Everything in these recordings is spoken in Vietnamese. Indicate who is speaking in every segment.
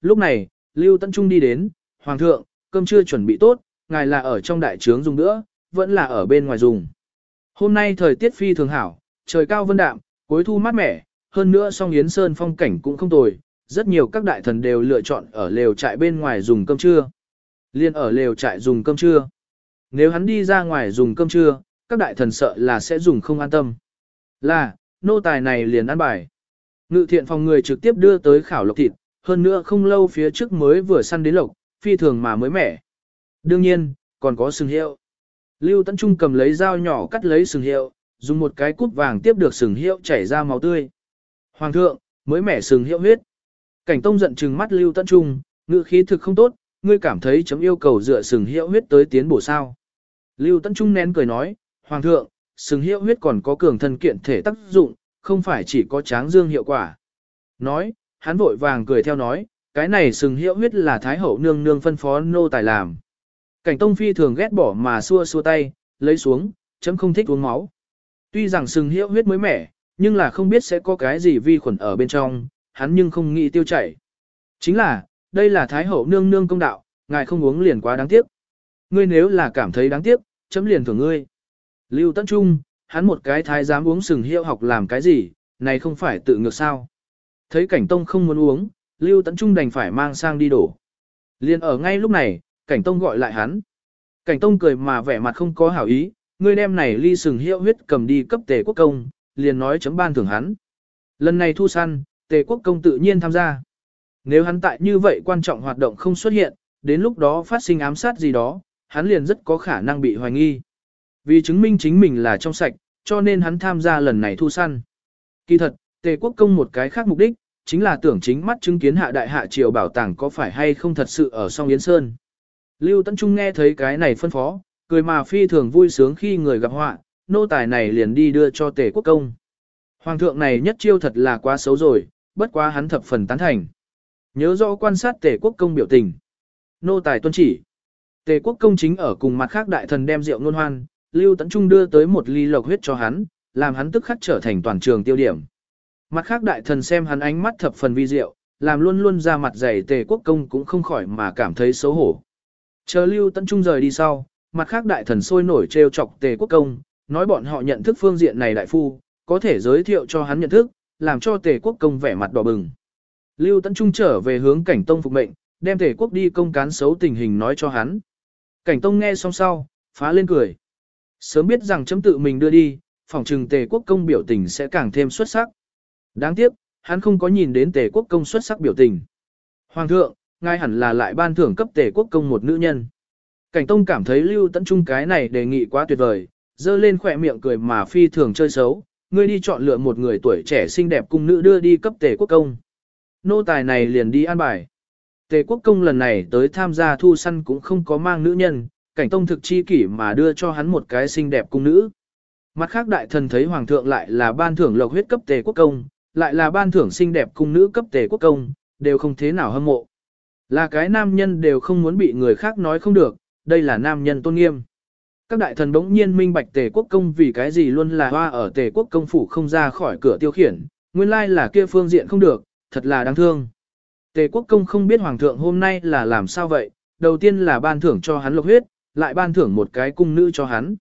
Speaker 1: Lúc này, Lưu Tấn Trung đi đến, Hoàng thượng, cơm chưa chuẩn bị tốt, ngài là ở trong đại trướng dùng nữa, vẫn là ở bên ngoài dùng. Hôm nay thời tiết phi thường hảo, trời cao vân đạm, cuối thu mát mẻ, hơn nữa song Yến Sơn phong cảnh cũng không tồi, rất nhiều các đại thần đều lựa chọn ở lều trại bên ngoài dùng cơm trưa. Liên ở lều trại dùng cơm trưa. Nếu hắn đi ra ngoài dùng cơm trưa, các đại thần sợ là sẽ dùng không an tâm. Là, nô tài này liền ăn bài. Ngự thiện phòng người trực tiếp đưa tới khảo lộc thịt, hơn nữa không lâu phía trước mới vừa săn đến lộc, phi thường mà mới mẻ. Đương nhiên, còn có sừng hiệu. Lưu Tấn Trung cầm lấy dao nhỏ cắt lấy sừng hiệu, dùng một cái cút vàng tiếp được sừng hiệu chảy ra máu tươi. Hoàng thượng, mới mẻ sừng hiệu huyết. Cảnh Tông giận trừng mắt Lưu Tấn Trung, ngữ khí thực không tốt, ngươi cảm thấy chấm yêu cầu dựa sừng hiệu huyết tới tiến bổ sao. Lưu Tấn Trung nén cười nói, Hoàng thượng, sừng hiệu huyết còn có cường thân kiện thể tác dụng, không phải chỉ có tráng dương hiệu quả. Nói, hắn vội vàng cười theo nói, cái này sừng hiệu huyết là Thái Hậu nương nương phân phó nô tài làm. Cảnh Tông Phi thường ghét bỏ mà xua xua tay, lấy xuống, chấm không thích uống máu. Tuy rằng sừng hiệu huyết mới mẻ, nhưng là không biết sẽ có cái gì vi khuẩn ở bên trong, hắn nhưng không nghĩ tiêu chảy. Chính là, đây là Thái Hậu nương nương công đạo, ngài không uống liền quá đáng tiếc. Ngươi nếu là cảm thấy đáng tiếc, chấm liền thưởng ngươi. Lưu Tấn Trung, hắn một cái thái dám uống sừng hiệu học làm cái gì, này không phải tự ngược sao. Thấy cảnh tông không muốn uống, Lưu Tấn Trung đành phải mang sang đi đổ. Liên ở ngay lúc này, cảnh tông gọi lại hắn. Cảnh tông cười mà vẻ mặt không có hảo ý, ngươi đem này ly sừng hiệu huyết cầm đi cấp tề quốc công, liền nói chấm ban thưởng hắn. Lần này thu săn, tề quốc công tự nhiên tham gia. Nếu hắn tại như vậy quan trọng hoạt động không xuất hiện, đến lúc đó phát sinh ám sát gì đó, hắn liền rất có khả năng bị hoài nghi. Vì chứng minh chính mình là trong sạch, cho nên hắn tham gia lần này thu săn. Kỳ thật, tề quốc công một cái khác mục đích, chính là tưởng chính mắt chứng kiến hạ đại hạ triều bảo tàng có phải hay không thật sự ở song Yến Sơn. Lưu Tấn Trung nghe thấy cái này phân phó, cười mà phi thường vui sướng khi người gặp họa, nô tài này liền đi đưa cho tề quốc công. Hoàng thượng này nhất chiêu thật là quá xấu rồi, bất quá hắn thập phần tán thành. Nhớ rõ quan sát tề quốc công biểu tình. Nô tài tuân chỉ. Tề quốc công chính ở cùng mặt khác đại thần đem rượu nôn hoan, Lưu Tấn Trung đưa tới một ly lộc huyết cho hắn, làm hắn tức khắc trở thành toàn trường tiêu điểm. Mặt khác đại thần xem hắn ánh mắt thập phần vi diệu, làm luôn luôn ra mặt dày tề quốc công cũng không khỏi mà cảm thấy xấu hổ. Chờ Lưu Tấn Trung rời đi sau, mặt khác đại thần sôi nổi trêu chọc tề quốc công, nói bọn họ nhận thức phương diện này đại phu, có thể giới thiệu cho hắn nhận thức, làm cho tề quốc công vẻ mặt đỏ bừng. Lưu Tấn Trung trở về hướng cảnh tông phục mệnh, đem tề quốc đi công cán xấu tình hình nói cho hắn. Cảnh tông nghe xong sau, phá lên cười. Sớm biết rằng chấm tự mình đưa đi, phòng trừng tề quốc công biểu tình sẽ càng thêm xuất sắc. Đáng tiếc, hắn không có nhìn đến tề quốc công xuất sắc biểu tình. Hoàng thượng, ngài hẳn là lại ban thưởng cấp tề quốc công một nữ nhân. Cảnh tông cảm thấy lưu Tấn trung cái này đề nghị quá tuyệt vời, dơ lên khỏe miệng cười mà phi thường chơi xấu, ngươi đi chọn lựa một người tuổi trẻ xinh đẹp cung nữ đưa đi cấp tề quốc công. Nô tài này liền đi an bài. Tề quốc công lần này tới tham gia thu săn cũng không có mang nữ nhân, cảnh tông thực chi kỷ mà đưa cho hắn một cái xinh đẹp cung nữ. Mặt khác đại thần thấy hoàng thượng lại là ban thưởng lộc huyết cấp tề quốc công, lại là ban thưởng xinh đẹp cung nữ cấp tề quốc công, đều không thế nào hâm mộ. Là cái nam nhân đều không muốn bị người khác nói không được, đây là nam nhân tôn nghiêm. Các đại thần bỗng nhiên minh bạch tề quốc công vì cái gì luôn là hoa ở tề quốc công phủ không ra khỏi cửa tiêu khiển, nguyên lai là kia phương diện không được, thật là đáng thương. Tề quốc công không biết hoàng thượng hôm nay là làm sao vậy, đầu tiên là ban thưởng cho hắn lộc huyết, lại ban thưởng một cái cung nữ cho hắn.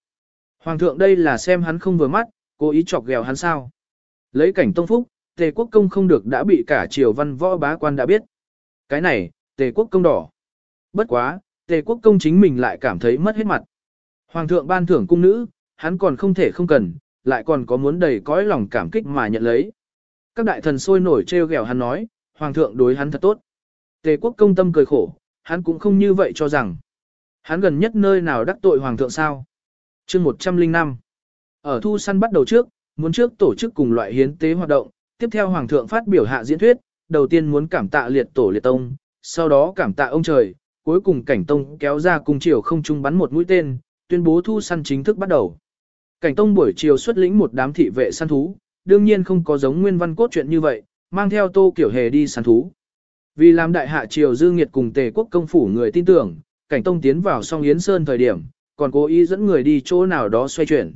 Speaker 1: Hoàng thượng đây là xem hắn không vừa mắt, cố ý chọc ghẹo hắn sao. Lấy cảnh tông phúc, tề quốc công không được đã bị cả triều văn võ bá quan đã biết. Cái này, tề quốc công đỏ. Bất quá, tề quốc công chính mình lại cảm thấy mất hết mặt. Hoàng thượng ban thưởng cung nữ, hắn còn không thể không cần, lại còn có muốn đầy cõi lòng cảm kích mà nhận lấy. Các đại thần sôi nổi treo gẻo hắn nói, hoàng thượng đối hắn thật tốt. Tề quốc công tâm cười khổ, hắn cũng không như vậy cho rằng. Hắn gần nhất nơi nào đắc tội hoàng thượng sao? chương 105. Ở thu săn bắt đầu trước, muốn trước tổ chức cùng loại hiến tế hoạt động, tiếp theo hoàng thượng phát biểu hạ diễn thuyết, đầu tiên muốn cảm tạ liệt tổ liệt tông, sau đó cảm tạ ông trời, cuối cùng cảnh tông kéo ra cùng chiều không trung bắn một mũi tên, tuyên bố thu săn chính thức bắt đầu. Cảnh tông buổi chiều xuất lĩnh một đám thị vệ săn thú, đương nhiên không có giống nguyên văn cốt chuyện như vậy, mang theo tô kiểu hề đi săn thú. Vì làm đại hạ triều dư nghiệt cùng tề quốc công phủ người tin tưởng, cảnh tông tiến vào song Yến Sơn thời điểm, còn cố ý dẫn người đi chỗ nào đó xoay chuyển.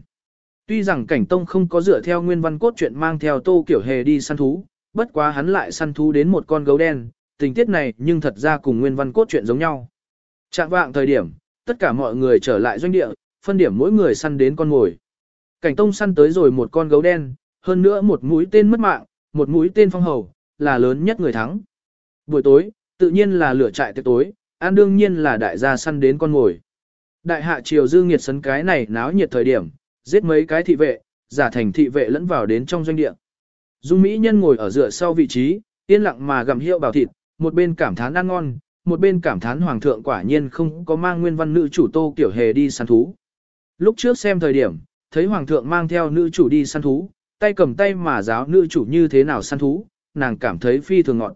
Speaker 1: Tuy rằng cảnh tông không có dựa theo nguyên văn cốt truyện mang theo tô kiểu hề đi săn thú, bất quá hắn lại săn thú đến một con gấu đen, tình tiết này nhưng thật ra cùng nguyên văn cốt truyện giống nhau. Trạng vạng thời điểm, tất cả mọi người trở lại doanh địa, phân điểm mỗi người săn đến con ngồi. Cảnh tông săn tới rồi một con gấu đen, hơn nữa một mũi tên mất mạng, một mũi tên phong hầu, là lớn nhất người thắng. Buổi tối, tự nhiên là lửa trại tiệc tối, an đương nhiên là đại gia săn đến con ngồi. Đại hạ triều dư nghiệt sấn cái này náo nhiệt thời điểm, giết mấy cái thị vệ, giả thành thị vệ lẫn vào đến trong doanh địa. Dung Mỹ Nhân ngồi ở dựa sau vị trí, yên lặng mà gặm hiệu bảo thịt, một bên cảm thán ăn ngon, một bên cảm thán hoàng thượng quả nhiên không có mang nguyên văn nữ chủ tô kiểu hề đi săn thú. Lúc trước xem thời điểm, thấy hoàng thượng mang theo nữ chủ đi săn thú, tay cầm tay mà giáo nữ chủ như thế nào săn thú, nàng cảm thấy phi thường ngọt.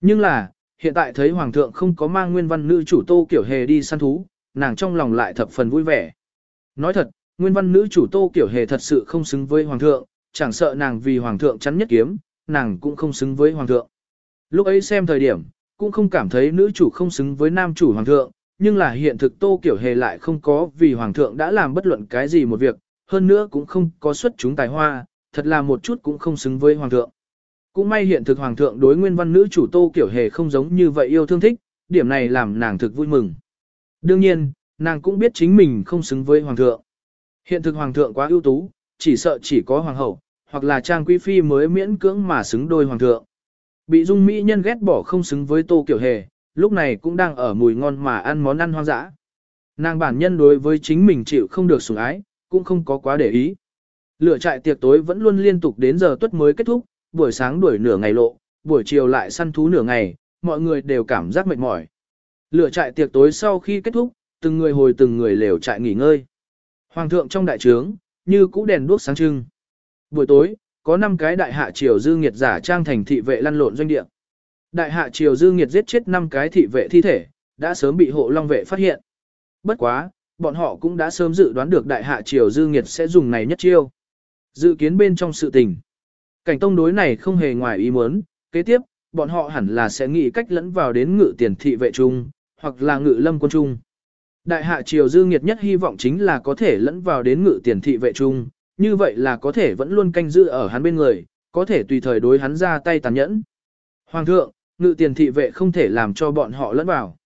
Speaker 1: Nhưng là, hiện tại thấy hoàng thượng không có mang nguyên văn nữ chủ tô kiểu hề đi săn thú, nàng trong lòng lại thập phần vui vẻ. Nói thật, nguyên văn nữ chủ tô kiểu hề thật sự không xứng với hoàng thượng, chẳng sợ nàng vì hoàng thượng chắn nhất kiếm, nàng cũng không xứng với hoàng thượng. Lúc ấy xem thời điểm, cũng không cảm thấy nữ chủ không xứng với nam chủ hoàng thượng, nhưng là hiện thực tô kiểu hề lại không có vì hoàng thượng đã làm bất luận cái gì một việc, hơn nữa cũng không có xuất chúng tài hoa, thật là một chút cũng không xứng với hoàng thượng. Cũng may hiện thực hoàng thượng đối nguyên văn nữ chủ tô kiểu hề không giống như vậy yêu thương thích, điểm này làm nàng thực vui mừng. Đương nhiên, nàng cũng biết chính mình không xứng với hoàng thượng. Hiện thực hoàng thượng quá ưu tú, chỉ sợ chỉ có hoàng hậu, hoặc là trang quý phi mới miễn cưỡng mà xứng đôi hoàng thượng. Bị dung mỹ nhân ghét bỏ không xứng với tô kiểu hề, lúc này cũng đang ở mùi ngon mà ăn món ăn hoang dã. Nàng bản nhân đối với chính mình chịu không được sủng ái, cũng không có quá để ý. Lửa trại tiệc tối vẫn luôn liên tục đến giờ tuất mới kết thúc, buổi sáng đuổi nửa ngày lộ, buổi chiều lại săn thú nửa ngày, mọi người đều cảm giác mệt mỏi. Lửa trại tiệc tối sau khi kết thúc, từng người hồi từng người lều trại nghỉ ngơi. Hoàng thượng trong đại trướng, như cũ đèn đuốc sáng trưng. Buổi tối, có 5 cái đại hạ triều dư nghiệt giả trang thành thị vệ lăn lộn doanh địa. Đại hạ triều dư nghiệt giết chết 5 cái thị vệ thi thể, đã sớm bị hộ long vệ phát hiện. Bất quá, bọn họ cũng đã sớm dự đoán được đại hạ triều dư nghiệt sẽ dùng này nhất chiêu. Dự kiến bên trong sự tình. Cảnh tông đối này không hề ngoài ý muốn, kế tiếp, bọn họ hẳn là sẽ nghĩ cách lẫn vào đến ngự tiền thị vệ trung, hoặc là ngự lâm quân trung. Đại hạ triều dư nghiệt nhất hy vọng chính là có thể lẫn vào đến ngự tiền thị vệ trung, như vậy là có thể vẫn luôn canh giữ ở hắn bên người, có thể tùy thời đối hắn ra tay tàn nhẫn. Hoàng thượng, ngự tiền thị vệ không thể làm cho bọn họ lẫn vào.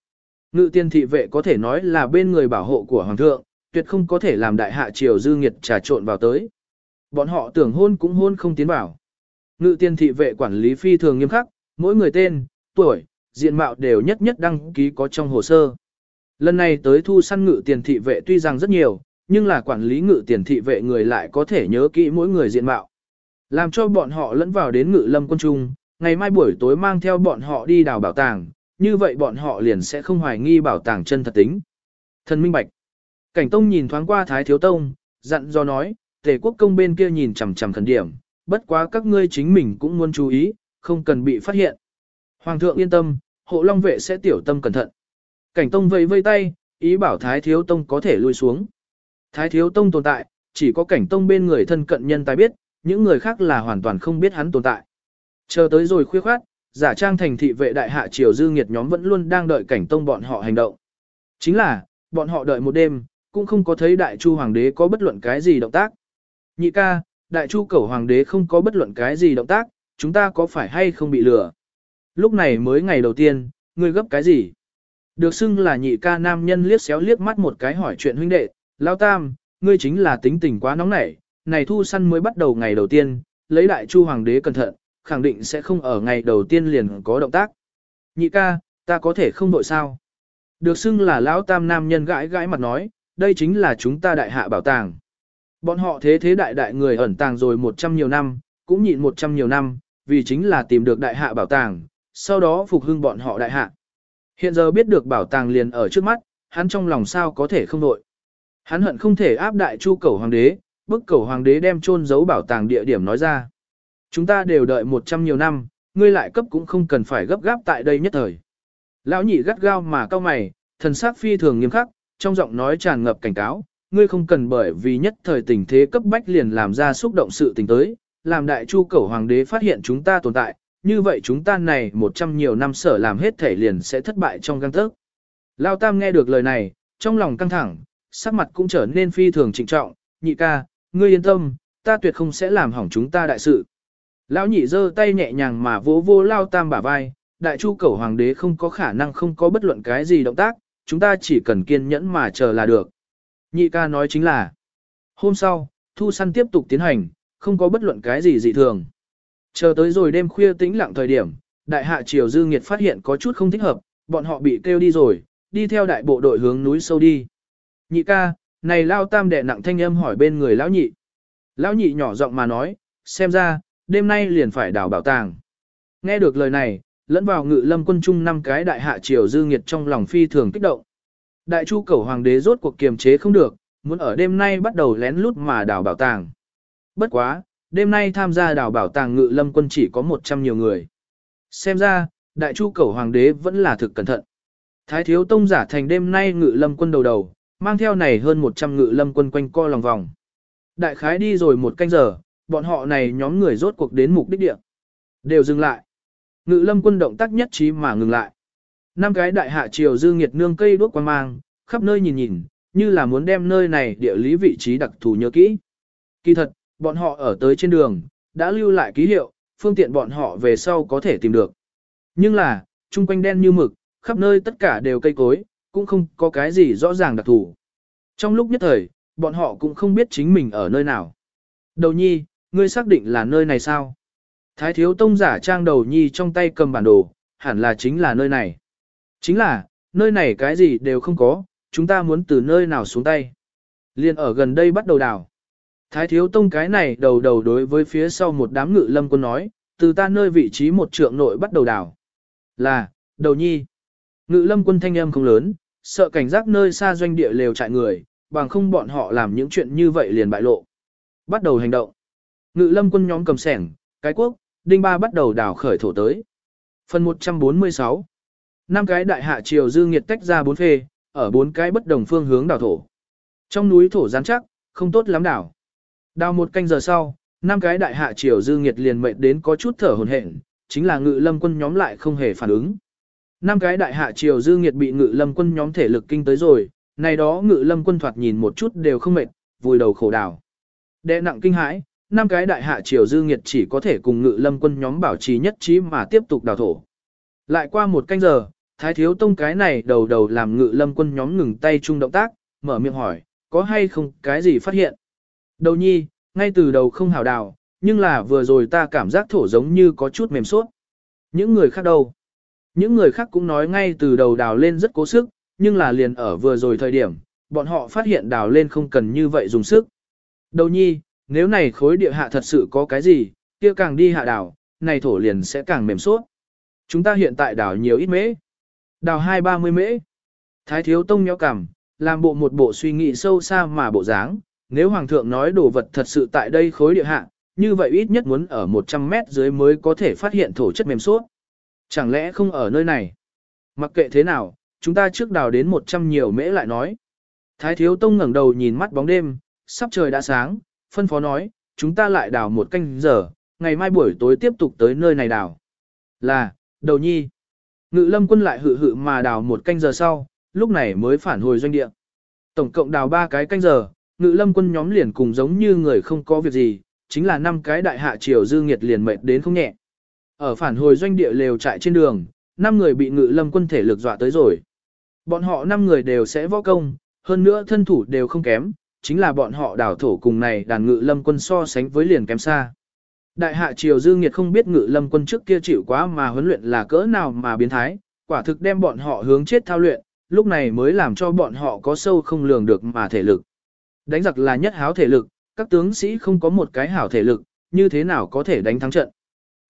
Speaker 1: Ngự tiền thị vệ có thể nói là bên người bảo hộ của hoàng thượng, tuyệt không có thể làm đại hạ triều dư nghiệt trà trộn vào tới. Bọn họ tưởng hôn cũng hôn không tiến vào. Ngự tiền thị vệ quản lý phi thường nghiêm khắc, mỗi người tên, tuổi, diện mạo đều nhất nhất đăng ký có trong hồ sơ. Lần này tới thu săn ngự tiền thị vệ tuy rằng rất nhiều, nhưng là quản lý ngự tiền thị vệ người lại có thể nhớ kỹ mỗi người diện mạo. Làm cho bọn họ lẫn vào đến ngự lâm quân trung, ngày mai buổi tối mang theo bọn họ đi đào bảo tàng, như vậy bọn họ liền sẽ không hoài nghi bảo tàng chân thật tính. Thần minh bạch. Cảnh tông nhìn thoáng qua thái thiếu tông, dặn do nói, tề quốc công bên kia nhìn chằm chằm thần điểm, bất quá các ngươi chính mình cũng muốn chú ý, không cần bị phát hiện. Hoàng thượng yên tâm, hộ long vệ sẽ tiểu tâm cẩn thận. Cảnh tông vẫy vây tay, ý bảo thái thiếu tông có thể lui xuống. Thái thiếu tông tồn tại, chỉ có cảnh tông bên người thân cận nhân tài biết, những người khác là hoàn toàn không biết hắn tồn tại. Chờ tới rồi khuya khoát, giả trang thành thị vệ đại hạ triều dư nghiệt nhóm vẫn luôn đang đợi cảnh tông bọn họ hành động. Chính là, bọn họ đợi một đêm, cũng không có thấy đại chu hoàng đế có bất luận cái gì động tác. Nhị ca, đại chu cẩu hoàng đế không có bất luận cái gì động tác, chúng ta có phải hay không bị lừa? Lúc này mới ngày đầu tiên, ngươi gấp cái gì? Được xưng là nhị ca nam nhân liếc xéo liếc mắt một cái hỏi chuyện huynh đệ, Lao Tam, ngươi chính là tính tình quá nóng nảy, này thu săn mới bắt đầu ngày đầu tiên, lấy đại chu hoàng đế cẩn thận, khẳng định sẽ không ở ngày đầu tiên liền có động tác. Nhị ca, ta có thể không đội sao? Được xưng là Lão Tam nam nhân gãi gãi mặt nói, đây chính là chúng ta đại hạ bảo tàng. Bọn họ thế thế đại đại người ẩn tàng rồi một trăm nhiều năm, cũng nhịn một trăm nhiều năm, vì chính là tìm được đại hạ bảo tàng, sau đó phục hưng bọn họ đại hạ. Hiện giờ biết được bảo tàng liền ở trước mắt, hắn trong lòng sao có thể không nội. Hắn hận không thể áp đại chu cầu hoàng đế, bức cầu hoàng đế đem chôn giấu bảo tàng địa điểm nói ra. Chúng ta đều đợi một trăm nhiều năm, ngươi lại cấp cũng không cần phải gấp gáp tại đây nhất thời. Lão nhị gắt gao mà cao mày, thần sắc phi thường nghiêm khắc, trong giọng nói tràn ngập cảnh cáo, ngươi không cần bởi vì nhất thời tình thế cấp bách liền làm ra xúc động sự tình tới, làm đại chu cầu hoàng đế phát hiện chúng ta tồn tại, như vậy chúng ta này một trăm nhiều năm sở làm hết thể liền sẽ thất bại trong găng tớc. Lao Tam nghe được lời này, trong lòng căng thẳng, sắc mặt cũng trở nên phi thường trịnh trọng, nhị ca, ngươi yên tâm, ta tuyệt không sẽ làm hỏng chúng ta đại sự. Lão nhị giơ tay nhẹ nhàng mà vỗ vô Lao Tam bả vai, đại chu cẩu hoàng đế không có khả năng không có bất luận cái gì động tác, chúng ta chỉ cần kiên nhẫn mà chờ là được. Nhị ca nói chính là, hôm sau, thu săn tiếp tục tiến hành, không có bất luận cái gì dị thường. Chờ tới rồi đêm khuya tĩnh lặng thời điểm, đại hạ triều dư nghiệt phát hiện có chút không thích hợp, bọn họ bị kêu đi rồi, đi theo đại bộ đội hướng núi sâu đi. Nhị ca, này lao tam đệ nặng thanh âm hỏi bên người lão nhị. Lão nhị nhỏ giọng mà nói, xem ra, đêm nay liền phải đào bảo tàng. Nghe được lời này, lẫn vào ngự lâm quân trung năm cái đại hạ triều dư nghiệt trong lòng phi thường kích động. Đại chu cẩu hoàng đế rốt cuộc kiềm chế không được, muốn ở đêm nay bắt đầu lén lút mà đào bảo tàng. Bất quá, đêm nay tham gia đào bảo tàng ngự lâm quân chỉ có 100 nhiều người. Xem ra, đại chu cầu hoàng đế vẫn là thực cẩn thận. Thái thiếu tông giả thành đêm nay ngự lâm quân đầu đầu, mang theo này hơn 100 ngự lâm quân quanh co lòng vòng. Đại khái đi rồi một canh giờ, bọn họ này nhóm người rốt cuộc đến mục đích địa. Đều dừng lại. Ngự lâm quân động tác nhất trí mà ngừng lại. Năm cái đại hạ triều dư nghiệt nương cây đuốc quan mang, khắp nơi nhìn nhìn, như là muốn đem nơi này địa lý vị trí đặc thù nhớ kỹ. Kỳ thật, bọn họ ở tới trên đường, đã lưu lại ký hiệu, phương tiện bọn họ về sau có thể tìm được. Nhưng là, chung quanh đen như mực, khắp nơi tất cả đều cây cối, cũng không có cái gì rõ ràng đặc thù. Trong lúc nhất thời, bọn họ cũng không biết chính mình ở nơi nào. Đầu nhi, ngươi xác định là nơi này sao? Thái thiếu tông giả trang đầu nhi trong tay cầm bản đồ, hẳn là chính là nơi này. Chính là, nơi này cái gì đều không có, chúng ta muốn từ nơi nào xuống tay. Liên ở gần đây bắt đầu đào. Thái thiếu tông cái này đầu đầu đối với phía sau một đám ngự lâm quân nói, từ ta nơi vị trí một trượng nội bắt đầu đảo Là, đầu nhi. Ngự lâm quân thanh âm không lớn, sợ cảnh giác nơi xa doanh địa lều trại người, bằng không bọn họ làm những chuyện như vậy liền bại lộ. Bắt đầu hành động. Ngự lâm quân nhóm cầm sẻng, cái quốc, đinh ba bắt đầu đảo khởi thổ tới. Phần 146 năm cái đại hạ triều dư nghiệt tách ra bốn phê, ở bốn cái bất đồng phương hướng đảo thổ. Trong núi thổ rắn chắc, không tốt lắm đảo. Đào một canh giờ sau, năm cái đại hạ triều dư nghiệt liền mệt đến có chút thở hổn hển, chính là ngự lâm quân nhóm lại không hề phản ứng. Năm cái đại hạ triều dư nghiệt bị ngự lâm quân nhóm thể lực kinh tới rồi, này đó ngự lâm quân thoạt nhìn một chút đều không mệt, vùi đầu khổ đào. Đệ nặng kinh hãi, năm cái đại hạ triều dư nghiệt chỉ có thể cùng ngự lâm quân nhóm bảo trì nhất trí mà tiếp tục đào thổ. Lại qua một canh giờ, thái thiếu tông cái này đầu đầu làm ngự lâm quân nhóm ngừng tay chung động tác, mở miệng hỏi, có hay không cái gì phát hiện? Đầu nhi, ngay từ đầu không hào đào, nhưng là vừa rồi ta cảm giác thổ giống như có chút mềm suốt. Những người khác đâu? Những người khác cũng nói ngay từ đầu đào lên rất cố sức, nhưng là liền ở vừa rồi thời điểm, bọn họ phát hiện đào lên không cần như vậy dùng sức. Đầu nhi, nếu này khối địa hạ thật sự có cái gì, kia càng đi hạ đào, này thổ liền sẽ càng mềm suốt. Chúng ta hiện tại đào nhiều ít mễ. Đào hai ba mươi mễ. Thái thiếu tông nhéo cằm, làm bộ một bộ suy nghĩ sâu xa mà bộ dáng. Nếu hoàng thượng nói đồ vật thật sự tại đây khối địa hạ, như vậy ít nhất muốn ở 100 mét dưới mới có thể phát hiện thổ chất mềm suốt. Chẳng lẽ không ở nơi này? Mặc kệ thế nào, chúng ta trước đào đến 100 nhiều mễ lại nói. Thái thiếu tông ngẩng đầu nhìn mắt bóng đêm, sắp trời đã sáng, phân phó nói, chúng ta lại đào một canh giờ, ngày mai buổi tối tiếp tục tới nơi này đào. Là, đầu nhi. Ngự lâm quân lại hự hự mà đào một canh giờ sau, lúc này mới phản hồi doanh địa. Tổng cộng đào ba cái canh giờ, ngự lâm quân nhóm liền cùng giống như người không có việc gì, chính là năm cái đại hạ triều dư nghiệt liền mệt đến không nhẹ. Ở phản hồi doanh địa lều trại trên đường, năm người bị ngự lâm quân thể lực dọa tới rồi. Bọn họ năm người đều sẽ võ công, hơn nữa thân thủ đều không kém, chính là bọn họ đảo thổ cùng này đàn ngự lâm quân so sánh với liền kém xa. Đại hạ triều dư nghiệt không biết ngự lâm quân trước kia chịu quá mà huấn luyện là cỡ nào mà biến thái, quả thực đem bọn họ hướng chết thao luyện, lúc này mới làm cho bọn họ có sâu không lường được mà thể lực. Đánh giặc là nhất háo thể lực, các tướng sĩ không có một cái hảo thể lực, như thế nào có thể đánh thắng trận.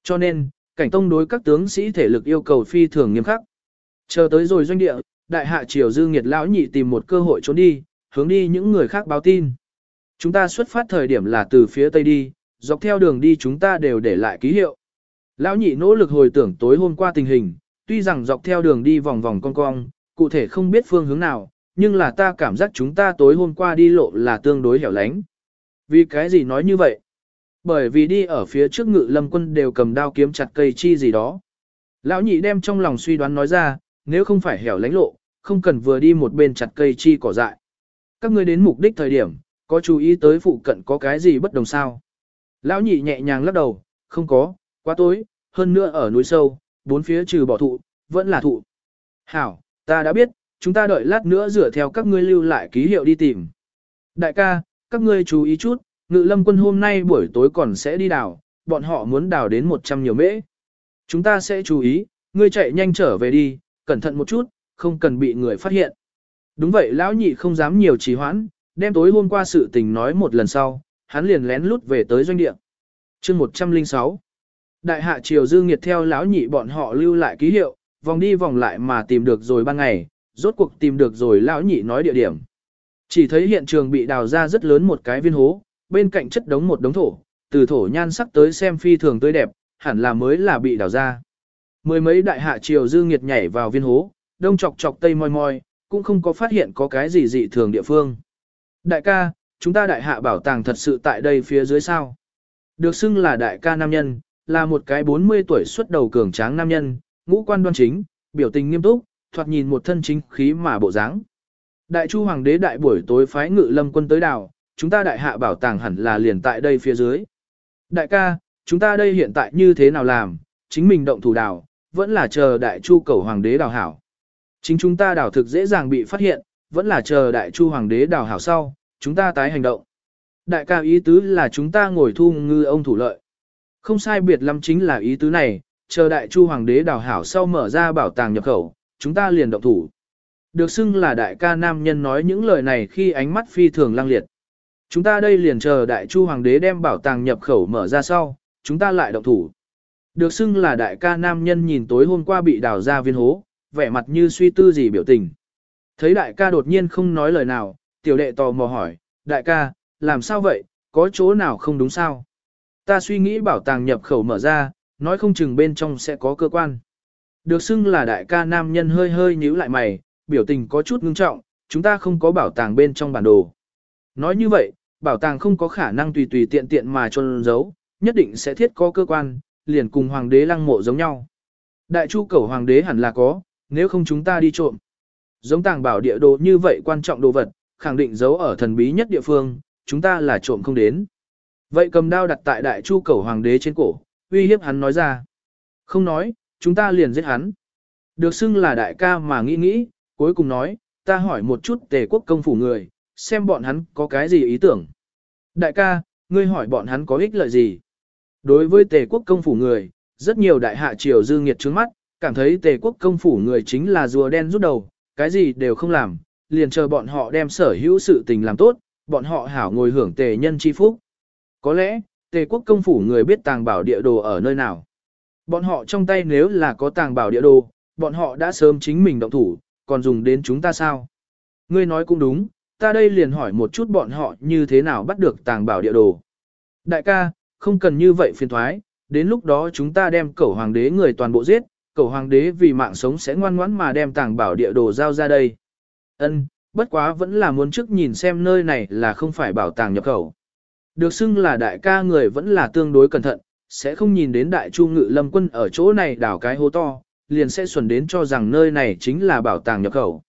Speaker 1: Cho nên, cảnh tông đối các tướng sĩ thể lực yêu cầu phi thường nghiêm khắc. Chờ tới rồi doanh địa, đại hạ triều dư nghiệt lão nhị tìm một cơ hội trốn đi, hướng đi những người khác báo tin. Chúng ta xuất phát thời điểm là từ phía tây đi, dọc theo đường đi chúng ta đều để lại ký hiệu. Lão nhị nỗ lực hồi tưởng tối hôm qua tình hình, tuy rằng dọc theo đường đi vòng vòng cong cong, cụ thể không biết phương hướng nào, nhưng là ta cảm giác chúng ta tối hôm qua đi lộ là tương đối hẻo lánh. Vì cái gì nói như vậy? Bởi vì đi ở phía trước ngự lâm quân đều cầm đao kiếm chặt cây chi gì đó. Lão nhị đem trong lòng suy đoán nói ra, nếu không phải hẻo lánh lộ, không cần vừa đi một bên chặt cây chi cỏ dại. Các ngươi đến mục đích thời điểm, có chú ý tới phụ cận có cái gì bất đồng sao? Lão nhị nhẹ nhàng lắc đầu, không có, quá tối, hơn nữa ở núi sâu, bốn phía trừ bỏ thụ, vẫn là thụ. Hảo, ta đã biết, chúng ta đợi lát nữa dựa theo các ngươi lưu lại ký hiệu đi tìm. Đại ca, các ngươi chú ý chút, ngự lâm quân hôm nay buổi tối còn sẽ đi đào, bọn họ muốn đào đến 100 nhiều mễ. Chúng ta sẽ chú ý, ngươi chạy nhanh trở về đi, cẩn thận một chút, không cần bị người phát hiện. Đúng vậy lão nhị không dám nhiều trì hoãn, đem tối hôm qua sự tình nói một lần sau, hắn liền lén lút về tới doanh địa. chương 106 Đại hạ triều dư nghiệt theo lão nhị bọn họ lưu lại ký hiệu, vòng đi vòng lại mà tìm được rồi ban ngày, rốt cuộc tìm được rồi lão nhị nói địa điểm. Chỉ thấy hiện trường bị đào ra rất lớn một cái viên hố, bên cạnh chất đống một đống thổ, từ thổ nhan sắc tới xem phi thường tươi đẹp, hẳn là mới là bị đào ra. Mười mấy đại hạ triều dư nghiệt nhảy vào viên hố, đông chọc chọc tây moi moi, cũng không có phát hiện có cái gì dị thường địa phương. Đại ca, chúng ta đại hạ bảo tàng thật sự tại đây phía dưới sao. Được xưng là đại ca nam nhân, là một cái 40 tuổi xuất đầu cường tráng nam nhân, ngũ quan đoan chính, biểu tình nghiêm túc, thoạt nhìn một thân chính khí mà bộ dáng. Đại chu hoàng đế đại buổi tối phái ngự lâm quân tới đảo, chúng ta đại hạ bảo tàng hẳn là liền tại đây phía dưới. Đại ca, chúng ta đây hiện tại như thế nào làm, chính mình động thủ đảo, vẫn là chờ đại chu cầu hoàng đế đào hảo. Chính chúng ta đảo thực dễ dàng bị phát hiện, vẫn là chờ đại chu hoàng đế đào hảo sau, chúng ta tái hành động. Đại ca ý tứ là chúng ta ngồi thu ngư ông thủ lợi. Không sai biệt lắm chính là ý tứ này, chờ đại chu hoàng đế đào hảo sau mở ra bảo tàng nhập khẩu, chúng ta liền động thủ. Được xưng là đại ca nam nhân nói những lời này khi ánh mắt phi thường lang liệt. Chúng ta đây liền chờ đại chu hoàng đế đem bảo tàng nhập khẩu mở ra sau, chúng ta lại động thủ. Được xưng là đại ca nam nhân nhìn tối hôm qua bị đào ra viên hố, vẻ mặt như suy tư gì biểu tình. Thấy đại ca đột nhiên không nói lời nào, tiểu đệ tò mò hỏi, đại ca, làm sao vậy, có chỗ nào không đúng sao? Ta suy nghĩ bảo tàng nhập khẩu mở ra, nói không chừng bên trong sẽ có cơ quan. Được xưng là đại ca nam nhân hơi hơi nhíu lại mày, biểu tình có chút ngưng trọng, chúng ta không có bảo tàng bên trong bản đồ. Nói như vậy, bảo tàng không có khả năng tùy tùy tiện tiện mà trôn giấu, nhất định sẽ thiết có cơ quan, liền cùng hoàng đế lăng mộ giống nhau. Đại chu cầu hoàng đế hẳn là có, nếu không chúng ta đi trộm. Giống tàng bảo địa đồ như vậy quan trọng đồ vật, khẳng định giấu ở thần bí nhất địa phương, chúng ta là trộm không đến. Vậy cầm đao đặt tại đại chu cầu hoàng đế trên cổ, uy hiếp hắn nói ra. Không nói, chúng ta liền giết hắn. Được xưng là đại ca mà nghĩ nghĩ, cuối cùng nói, ta hỏi một chút tề quốc công phủ người, xem bọn hắn có cái gì ý tưởng. Đại ca, ngươi hỏi bọn hắn có ích lợi gì? Đối với tề quốc công phủ người, rất nhiều đại hạ triều dư nghiệt trước mắt, cảm thấy tề quốc công phủ người chính là rùa đen rút đầu, cái gì đều không làm, liền chờ bọn họ đem sở hữu sự tình làm tốt, bọn họ hảo ngồi hưởng tề nhân chi phúc. Có lẽ, tề quốc công phủ người biết tàng bảo địa đồ ở nơi nào. Bọn họ trong tay nếu là có tàng bảo địa đồ, bọn họ đã sớm chính mình động thủ, còn dùng đến chúng ta sao? Ngươi nói cũng đúng, ta đây liền hỏi một chút bọn họ như thế nào bắt được tàng bảo địa đồ. Đại ca, không cần như vậy phiền thoái, đến lúc đó chúng ta đem cẩu hoàng đế người toàn bộ giết, cẩu hoàng đế vì mạng sống sẽ ngoan ngoãn mà đem tàng bảo địa đồ giao ra đây. Ân, bất quá vẫn là muốn trước nhìn xem nơi này là không phải bảo tàng nhập khẩu. Được xưng là đại ca người vẫn là tương đối cẩn thận, sẽ không nhìn đến đại chu ngự lâm quân ở chỗ này đảo cái hố to, liền sẽ xuẩn đến cho rằng nơi này chính là bảo tàng nhập khẩu.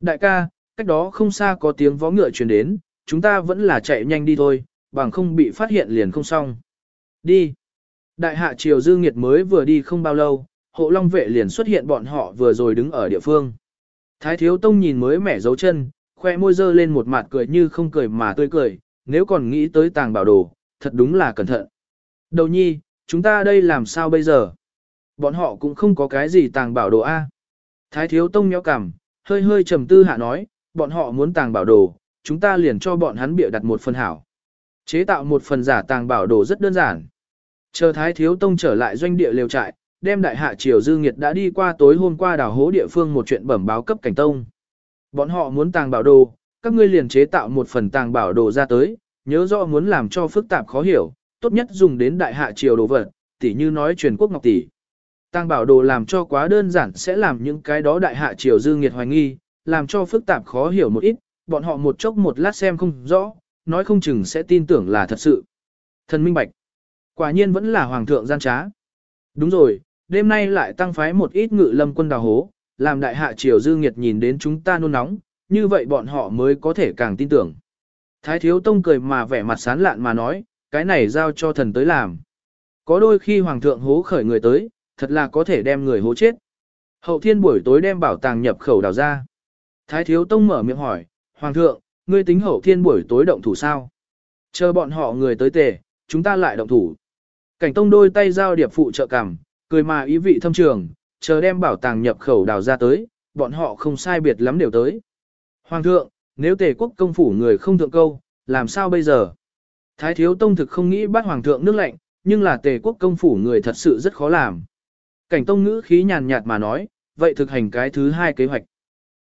Speaker 1: Đại ca, cách đó không xa có tiếng vó ngựa truyền đến, chúng ta vẫn là chạy nhanh đi thôi, bằng không bị phát hiện liền không xong. Đi. Đại hạ triều dư nghiệt mới vừa đi không bao lâu, hộ long vệ liền xuất hiện bọn họ vừa rồi đứng ở địa phương. Thái thiếu tông nhìn mới mẻ dấu chân, khoe môi dơ lên một mặt cười như không cười mà tươi cười, nếu còn nghĩ tới tàng bảo đồ, thật đúng là cẩn thận. Đầu nhi, chúng ta đây làm sao bây giờ? Bọn họ cũng không có cái gì tàng bảo đồ A. Thái thiếu tông nhéo cằm, hơi hơi trầm tư hạ nói, bọn họ muốn tàng bảo đồ, chúng ta liền cho bọn hắn bịa đặt một phần hảo. Chế tạo một phần giả tàng bảo đồ rất đơn giản. Chờ Thái Thiếu Tông trở lại doanh địa liều trại, đem đại hạ triều dư nghiệt đã đi qua tối hôm qua đảo hố địa phương một chuyện bẩm báo cấp cảnh tông. Bọn họ muốn tàng bảo đồ, các ngươi liền chế tạo một phần tàng bảo đồ ra tới, nhớ rõ muốn làm cho phức tạp khó hiểu, tốt nhất dùng đến đại hạ triều đồ vật, tỉ như nói truyền quốc ngọc tỷ. tăng bảo đồ làm cho quá đơn giản sẽ làm những cái đó đại hạ triều dư nghiệt hoài nghi, làm cho phức tạp khó hiểu một ít, bọn họ một chốc một lát xem không rõ, nói không chừng sẽ tin tưởng là thật sự. Thần minh bạch. Quả nhiên vẫn là hoàng thượng gian trá. Đúng rồi, đêm nay lại tăng phái một ít ngự lâm quân đào hố, làm đại hạ triều dư nghiệt nhìn đến chúng ta nôn nóng, như vậy bọn họ mới có thể càng tin tưởng. Thái thiếu tông cười mà vẻ mặt sán lạn mà nói, cái này giao cho thần tới làm. Có đôi khi hoàng thượng hố khởi người tới, thật là có thể đem người hố chết. Hậu thiên buổi tối đem bảo tàng nhập khẩu đào ra. Thái thiếu tông mở miệng hỏi, Hoàng thượng, ngươi tính hậu thiên buổi tối động thủ sao? Chờ bọn họ người tới tề, chúng ta lại động thủ. Cảnh tông đôi tay giao điệp phụ trợ cằm, cười mà ý vị thâm trường, chờ đem bảo tàng nhập khẩu đào ra tới, bọn họ không sai biệt lắm đều tới. Hoàng thượng, nếu tề quốc công phủ người không thượng câu, làm sao bây giờ? Thái thiếu tông thực không nghĩ bắt hoàng thượng nước lạnh, nhưng là tề quốc công phủ người thật sự rất khó làm. Cảnh tông ngữ khí nhàn nhạt mà nói, vậy thực hành cái thứ hai kế hoạch.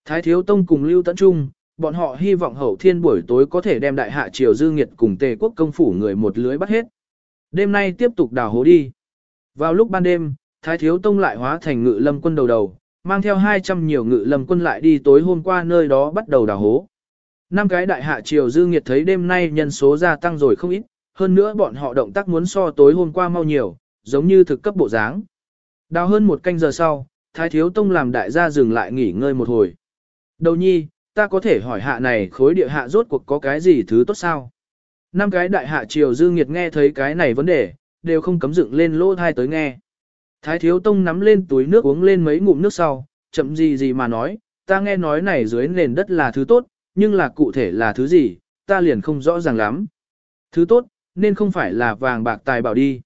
Speaker 1: Thái thiếu tông cùng lưu tận trung, bọn họ hy vọng hậu thiên buổi tối có thể đem đại hạ triều dư nghiệt cùng tề quốc công phủ người một lưới bắt hết. Đêm nay tiếp tục đào hố đi. Vào lúc ban đêm, Thái thiếu tông lại hóa thành ngự lâm quân đầu đầu, mang theo 200 nhiều ngự lâm quân lại đi tối hôm qua nơi đó bắt đầu đào hố. Năm cái đại hạ triều dư nghiệt thấy đêm nay nhân số gia tăng rồi không ít, hơn nữa bọn họ động tác muốn so tối hôm qua mau nhiều, giống như thực cấp bộ dáng. Đào hơn một canh giờ sau, Thái Thiếu Tông làm đại gia dừng lại nghỉ ngơi một hồi. Đầu nhi, ta có thể hỏi hạ này khối địa hạ rốt cuộc có cái gì thứ tốt sao? Năm cái đại hạ triều dư nghiệt nghe thấy cái này vấn đề, đều không cấm dựng lên lỗ thai tới nghe. Thái Thiếu Tông nắm lên túi nước uống lên mấy ngụm nước sau, chậm gì gì mà nói, ta nghe nói này dưới nền đất là thứ tốt, nhưng là cụ thể là thứ gì, ta liền không rõ ràng lắm. Thứ tốt, nên không phải là vàng bạc tài bảo đi.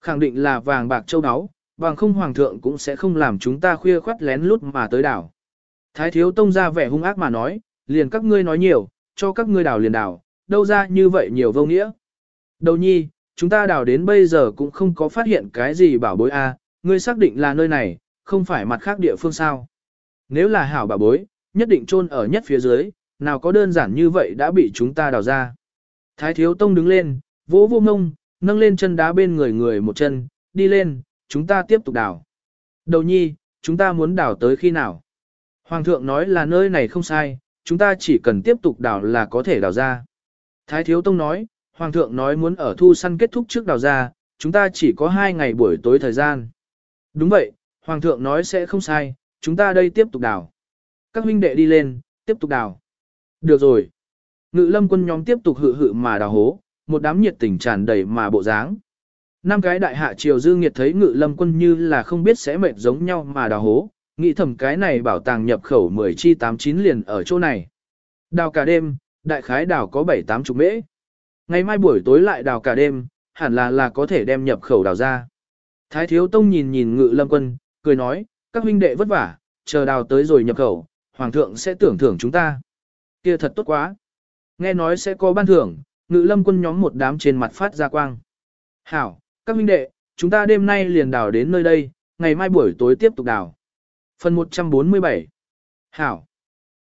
Speaker 1: Khẳng định là vàng bạc châu áo, bằng không hoàng thượng cũng sẽ không làm chúng ta khuya khoắt lén lút mà tới đảo. Thái thiếu tông ra vẻ hung ác mà nói, liền các ngươi nói nhiều, cho các ngươi đảo liền đảo, đâu ra như vậy nhiều vô nghĩa. Đầu nhi, chúng ta đảo đến bây giờ cũng không có phát hiện cái gì bảo bối a, ngươi xác định là nơi này, không phải mặt khác địa phương sao. Nếu là hảo bảo bối, nhất định chôn ở nhất phía dưới, nào có đơn giản như vậy đã bị chúng ta đào ra. Thái thiếu tông đứng lên, vỗ vô ngông, nâng lên chân đá bên người người một chân, đi lên, chúng ta tiếp tục đào. Đầu nhi, chúng ta muốn đào tới khi nào? Hoàng thượng nói là nơi này không sai, chúng ta chỉ cần tiếp tục đào là có thể đào ra. Thái thiếu tông nói, Hoàng thượng nói muốn ở thu săn kết thúc trước đào ra, chúng ta chỉ có hai ngày buổi tối thời gian. Đúng vậy, Hoàng thượng nói sẽ không sai, chúng ta đây tiếp tục đào. Các huynh đệ đi lên, tiếp tục đào. Được rồi. Ngự lâm quân nhóm tiếp tục hự hự mà đào hố, một đám nhiệt tình tràn đầy mà bộ dáng. Năm cái đại hạ triều dư nghiệt thấy ngự lâm quân như là không biết sẽ mệt giống nhau mà đào hố, nghĩ thầm cái này bảo tàng nhập khẩu 10 chi 89 liền ở chỗ này. Đào cả đêm, đại khái đào có 7-8 chục mễ. Ngày mai buổi tối lại đào cả đêm, hẳn là là có thể đem nhập khẩu đào ra. Thái thiếu tông nhìn nhìn ngự lâm quân, cười nói, các huynh đệ vất vả, chờ đào tới rồi nhập khẩu, hoàng thượng sẽ tưởng thưởng chúng ta kia thật tốt quá. Nghe nói sẽ có ban thưởng, ngự lâm quân nhóm một đám trên mặt phát ra quang. Hảo, các minh đệ, chúng ta đêm nay liền đào đến nơi đây, ngày mai buổi tối tiếp tục đào. Phần 147 Hảo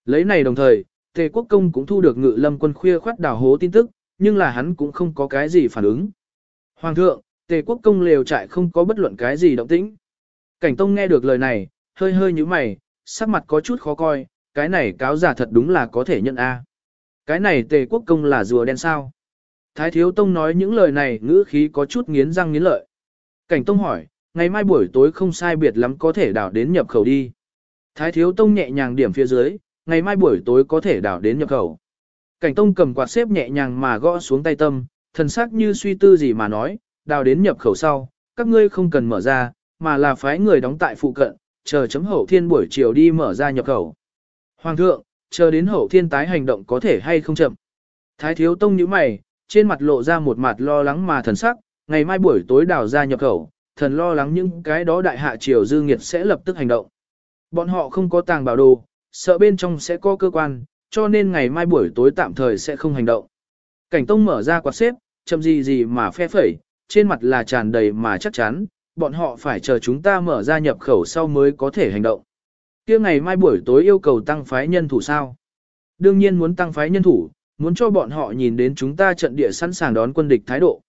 Speaker 1: Lấy này đồng thời, Tề Quốc Công cũng thu được ngự lâm quân khuya khoát đào hố tin tức, nhưng là hắn cũng không có cái gì phản ứng. Hoàng thượng, Tề Quốc Công lều trại không có bất luận cái gì động tĩnh. Cảnh Tông nghe được lời này, hơi hơi như mày, sắc mặt có chút khó coi, cái này cáo giả thật đúng là có thể nhận A. Cái này Tề Quốc Công là rùa đen sao. Thái Thiếu Tông nói những lời này ngữ khí có chút nghiến răng nghiến lợi. Cảnh Tông hỏi, ngày mai buổi tối không sai biệt lắm có thể đảo đến nhập khẩu đi. Thái Thiếu Tông nhẹ nhàng điểm phía dưới, ngày mai buổi tối có thể đảo đến nhập khẩu. Cảnh Tông cầm quạt xếp nhẹ nhàng mà gõ xuống tay tâm, thần sắc như suy tư gì mà nói, đào đến nhập khẩu sau, các ngươi không cần mở ra, mà là phái người đóng tại phụ cận, chờ chấm hậu thiên buổi chiều đi mở ra nhập khẩu. Hoàng thượng, chờ đến hậu thiên tái hành động có thể hay không chậm. Thái thiếu tông như mày, trên mặt lộ ra một mặt lo lắng mà thần sắc, ngày mai buổi tối đào ra nhập khẩu, thần lo lắng những cái đó đại hạ triều dư nghiệt sẽ lập tức hành động. Bọn họ không có tàng bảo đồ, sợ bên trong sẽ có cơ quan, cho nên ngày mai buổi tối tạm thời sẽ không hành động. Cảnh tông mở ra quạt xếp, chậm gì gì mà phe phẩy, trên mặt là tràn đầy mà chắc chắn, bọn họ phải chờ chúng ta mở ra nhập khẩu sau mới có thể hành động kia ngày mai buổi tối yêu cầu tăng phái nhân thủ sao? Đương nhiên muốn tăng phái nhân thủ, muốn cho bọn họ nhìn đến chúng ta trận địa sẵn sàng đón quân địch thái độ.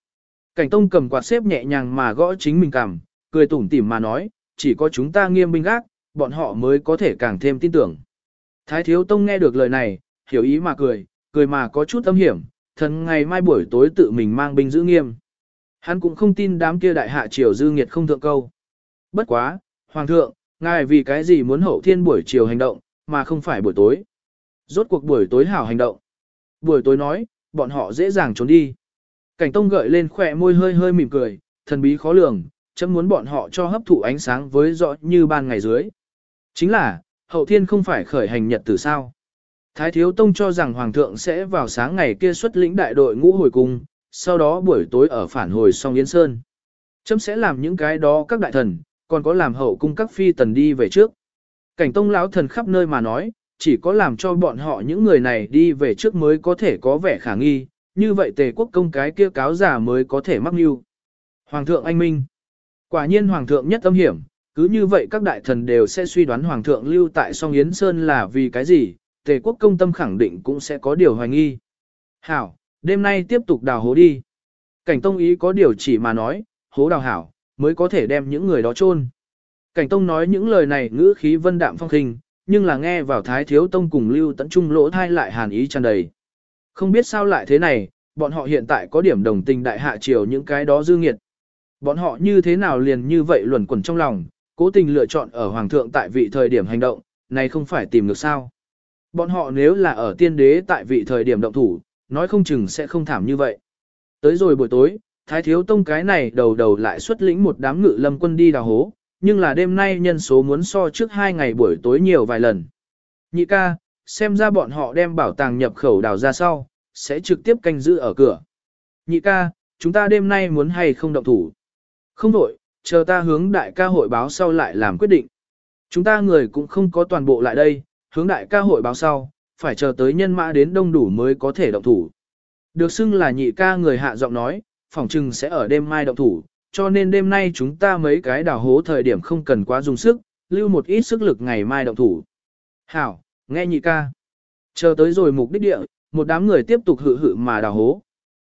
Speaker 1: Cảnh Tông cầm quạt xếp nhẹ nhàng mà gõ chính mình cằm, cười tủm tỉm mà nói, chỉ có chúng ta nghiêm binh gác, bọn họ mới có thể càng thêm tin tưởng. Thái Thiếu Tông nghe được lời này, hiểu ý mà cười, cười mà có chút âm hiểm, thần ngày mai buổi tối tự mình mang binh giữ nghiêm. Hắn cũng không tin đám kia đại hạ triều dư nghiệt không thượng câu. Bất quá, Hoàng thượng, ngài vì cái gì muốn hậu thiên buổi chiều hành động, mà không phải buổi tối. Rốt cuộc buổi tối hảo hành động. Buổi tối nói, bọn họ dễ dàng trốn đi. Cảnh tông gợi lên khỏe môi hơi hơi mỉm cười, thần bí khó lường, chấm muốn bọn họ cho hấp thụ ánh sáng với rõ như ban ngày dưới. Chính là, hậu thiên không phải khởi hành nhật từ sao. Thái Thiếu Tông cho rằng Hoàng thượng sẽ vào sáng ngày kia xuất lĩnh đại đội ngũ hồi cung, sau đó buổi tối ở phản hồi song Yến Sơn. Chấm sẽ làm những cái đó các đại thần, còn có làm hậu cung các phi tần đi về trước. Cảnh tông lão thần khắp nơi mà nói, chỉ có làm cho bọn họ những người này đi về trước mới có thể có vẻ khả nghi, như vậy tề quốc công cái kia cáo giả mới có thể mắc mưu. Hoàng thượng anh minh. Quả nhiên hoàng thượng nhất âm hiểm, cứ như vậy các đại thần đều sẽ suy đoán hoàng thượng lưu tại song Yến Sơn là vì cái gì, tề quốc công tâm khẳng định cũng sẽ có điều hoài nghi. Hảo, đêm nay tiếp tục đào hố đi. Cảnh tông ý có điều chỉ mà nói, hố đào hảo, mới có thể đem những người đó chôn. Cảnh tông nói những lời này ngữ khí vân đạm phong khinh, nhưng là nghe vào thái thiếu tông cùng lưu Tấn trung lỗ thai lại hàn ý tràn đầy. Không biết sao lại thế này, bọn họ hiện tại có điểm đồng tình đại hạ triều những cái đó dư nghiệt. Bọn họ như thế nào liền như vậy luẩn quẩn trong lòng, cố tình lựa chọn ở hoàng thượng tại vị thời điểm hành động, này không phải tìm được sao. Bọn họ nếu là ở tiên đế tại vị thời điểm động thủ, nói không chừng sẽ không thảm như vậy. Tới rồi buổi tối, Thái Thiếu Tông cái này đầu đầu lại xuất lĩnh một đám ngự lâm quân đi đào hố, nhưng là đêm nay nhân số muốn so trước hai ngày buổi tối nhiều vài lần. Nhị ca, xem ra bọn họ đem bảo tàng nhập khẩu đào ra sau, sẽ trực tiếp canh giữ ở cửa. Nhị ca, chúng ta đêm nay muốn hay không động thủ? Không đổi, chờ ta hướng đại ca hội báo sau lại làm quyết định. Chúng ta người cũng không có toàn bộ lại đây, hướng đại ca hội báo sau, phải chờ tới nhân mã đến đông đủ mới có thể động thủ. Được xưng là nhị ca người hạ giọng nói, phỏng chừng sẽ ở đêm mai động thủ, cho nên đêm nay chúng ta mấy cái đào hố thời điểm không cần quá dùng sức, lưu một ít sức lực ngày mai động thủ. Hảo, nghe nhị ca. Chờ tới rồi mục đích địa, một đám người tiếp tục hự hự mà đào hố.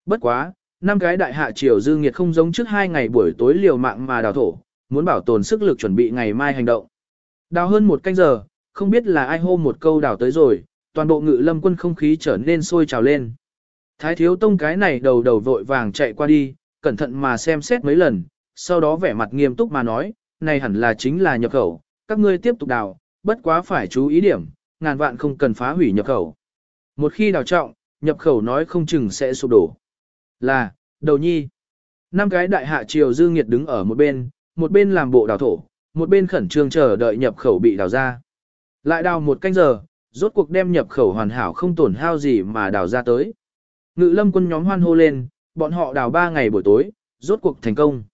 Speaker 1: Bất quá, năm cái đại hạ triều dư nghiệt không giống trước hai ngày buổi tối liều mạng mà đào thổ, muốn bảo tồn sức lực chuẩn bị ngày mai hành động. Đào hơn một canh giờ, không biết là ai hô một câu đào tới rồi, toàn bộ ngự lâm quân không khí trở nên sôi trào lên. Thái thiếu tông cái này đầu đầu vội vàng chạy qua đi, cẩn thận mà xem xét mấy lần, sau đó vẻ mặt nghiêm túc mà nói, này hẳn là chính là nhập khẩu, các ngươi tiếp tục đào, bất quá phải chú ý điểm, ngàn vạn không cần phá hủy nhập khẩu. Một khi đào trọng, nhập khẩu nói không chừng sẽ sụp đổ. Là, đầu nhi. Năm cái đại hạ triều dư nghiệt đứng ở một bên, một bên làm bộ đào thổ, một bên khẩn trương chờ đợi nhập khẩu bị đào ra. Lại đào một canh giờ, rốt cuộc đem nhập khẩu hoàn hảo không tổn hao gì mà đào ra tới. Ngự lâm quân nhóm hoan hô lên, bọn họ đào ba ngày buổi tối, rốt cuộc thành công.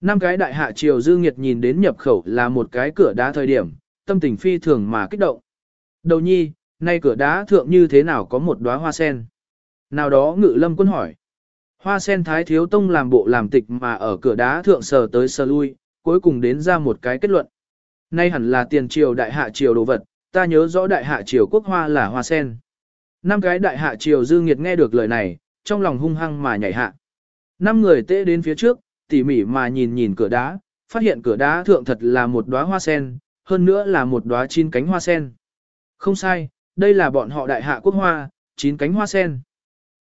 Speaker 1: Năm cái đại hạ triều dư nghiệt nhìn đến nhập khẩu là một cái cửa đá thời điểm, tâm tình phi thường mà kích động. Đầu nhi, nay cửa đá thượng như thế nào có một đóa hoa sen? Nào đó ngự lâm quân hỏi. Hoa sen thái thiếu tông làm bộ làm tịch mà ở cửa đá thượng sờ tới sờ lui, cuối cùng đến ra một cái kết luận. Nay hẳn là tiền triều đại hạ triều đồ vật, ta nhớ rõ đại hạ triều quốc hoa là hoa sen. Năm cái đại hạ triều dư nghiệt nghe được lời này, trong lòng hung hăng mà nhảy hạ. Năm người tê đến phía trước, tỉ mỉ mà nhìn nhìn cửa đá, phát hiện cửa đá thượng thật là một đóa hoa sen, hơn nữa là một đóa chín cánh hoa sen. Không sai, đây là bọn họ đại hạ quốc hoa, chín cánh hoa sen.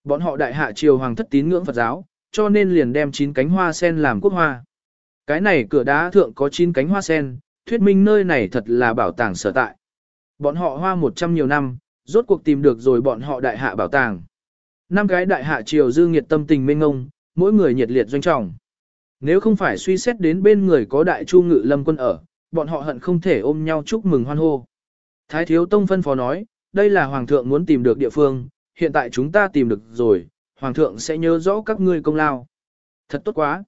Speaker 1: Bọn họ đại hạ triều hoàng thất tín ngưỡng Phật giáo, cho nên liền đem chín cánh hoa sen làm quốc hoa. Cái này cửa đá thượng có chín cánh hoa sen, thuyết minh nơi này thật là bảo tàng sở tại. Bọn họ hoa một trăm nhiều năm, rốt cuộc tìm được rồi bọn họ đại hạ bảo tàng. Năm cái đại hạ triều dư nghiệt tâm tình mênh ngông, mỗi người nhiệt liệt doanh trọng. Nếu không phải suy xét đến bên người có đại chu ngự lâm quân ở, bọn họ hận không thể ôm nhau chúc mừng hoan hô. Thái thiếu tông phân phó nói, đây là hoàng thượng muốn tìm được địa phương, hiện tại chúng ta tìm được rồi, hoàng thượng sẽ nhớ rõ các ngươi công lao. Thật tốt quá.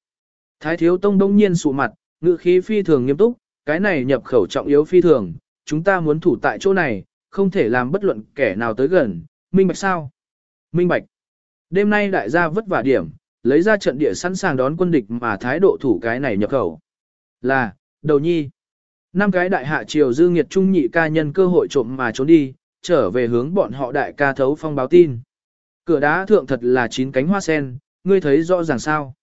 Speaker 1: Thái thiếu tông đông nhiên sụ mặt, ngự khí phi thường nghiêm túc, cái này nhập khẩu trọng yếu phi thường, chúng ta muốn thủ tại chỗ này, không thể làm bất luận kẻ nào tới gần, minh bạch sao? Minh bạch. Đêm nay đại gia vất vả điểm, lấy ra trận địa sẵn sàng đón quân địch mà thái độ thủ cái này nhập khẩu. Là, đầu nhi. Năm cái đại hạ triều dư nghiệt trung nhị ca nhân cơ hội trộm mà trốn đi, trở về hướng bọn họ đại ca thấu phong báo tin. Cửa đá thượng thật là chín cánh hoa sen, ngươi thấy rõ ràng sao.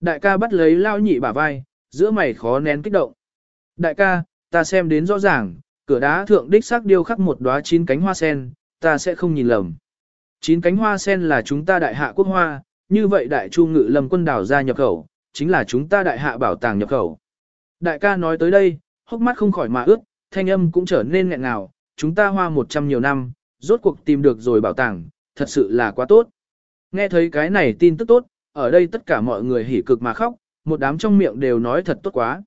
Speaker 1: Đại ca bắt lấy lao nhị bả vai, giữa mày khó nén kích động. Đại ca, ta xem đến rõ ràng, cửa đá thượng đích xác điêu khắc một đóa chín cánh hoa sen, ta sẽ không nhìn lầm. Chín cánh hoa sen là chúng ta đại hạ quốc hoa, như vậy đại chu ngự lâm quân đảo ra nhập khẩu, chính là chúng ta đại hạ bảo tàng nhập khẩu. Đại ca nói tới đây, hốc mắt không khỏi mà ướt, thanh âm cũng trở nên nghẹn ngào, chúng ta hoa một trăm nhiều năm, rốt cuộc tìm được rồi bảo tàng, thật sự là quá tốt. Nghe thấy cái này tin tức tốt, ở đây tất cả mọi người hỉ cực mà khóc, một đám trong miệng đều nói thật tốt quá.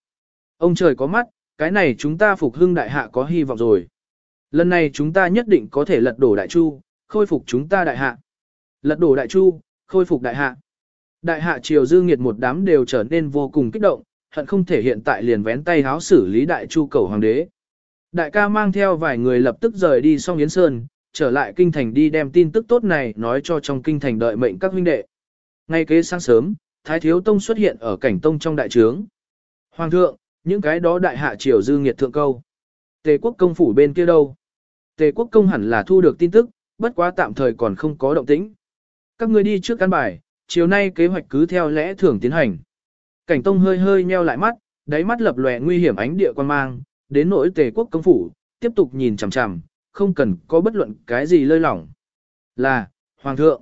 Speaker 1: Ông trời có mắt, cái này chúng ta phục hưng đại hạ có hy vọng rồi. Lần này chúng ta nhất định có thể lật đổ đại chu, khôi phục chúng ta đại hạ. Lật đổ đại chu, khôi phục đại hạ. Đại hạ triều dư nghiệt một đám đều trở nên vô cùng kích động, hận không thể hiện tại liền vén tay háo xử lý đại chu cầu hoàng đế. Đại ca mang theo vài người lập tức rời đi song Yến Sơn, trở lại kinh thành đi đem tin tức tốt này nói cho trong kinh thành đợi mệnh các huynh đệ. Ngay kế sáng sớm, Thái Thiếu Tông xuất hiện ở cảnh tông trong đại trướng. Hoàng thượng, những cái đó đại hạ triều dư nghiệt thượng câu. Tề quốc công phủ bên kia đâu? Tề quốc công hẳn là thu được tin tức, bất quá tạm thời còn không có động tĩnh. Các ngươi đi trước căn bài, chiều nay kế hoạch cứ theo lẽ thường tiến hành. Cảnh tông hơi hơi nheo lại mắt, đáy mắt lập lòe nguy hiểm ánh địa quan mang, đến nỗi tề quốc công phủ, tiếp tục nhìn chằm chằm, không cần có bất luận cái gì lơi lỏng. Là, Hoàng thượng.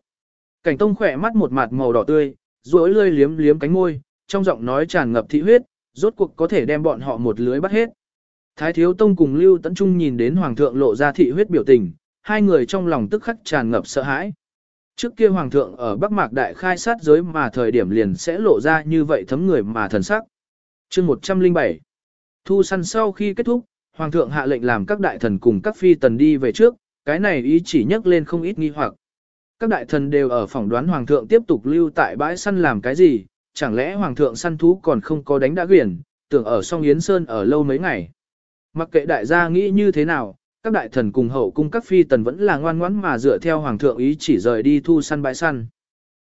Speaker 1: Cảnh tông khỏe mắt một mặt màu đỏ tươi, duỗi lơi liếm liếm cánh môi, trong giọng nói tràn ngập thị huyết, rốt cuộc có thể đem bọn họ một lưới bắt hết. Thái thiếu tông cùng Lưu Tấn Trung nhìn đến Hoàng thượng lộ ra thị huyết biểu tình, hai người trong lòng tức khắc tràn ngập sợ hãi. Trước kia Hoàng thượng ở Bắc Mạc Đại khai sát giới mà thời điểm liền sẽ lộ ra như vậy thấm người mà thần sắc. chương 107 Thu săn sau khi kết thúc, Hoàng thượng hạ lệnh làm các đại thần cùng các phi tần đi về trước, cái này ý chỉ nhắc lên không ít nghi hoặc. Các đại thần đều ở phỏng đoán Hoàng thượng tiếp tục lưu tại bãi săn làm cái gì, chẳng lẽ Hoàng thượng săn thú còn không có đánh đã quyển, tưởng ở song Yến Sơn ở lâu mấy ngày. Mặc kệ đại gia nghĩ như thế nào, các đại thần cùng hậu cung các phi tần vẫn là ngoan ngoãn mà dựa theo Hoàng thượng ý chỉ rời đi thu săn bãi săn.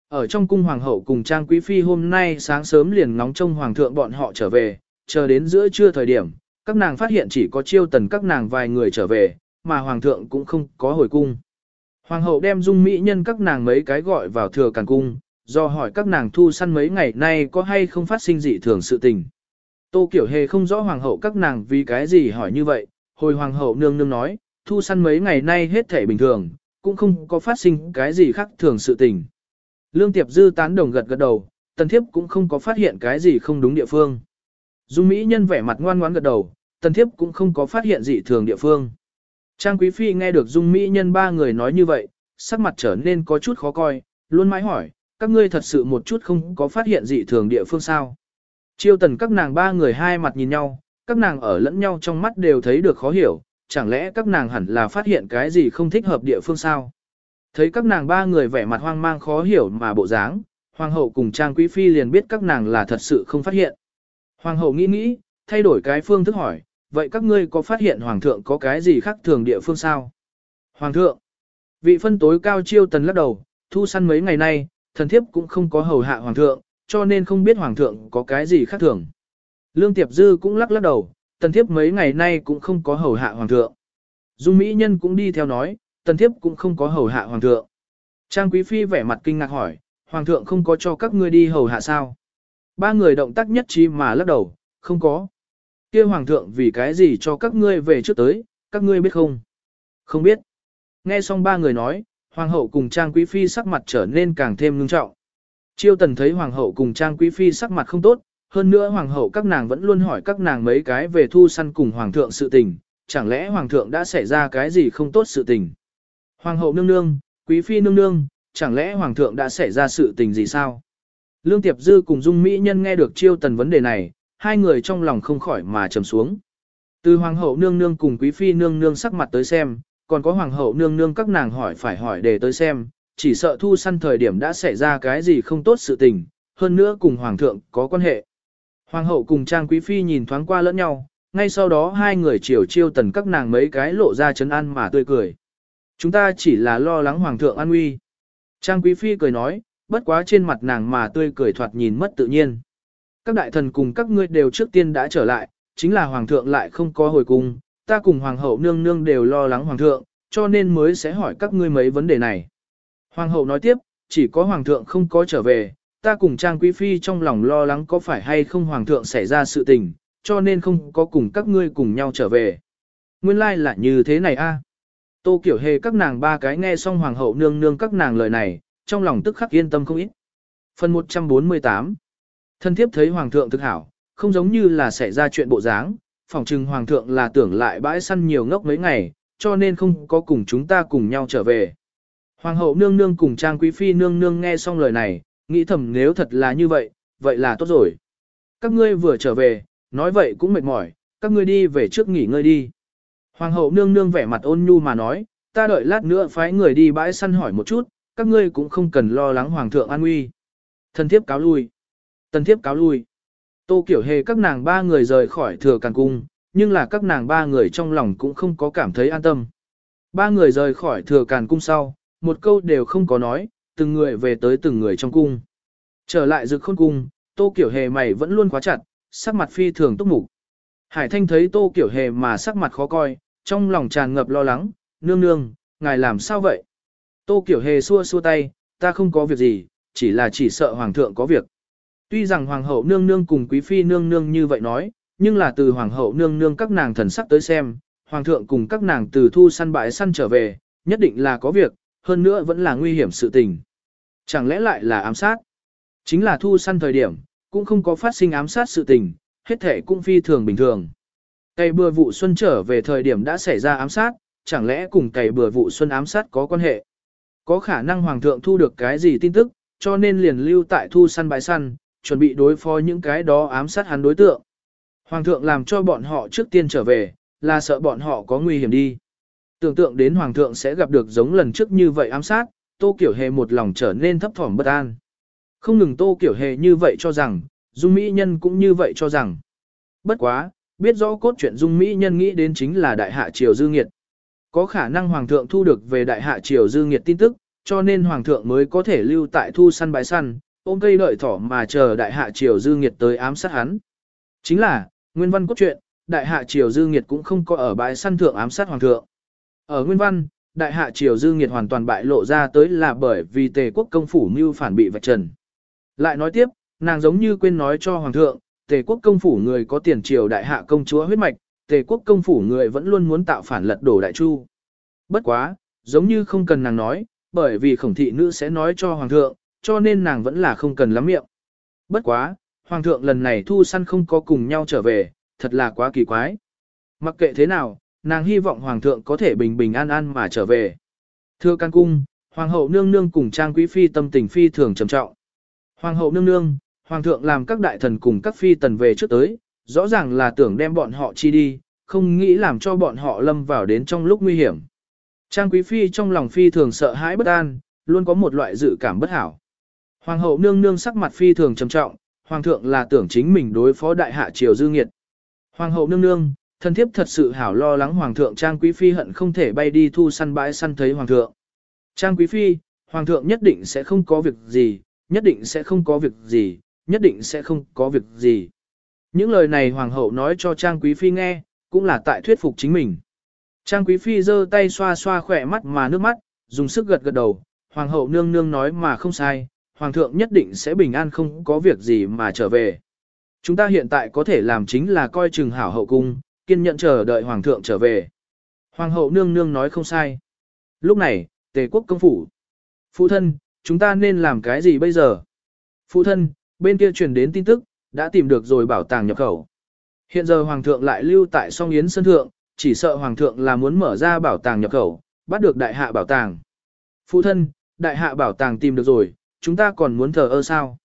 Speaker 1: Ở trong cung Hoàng hậu cùng Trang Quý Phi hôm nay sáng sớm liền ngóng trông Hoàng thượng bọn họ trở về, chờ đến giữa trưa thời điểm, các nàng phát hiện chỉ có chiêu tần các nàng vài người trở về, mà hoàng thượng cũng không có hồi cung. Hoàng hậu đem dung mỹ nhân các nàng mấy cái gọi vào thừa càng cung, do hỏi các nàng thu săn mấy ngày nay có hay không phát sinh dị thường sự tình. Tô Kiểu Hề không rõ hoàng hậu các nàng vì cái gì hỏi như vậy, hồi hoàng hậu nương nương nói, thu săn mấy ngày nay hết thể bình thường, cũng không có phát sinh cái gì khác thường sự tình. Lương Tiệp Dư tán đồng gật gật đầu, tần thiếp cũng không có phát hiện cái gì không đúng địa phương. Dung Mỹ nhân vẻ mặt ngoan ngoãn gật đầu, tần thiếp cũng không có phát hiện dị thường địa phương. Trang Quý Phi nghe được Dung Mỹ nhân ba người nói như vậy, sắc mặt trở nên có chút khó coi, luôn mãi hỏi, các ngươi thật sự một chút không có phát hiện dị thường địa phương sao. Chiêu tần các nàng ba người hai mặt nhìn nhau, các nàng ở lẫn nhau trong mắt đều thấy được khó hiểu, chẳng lẽ các nàng hẳn là phát hiện cái gì không thích hợp địa phương sao. Thấy các nàng ba người vẻ mặt hoang mang khó hiểu mà bộ dáng, hoàng hậu cùng trang quý phi liền biết các nàng là thật sự không phát hiện. Hoàng hậu nghĩ nghĩ, thay đổi cái phương thức hỏi, vậy các ngươi có phát hiện hoàng thượng có cái gì khác thường địa phương sao? Hoàng thượng, vị phân tối cao chiêu tần lắc đầu, thu săn mấy ngày nay, thần thiếp cũng không có hầu hạ hoàng thượng, cho nên không biết hoàng thượng có cái gì khác thường. Lương Tiệp Dư cũng lắc lắc đầu, tần thiếp mấy ngày nay cũng không có hầu hạ hoàng thượng. Dung Mỹ Nhân cũng đi theo nói, tần thiếp cũng không có hầu hạ hoàng thượng. Trang Quý Phi vẻ mặt kinh ngạc hỏi, hoàng thượng không có cho các ngươi đi hầu hạ sao? Ba người động tác nhất trí mà lắc đầu, không có. kia hoàng thượng vì cái gì cho các ngươi về trước tới, các ngươi biết không? Không biết. Nghe xong ba người nói, hoàng hậu cùng trang quý phi sắc mặt trở nên càng thêm ngưng trọng. Chiêu tần thấy hoàng hậu cùng trang quý phi sắc mặt không tốt, hơn nữa hoàng hậu các nàng vẫn luôn hỏi các nàng mấy cái về thu săn cùng hoàng thượng sự tình, chẳng lẽ hoàng thượng đã xảy ra cái gì không tốt sự tình. Hoàng hậu nương nương, quý phi nương nương, chẳng lẽ hoàng thượng đã xảy ra sự tình gì sao? Lương Tiệp Dư cùng Dung Mỹ Nhân nghe được chiêu tần vấn đề này, hai người trong lòng không khỏi mà trầm xuống. Từ Hoàng hậu nương nương cùng Quý Phi nương nương sắc mặt tới xem, còn có Hoàng hậu nương nương các nàng hỏi phải hỏi để tới xem, chỉ sợ thu săn thời điểm đã xảy ra cái gì không tốt sự tình, hơn nữa cùng Hoàng thượng có quan hệ. Hoàng hậu cùng Trang Quý Phi nhìn thoáng qua lẫn nhau, ngay sau đó hai người chiều chiêu tần các nàng mấy cái lộ ra chấn an mà tươi cười. Chúng ta chỉ là lo lắng Hoàng thượng an nguy. Trang Quý Phi cười nói, bất quá trên mặt nàng mà tươi cười thoạt nhìn mất tự nhiên. Các đại thần cùng các ngươi đều trước tiên đã trở lại, chính là hoàng thượng lại không có hồi cung, ta cùng hoàng hậu nương nương đều lo lắng hoàng thượng, cho nên mới sẽ hỏi các ngươi mấy vấn đề này. Hoàng hậu nói tiếp, chỉ có hoàng thượng không có trở về, ta cùng trang quý phi trong lòng lo lắng có phải hay không hoàng thượng xảy ra sự tình, cho nên không có cùng các ngươi cùng nhau trở về. Nguyên lai like là như thế này a. Tô kiểu hề các nàng ba cái nghe xong hoàng hậu nương nương các nàng lời này, trong lòng tức khắc yên tâm không ít. Phần 148 Thân thiếp thấy hoàng thượng thực hảo, không giống như là xảy ra chuyện bộ dáng, phỏng chừng hoàng thượng là tưởng lại bãi săn nhiều ngốc mấy ngày, cho nên không có cùng chúng ta cùng nhau trở về. Hoàng hậu nương nương cùng trang quý phi nương nương nghe xong lời này, nghĩ thầm nếu thật là như vậy, vậy là tốt rồi. các ngươi vừa trở về, nói vậy cũng mệt mỏi, các ngươi đi về trước nghỉ ngơi đi. Hoàng hậu nương nương vẻ mặt ôn nhu mà nói, ta đợi lát nữa phái người đi bãi săn hỏi một chút, các ngươi cũng không cần lo lắng hoàng thượng an nguy. Thần thiếp cáo lui. Thần thiếp cáo lui. Tô kiểu hề các nàng ba người rời khỏi thừa càng cung, nhưng là các nàng ba người trong lòng cũng không có cảm thấy an tâm. Ba người rời khỏi thừa càn cung sau, một câu đều không có nói, từng người về tới từng người trong cung. Trở lại rực khôn cung, tô kiểu hề mày vẫn luôn khóa chặt, sắc mặt phi thường túc mục. Hải thanh thấy tô kiểu hề mà sắc mặt khó coi, trong lòng tràn ngập lo lắng, nương nương, ngài làm sao vậy? Tô kiểu hề xua xua tay, ta không có việc gì, chỉ là chỉ sợ hoàng thượng có việc. Tuy rằng hoàng hậu nương nương cùng quý phi nương nương như vậy nói, nhưng là từ hoàng hậu nương nương các nàng thần sắc tới xem, hoàng thượng cùng các nàng từ thu săn bãi săn trở về, nhất định là có việc, hơn nữa vẫn là nguy hiểm sự tình. Chẳng lẽ lại là ám sát? Chính là thu săn thời điểm, cũng không có phát sinh ám sát sự tình, hết thể cũng phi thường bình thường. Cày bừa vụ xuân trở về thời điểm đã xảy ra ám sát, chẳng lẽ cùng cày bừa vụ xuân ám sát có quan hệ? Có khả năng hoàng thượng thu được cái gì tin tức, cho nên liền lưu tại thu săn bãi săn, chuẩn bị đối phó những cái đó ám sát hắn đối tượng. Hoàng thượng làm cho bọn họ trước tiên trở về, là sợ bọn họ có nguy hiểm đi. Tưởng tượng đến hoàng thượng sẽ gặp được giống lần trước như vậy ám sát, tô kiểu hề một lòng trở nên thấp thỏm bất an. Không ngừng tô kiểu hề như vậy cho rằng, dung mỹ nhân cũng như vậy cho rằng. Bất quá, biết rõ cốt truyện dung mỹ nhân nghĩ đến chính là đại hạ triều dư nghiệt. Có khả năng hoàng thượng thu được về đại hạ triều dư nghiệt tin tức, cho nên hoàng thượng mới có thể lưu tại thu săn bãi săn, ôm cây đợi thỏ mà chờ đại hạ triều dư nghiệt tới ám sát hắn. Chính là, nguyên văn cốt truyện, đại hạ triều dư nghiệt cũng không có ở bãi săn thượng ám sát hoàng thượng. Ở nguyên văn, đại hạ triều dư nghiệt hoàn toàn bại lộ ra tới là bởi vì tề quốc công phủ mưu phản bị vạch trần. Lại nói tiếp, nàng giống như quên nói cho hoàng thượng, tề quốc công phủ người có tiền triều đại hạ công chúa huyết mạch, tề quốc công phủ người vẫn luôn muốn tạo phản lật đổ đại chu. Bất quá, giống như không cần nàng nói, bởi vì khổng thị nữ sẽ nói cho hoàng thượng, cho nên nàng vẫn là không cần lắm miệng. Bất quá, hoàng thượng lần này thu săn không có cùng nhau trở về, thật là quá kỳ quái. Mặc kệ thế nào, nàng hy vọng hoàng thượng có thể bình bình an an mà trở về. Thưa can cung, hoàng hậu nương nương cùng trang quý phi tâm tình phi thường trầm trọng. Hoàng hậu nương nương, hoàng thượng làm các đại thần cùng các phi tần về trước tới, rõ ràng là tưởng đem bọn họ chi đi, không nghĩ làm cho bọn họ lâm vào đến trong lúc nguy hiểm. Trang quý phi trong lòng phi thường sợ hãi bất an, luôn có một loại dự cảm bất hảo. Hoàng hậu nương nương sắc mặt phi thường trầm trọng, hoàng thượng là tưởng chính mình đối phó đại hạ triều dư nghiệt. Hoàng hậu nương nương, thân thiếp thật sự hảo lo lắng hoàng thượng trang quý phi hận không thể bay đi thu săn bãi săn thấy hoàng thượng. Trang quý phi, hoàng thượng nhất định sẽ không có việc gì, nhất định sẽ không có việc gì, nhất định sẽ không có việc gì. Những lời này hoàng hậu nói cho trang quý phi nghe, cũng là tại thuyết phục chính mình. Trang quý phi giơ tay xoa xoa khỏe mắt mà nước mắt, dùng sức gật gật đầu, hoàng hậu nương nương nói mà không sai, hoàng thượng nhất định sẽ bình an không có việc gì mà trở về. Chúng ta hiện tại có thể làm chính là coi chừng hảo hậu cung, kiên nhẫn chờ đợi hoàng thượng trở về. Hoàng hậu nương nương nói không sai. Lúc này, tề quốc công phủ. Phụ thân, chúng ta nên làm cái gì bây giờ? Phụ thân, bên kia truyền đến tin tức, đã tìm được rồi bảo tàng nhập khẩu. Hiện giờ hoàng thượng lại lưu tại song yến sân thượng, chỉ sợ hoàng thượng là muốn mở ra bảo tàng nhập khẩu, bắt được đại hạ bảo tàng. Phụ thân, đại hạ bảo tàng tìm được rồi, chúng ta còn muốn thờ ơ sao?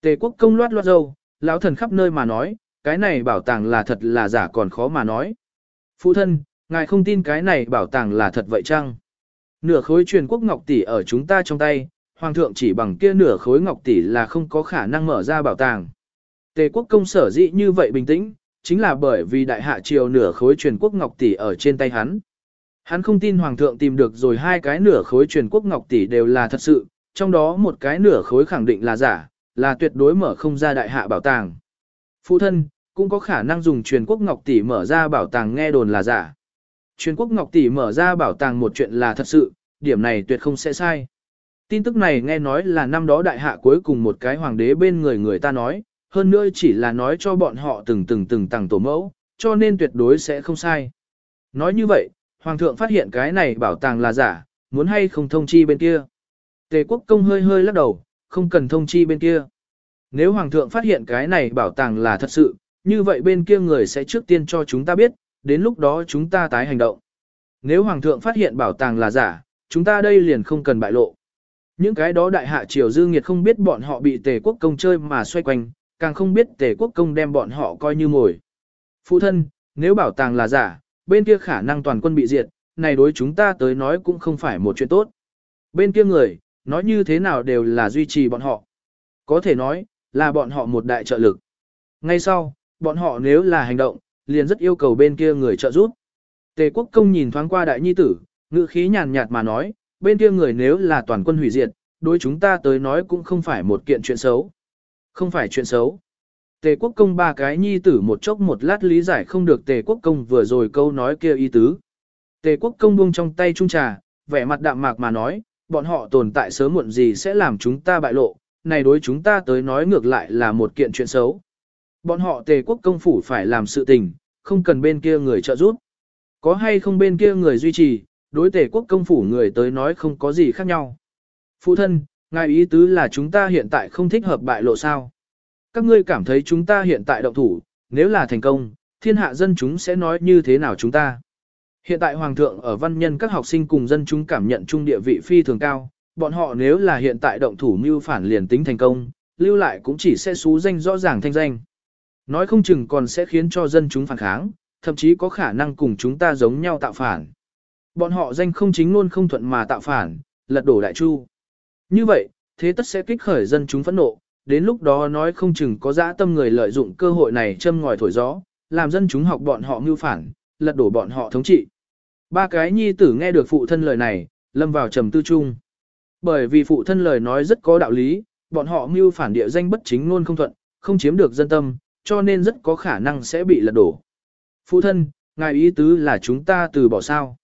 Speaker 1: Tề quốc công loát loát dâu, lão thần khắp nơi mà nói, cái này bảo tàng là thật là giả còn khó mà nói. Phụ thân, ngài không tin cái này bảo tàng là thật vậy chăng? Nửa khối truyền quốc ngọc tỷ ở chúng ta trong tay, hoàng thượng chỉ bằng kia nửa khối ngọc tỷ là không có khả năng mở ra bảo tàng. Tề quốc công sở dĩ như vậy bình tĩnh, chính là bởi vì đại hạ triều nửa khối truyền quốc ngọc tỷ ở trên tay hắn. Hắn không tin hoàng thượng tìm được rồi hai cái nửa khối truyền quốc ngọc tỷ đều là thật sự, trong đó một cái nửa khối khẳng định là giả, là tuyệt đối mở không ra đại hạ bảo tàng. Phụ thân, cũng có khả năng dùng truyền quốc ngọc tỷ mở ra bảo tàng nghe đồn là giả. Truyền quốc ngọc tỷ mở ra bảo tàng một chuyện là thật sự, điểm này tuyệt không sẽ sai. Tin tức này nghe nói là năm đó đại hạ cuối cùng một cái hoàng đế bên người người ta nói, hơn nữa chỉ là nói cho bọn họ từng từng từng tầng tổ mẫu, cho nên tuyệt đối sẽ không sai. Nói như vậy, hoàng thượng phát hiện cái này bảo tàng là giả, muốn hay không thông chi bên kia. Tề quốc công hơi hơi lắc đầu, không cần thông chi bên kia. Nếu hoàng thượng phát hiện cái này bảo tàng là thật sự, như vậy bên kia người sẽ trước tiên cho chúng ta biết, đến lúc đó chúng ta tái hành động. Nếu hoàng thượng phát hiện bảo tàng là giả, chúng ta đây liền không cần bại lộ. Những cái đó đại hạ triều dư nghiệt không biết bọn họ bị tề quốc công chơi mà xoay quanh, càng không biết tề quốc công đem bọn họ coi như mồi. Phụ thân, nếu bảo tàng là giả, bên kia khả năng toàn quân bị diệt, này đối chúng ta tới nói cũng không phải một chuyện tốt. Bên kia người, nói như thế nào đều là duy trì bọn họ. Có thể nói, là bọn họ một đại trợ lực. Ngay sau, bọn họ nếu là hành động, liền rất yêu cầu bên kia người trợ giúp. Tề quốc công nhìn thoáng qua đại nhi tử, ngữ khí nhàn nhạt mà nói, bên kia người nếu là toàn quân hủy diệt, đối chúng ta tới nói cũng không phải một kiện chuyện xấu. Không phải chuyện xấu. Tề quốc công ba cái nhi tử một chốc một lát lý giải không được tề quốc công vừa rồi câu nói kia ý tứ. Tề quốc công buông trong tay trung trà, vẻ mặt đạm mạc mà nói, bọn họ tồn tại sớm muộn gì sẽ làm chúng ta bại lộ, này đối chúng ta tới nói ngược lại là một kiện chuyện xấu. Bọn họ tề quốc công phủ phải làm sự tình, không cần bên kia người trợ giúp. Có hay không bên kia người duy trì, đối tề quốc công phủ người tới nói không có gì khác nhau. Phụ thân, ngài ý tứ là chúng ta hiện tại không thích hợp bại lộ sao. Các ngươi cảm thấy chúng ta hiện tại động thủ, nếu là thành công, thiên hạ dân chúng sẽ nói như thế nào chúng ta. Hiện tại Hoàng thượng ở văn nhân các học sinh cùng dân chúng cảm nhận chung địa vị phi thường cao, bọn họ nếu là hiện tại động thủ mưu phản liền tính thành công, lưu lại cũng chỉ sẽ xú danh rõ ràng thanh danh. Nói không chừng còn sẽ khiến cho dân chúng phản kháng, thậm chí có khả năng cùng chúng ta giống nhau tạo phản. Bọn họ danh không chính luôn không thuận mà tạo phản, lật đổ đại chu. Như vậy, thế tất sẽ kích khởi dân chúng phẫn nộ, đến lúc đó nói không chừng có dã tâm người lợi dụng cơ hội này châm ngòi thổi gió, làm dân chúng học bọn họ mưu phản, lật đổ bọn họ thống trị. Ba cái nhi tử nghe được phụ thân lời này, lâm vào trầm tư chung. Bởi vì phụ thân lời nói rất có đạo lý, bọn họ mưu phản địa danh bất chính luôn không thuận, không chiếm được dân tâm, cho nên rất có khả năng sẽ bị lật đổ. Phụ thân, ngài ý tứ là chúng ta từ bỏ sao.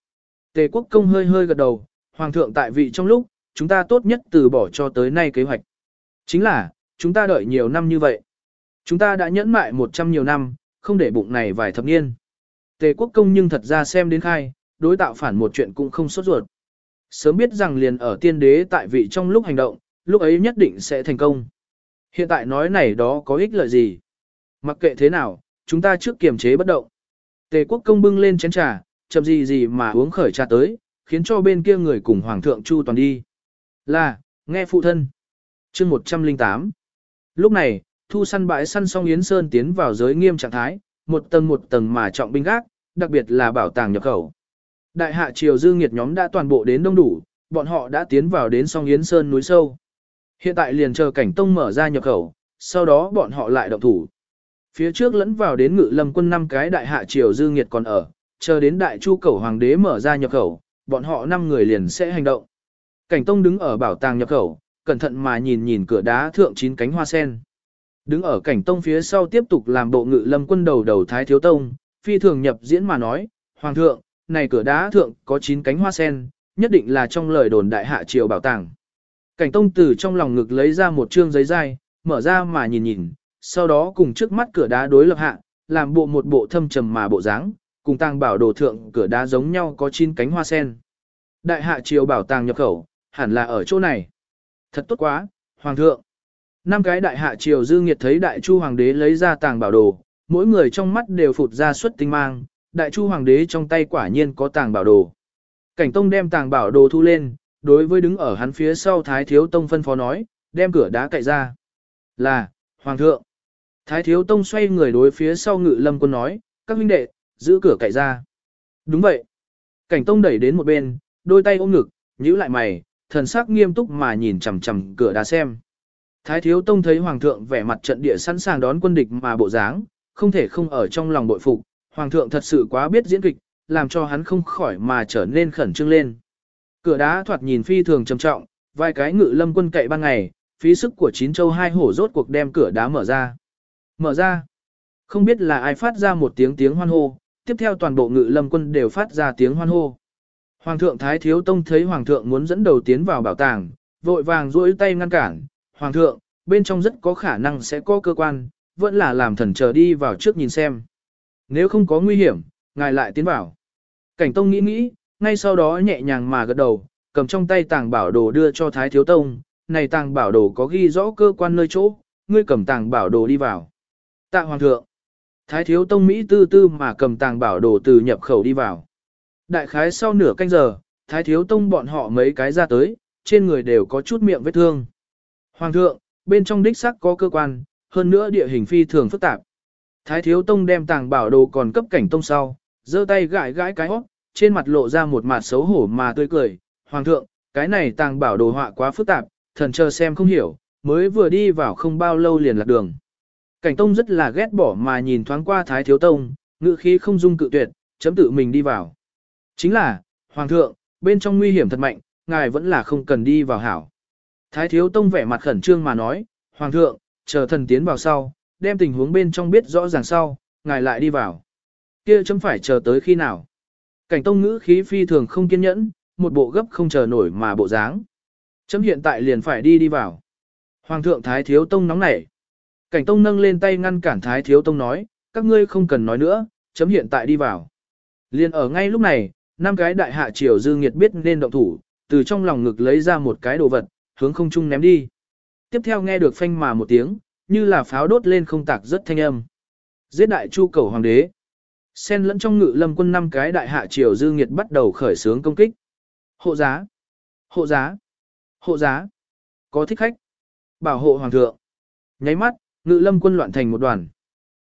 Speaker 1: Tề quốc công hơi hơi gật đầu, hoàng thượng tại vị trong lúc, chúng ta tốt nhất từ bỏ cho tới nay kế hoạch. Chính là, chúng ta đợi nhiều năm như vậy. Chúng ta đã nhẫn mại một trăm nhiều năm, không để bụng này vài thập niên. Tề quốc công nhưng thật ra xem đến khai, đối tạo phản một chuyện cũng không sốt ruột. Sớm biết rằng liền ở tiên đế tại vị trong lúc hành động, lúc ấy nhất định sẽ thành công. Hiện tại nói này đó có ích lợi gì? Mặc kệ thế nào, chúng ta trước kiềm chế bất động. Tề quốc công bưng lên chén trà, chậm gì gì mà uống khởi trà tới, khiến cho bên kia người cùng hoàng thượng chu toàn đi. Là, nghe phụ thân. chương 108. Lúc này, thu săn bãi săn xong Yến Sơn tiến vào giới nghiêm trạng thái, một tầng một tầng mà trọng binh gác, đặc biệt là bảo tàng nhập khẩu. Đại hạ triều dư nghiệt nhóm đã toàn bộ đến đông đủ, bọn họ đã tiến vào đến song Yến Sơn núi sâu. Hiện tại liền chờ cảnh tông mở ra nhập khẩu, sau đó bọn họ lại động thủ. Phía trước lẫn vào đến ngự lâm quân năm cái đại hạ triều dư nghiệt còn ở, chờ đến đại chu cầu hoàng đế mở ra nhập khẩu, bọn họ năm người liền sẽ hành động. Cảnh tông đứng ở bảo tàng nhập khẩu, cẩn thận mà nhìn nhìn cửa đá thượng chín cánh hoa sen. Đứng ở cảnh tông phía sau tiếp tục làm bộ ngự lâm quân đầu đầu thái thiếu tông, phi thường nhập diễn mà nói, Hoàng thượng, này cửa đá thượng có chín cánh hoa sen, nhất định là trong lời đồn đại hạ triều bảo tàng. Cảnh tông từ trong lòng ngực lấy ra một trương giấy dai, mở ra mà nhìn nhìn, sau đó cùng trước mắt cửa đá đối lập hạ, làm bộ một bộ thâm trầm mà bộ dáng, cùng tàng bảo đồ thượng cửa đá giống nhau có chín cánh hoa sen. Đại hạ triều bảo tàng nhập khẩu, hẳn là ở chỗ này. Thật tốt quá, hoàng thượng. Năm cái đại hạ triều dư nghiệt thấy đại chu hoàng đế lấy ra tàng bảo đồ, mỗi người trong mắt đều phụt ra xuất tinh mang, đại chu hoàng đế trong tay quả nhiên có tàng bảo đồ. Cảnh tông đem tàng bảo đồ thu lên, đối với đứng ở hắn phía sau thái thiếu tông phân phó nói, đem cửa đá cậy ra. Là, hoàng thượng. Thái thiếu tông xoay người đối phía sau ngự lâm quân nói, các huynh đệ, giữ cửa cậy ra. Đúng vậy. Cảnh tông đẩy đến một bên, đôi tay ôm ngực, nhíu lại mày, thần sắc nghiêm túc mà nhìn chằm chằm cửa đá xem. Thái thiếu tông thấy hoàng thượng vẻ mặt trận địa sẵn sàng đón quân địch mà bộ dáng, không thể không ở trong lòng bội phục, hoàng thượng thật sự quá biết diễn kịch, làm cho hắn không khỏi mà trở nên khẩn trương lên. Cửa đá thoạt nhìn phi thường trầm trọng, vài cái ngự lâm quân cậy ban ngày, phí sức của chín châu hai hổ rốt cuộc đem cửa đá mở ra. Mở ra. Không biết là ai phát ra một tiếng tiếng hoan hô, tiếp theo toàn bộ ngự lâm quân đều phát ra tiếng hoan hô. Hoàng thượng Thái Thiếu Tông thấy Hoàng thượng muốn dẫn đầu tiến vào bảo tàng, vội vàng duỗi tay ngăn cản. Hoàng thượng, bên trong rất có khả năng sẽ có cơ quan, vẫn là làm thần chờ đi vào trước nhìn xem. Nếu không có nguy hiểm, ngài lại tiến vào. Cảnh Tông nghĩ nghĩ, ngay sau đó nhẹ nhàng mà gật đầu, cầm trong tay tàng bảo đồ đưa cho Thái Thiếu Tông. Này tàng bảo đồ có ghi rõ cơ quan nơi chỗ, ngươi cầm tàng bảo đồ đi vào. Tạ Hoàng thượng. Thái Thiếu Tông Mỹ tư tư mà cầm tàng bảo đồ từ nhập khẩu đi vào. Đại khái sau nửa canh giờ, Thái Thiếu Tông bọn họ mấy cái ra tới, trên người đều có chút miệng vết thương. Hoàng thượng, bên trong đích sắc có cơ quan, hơn nữa địa hình phi thường phức tạp. Thái thiếu tông đem tàng bảo đồ còn cấp cảnh tông sau, giơ tay gãi gãi cái hót, trên mặt lộ ra một mặt xấu hổ mà tươi cười, hoàng thượng, cái này tàng bảo đồ họa quá phức tạp, thần chờ xem không hiểu, mới vừa đi vào không bao lâu liền lạc đường. Cảnh tông rất là ghét bỏ mà nhìn thoáng qua thái thiếu tông, ngự khí không dung cự tuyệt, chấm tự mình đi vào. Chính là, hoàng thượng, bên trong nguy hiểm thật mạnh, ngài vẫn là không cần đi vào hảo. Thái thiếu tông vẻ mặt khẩn trương mà nói, hoàng thượng, chờ thần tiến vào sau, đem tình huống bên trong biết rõ ràng sau, ngài lại đi vào. Kia chấm phải chờ tới khi nào? Cảnh tông ngữ khí phi thường không kiên nhẫn, một bộ gấp không chờ nổi mà bộ dáng. Chấm hiện tại liền phải đi đi vào. Hoàng thượng Thái Thiếu Tông nóng nảy. Cảnh Tông nâng lên tay ngăn cản Thái Thiếu Tông nói, các ngươi không cần nói nữa, chấm hiện tại đi vào. Liền ở ngay lúc này, năm cái đại hạ triều dư nghiệt biết nên động thủ, từ trong lòng ngực lấy ra một cái đồ vật, hướng không trung ném đi. Tiếp theo nghe được phanh mà một tiếng, như là pháo đốt lên không tạc rất thanh âm. Giết đại chu cầu hoàng đế. Xen lẫn trong ngự lâm quân năm cái đại hạ triều dư nghiệt bắt đầu khởi xướng công kích. Hộ giá. Hộ giá. Hộ giá. Có thích khách. Bảo hộ hoàng thượng. Nháy mắt, ngự lâm quân loạn thành một đoàn.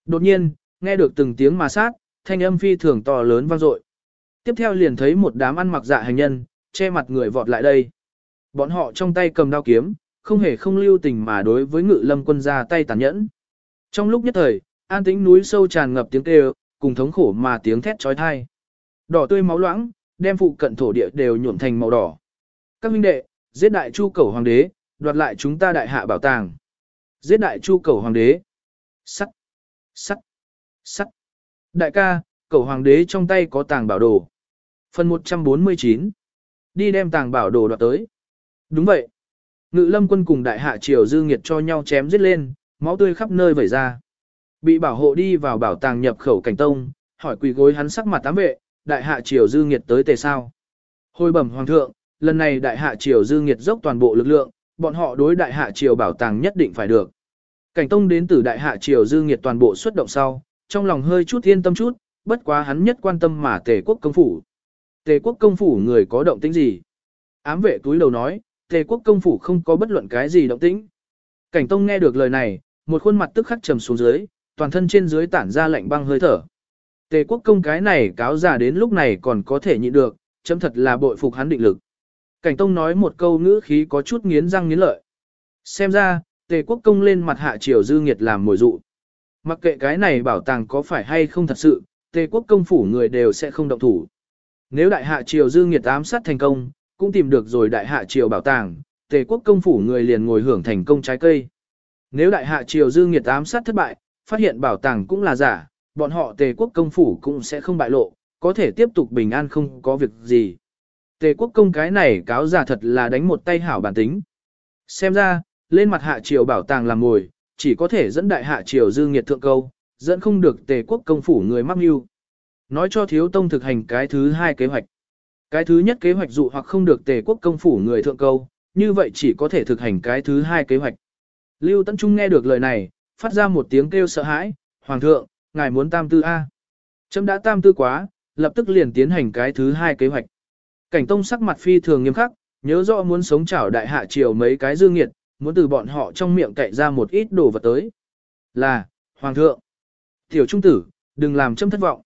Speaker 1: Đột nhiên, nghe được từng tiếng mà sát, thanh âm phi thường to lớn vang dội. Tiếp theo liền thấy một đám ăn mặc dạ hành nhân, che mặt người vọt lại đây. Bọn họ trong tay cầm đao kiếm, không hề không lưu tình mà đối với ngự lâm quân ra tay tàn nhẫn. Trong lúc nhất thời, an tĩnh núi sâu tràn ngập tiếng kêu, cùng thống khổ mà tiếng thét trói thai. Đỏ tươi máu loãng, đem phụ cận thổ địa đều nhuộm thành màu đỏ. Các huynh đệ, giết đại chu cầu hoàng đế, đoạt lại chúng ta đại hạ bảo tàng. Giết đại chu cầu hoàng đế. Sắt, sắt, sắt. Đại ca, cầu hoàng đế trong tay có tàng bảo đồ. Phần 149. Đi đem tàng bảo đồ đoạt tới. Đúng vậy. Ngự lâm quân cùng đại hạ triều dư nghiệt cho nhau chém giết lên, máu tươi khắp nơi vẩy ra. Bị bảo hộ đi vào bảo tàng nhập khẩu cảnh tông, hỏi quỳ gối hắn sắc mặt tám vệ, đại hạ triều dư nghiệt tới tề sao. Hồi bẩm hoàng thượng, lần này đại hạ triều dư nghiệt dốc toàn bộ lực lượng, bọn họ đối đại hạ triều bảo tàng nhất định phải được. Cảnh tông đến từ đại hạ triều dư nghiệt toàn bộ xuất động sau, trong lòng hơi chút yên tâm chút, bất quá hắn nhất quan tâm mà tề quốc công phủ. Tề quốc công phủ người có động tĩnh gì? Ám vệ túi đầu nói, tề quốc công phủ không có bất luận cái gì động tĩnh. Cảnh tông nghe được lời này, một khuôn mặt tức khắc trầm xuống dưới, toàn thân trên dưới tản ra lạnh băng hơi thở. Tề quốc công cái này cáo già đến lúc này còn có thể nhịn được, chấm thật là bội phục hắn định lực. Cảnh tông nói một câu ngữ khí có chút nghiến răng nghiến lợi. Xem ra, tề quốc công lên mặt hạ triều dư nghiệt làm mồi dụ. Mặc kệ cái này bảo tàng có phải hay không thật sự, tề quốc công phủ người đều sẽ không động thủ. Nếu đại hạ triều dư nghiệt ám sát thành công, cũng tìm được rồi đại hạ triều bảo tàng, tề quốc công phủ người liền ngồi hưởng thành công trái cây. Nếu đại hạ triều dư nghiệt ám sát thất bại, phát hiện bảo tàng cũng là giả, bọn họ tề quốc công phủ cũng sẽ không bại lộ, có thể tiếp tục bình an không có việc gì. Tề quốc công cái này cáo giả thật là đánh một tay hảo bản tính. Xem ra, lên mặt hạ triều bảo tàng làm ngồi, chỉ có thể dẫn đại hạ triều dư nghiệt thượng câu, dẫn không được tề quốc công phủ người mắc mưu. Nói cho thiếu tông thực hành cái thứ hai kế hoạch. Cái thứ nhất kế hoạch dụ hoặc không được tề quốc công phủ người thượng câu, như vậy chỉ có thể thực hành cái thứ hai kế hoạch. Lưu Tấn Trung nghe được lời này, phát ra một tiếng kêu sợ hãi, Hoàng thượng, ngài muốn tam tư A. Chấm đã tam tư quá, lập tức liền tiến hành cái thứ hai kế hoạch. Cảnh tông sắc mặt phi thường nghiêm khắc, nhớ rõ muốn sống chảo đại hạ triều mấy cái dương nghiệt, muốn từ bọn họ trong miệng cậy ra một ít đồ vật tới. Là, Hoàng thượng, tiểu trung tử, đừng làm châm thất vọng.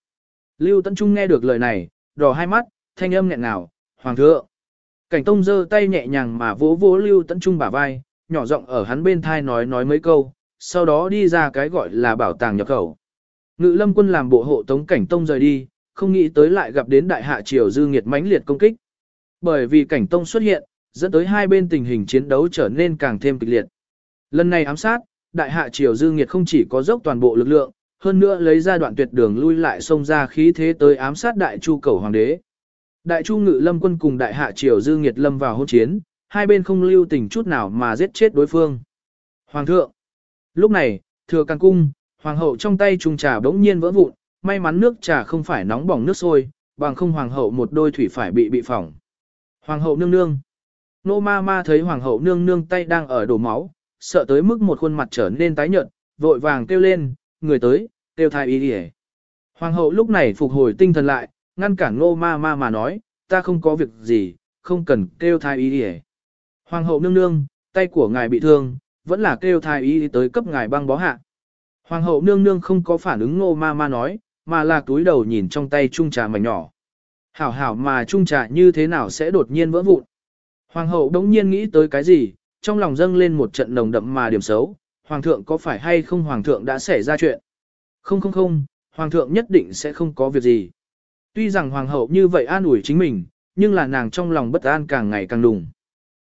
Speaker 1: Lưu Tấn Trung nghe được lời này, đỏ hai mắt, thanh âm nghẹn ngào, Hoàng thượng. Cảnh tông giơ tay nhẹ nhàng mà vỗ vỗ Lưu Tấn Trung bả vai, nhỏ giọng ở hắn bên thai nói nói mấy câu, sau đó đi ra cái gọi là bảo tàng nhập khẩu. Ngự lâm quân làm bộ hộ tống cảnh tông rời đi, không nghĩ tới lại gặp đến đại hạ triều dư nghiệt mãnh liệt công kích. Bởi vì cảnh tông xuất hiện, dẫn tới hai bên tình hình chiến đấu trở nên càng thêm kịch liệt. Lần này ám sát, đại hạ triều dư nghiệt không chỉ có dốc toàn bộ lực lượng, hơn nữa lấy ra đoạn tuyệt đường lui lại xông ra khí thế tới ám sát đại chu cầu hoàng đế. Đại chu ngự lâm quân cùng đại hạ triều dư nghiệt lâm vào hôn chiến, hai bên không lưu tình chút nào mà giết chết đối phương. Hoàng thượng. Lúc này, thừa càng cung, hoàng hậu trong tay trùng trà bỗng nhiên vỡ vụn, may mắn nước trà không phải nóng bỏng nước sôi, bằng không hoàng hậu một đôi thủy phải bị bị phỏng. Hoàng hậu nương nương. Nô ma ma thấy hoàng hậu nương nương tay đang ở đổ máu, sợ tới mức một khuôn mặt trở nên tái nhợt, vội vàng kêu lên, người tới, kêu thai y đi Hoàng hậu lúc này phục hồi tinh thần lại, ngăn cản Ngô ma ma mà nói, ta không có việc gì, không cần kêu thai y đi Hoàng hậu nương nương, tay của ngài bị thương, vẫn là kêu thái y tới cấp ngài băng bó hạ. Hoàng hậu nương nương không có phản ứng ngô ma ma nói, mà là túi đầu nhìn trong tay Trung trà mảnh nhỏ. Hảo hảo mà Trung trà như thế nào sẽ đột nhiên vỡ vụn. Hoàng hậu đống nhiên nghĩ tới cái gì, trong lòng dâng lên một trận nồng đậm mà điểm xấu, hoàng thượng có phải hay không hoàng thượng đã xảy ra chuyện. Không không không, hoàng thượng nhất định sẽ không có việc gì. Tuy rằng hoàng hậu như vậy an ủi chính mình, nhưng là nàng trong lòng bất an càng ngày càng đùng.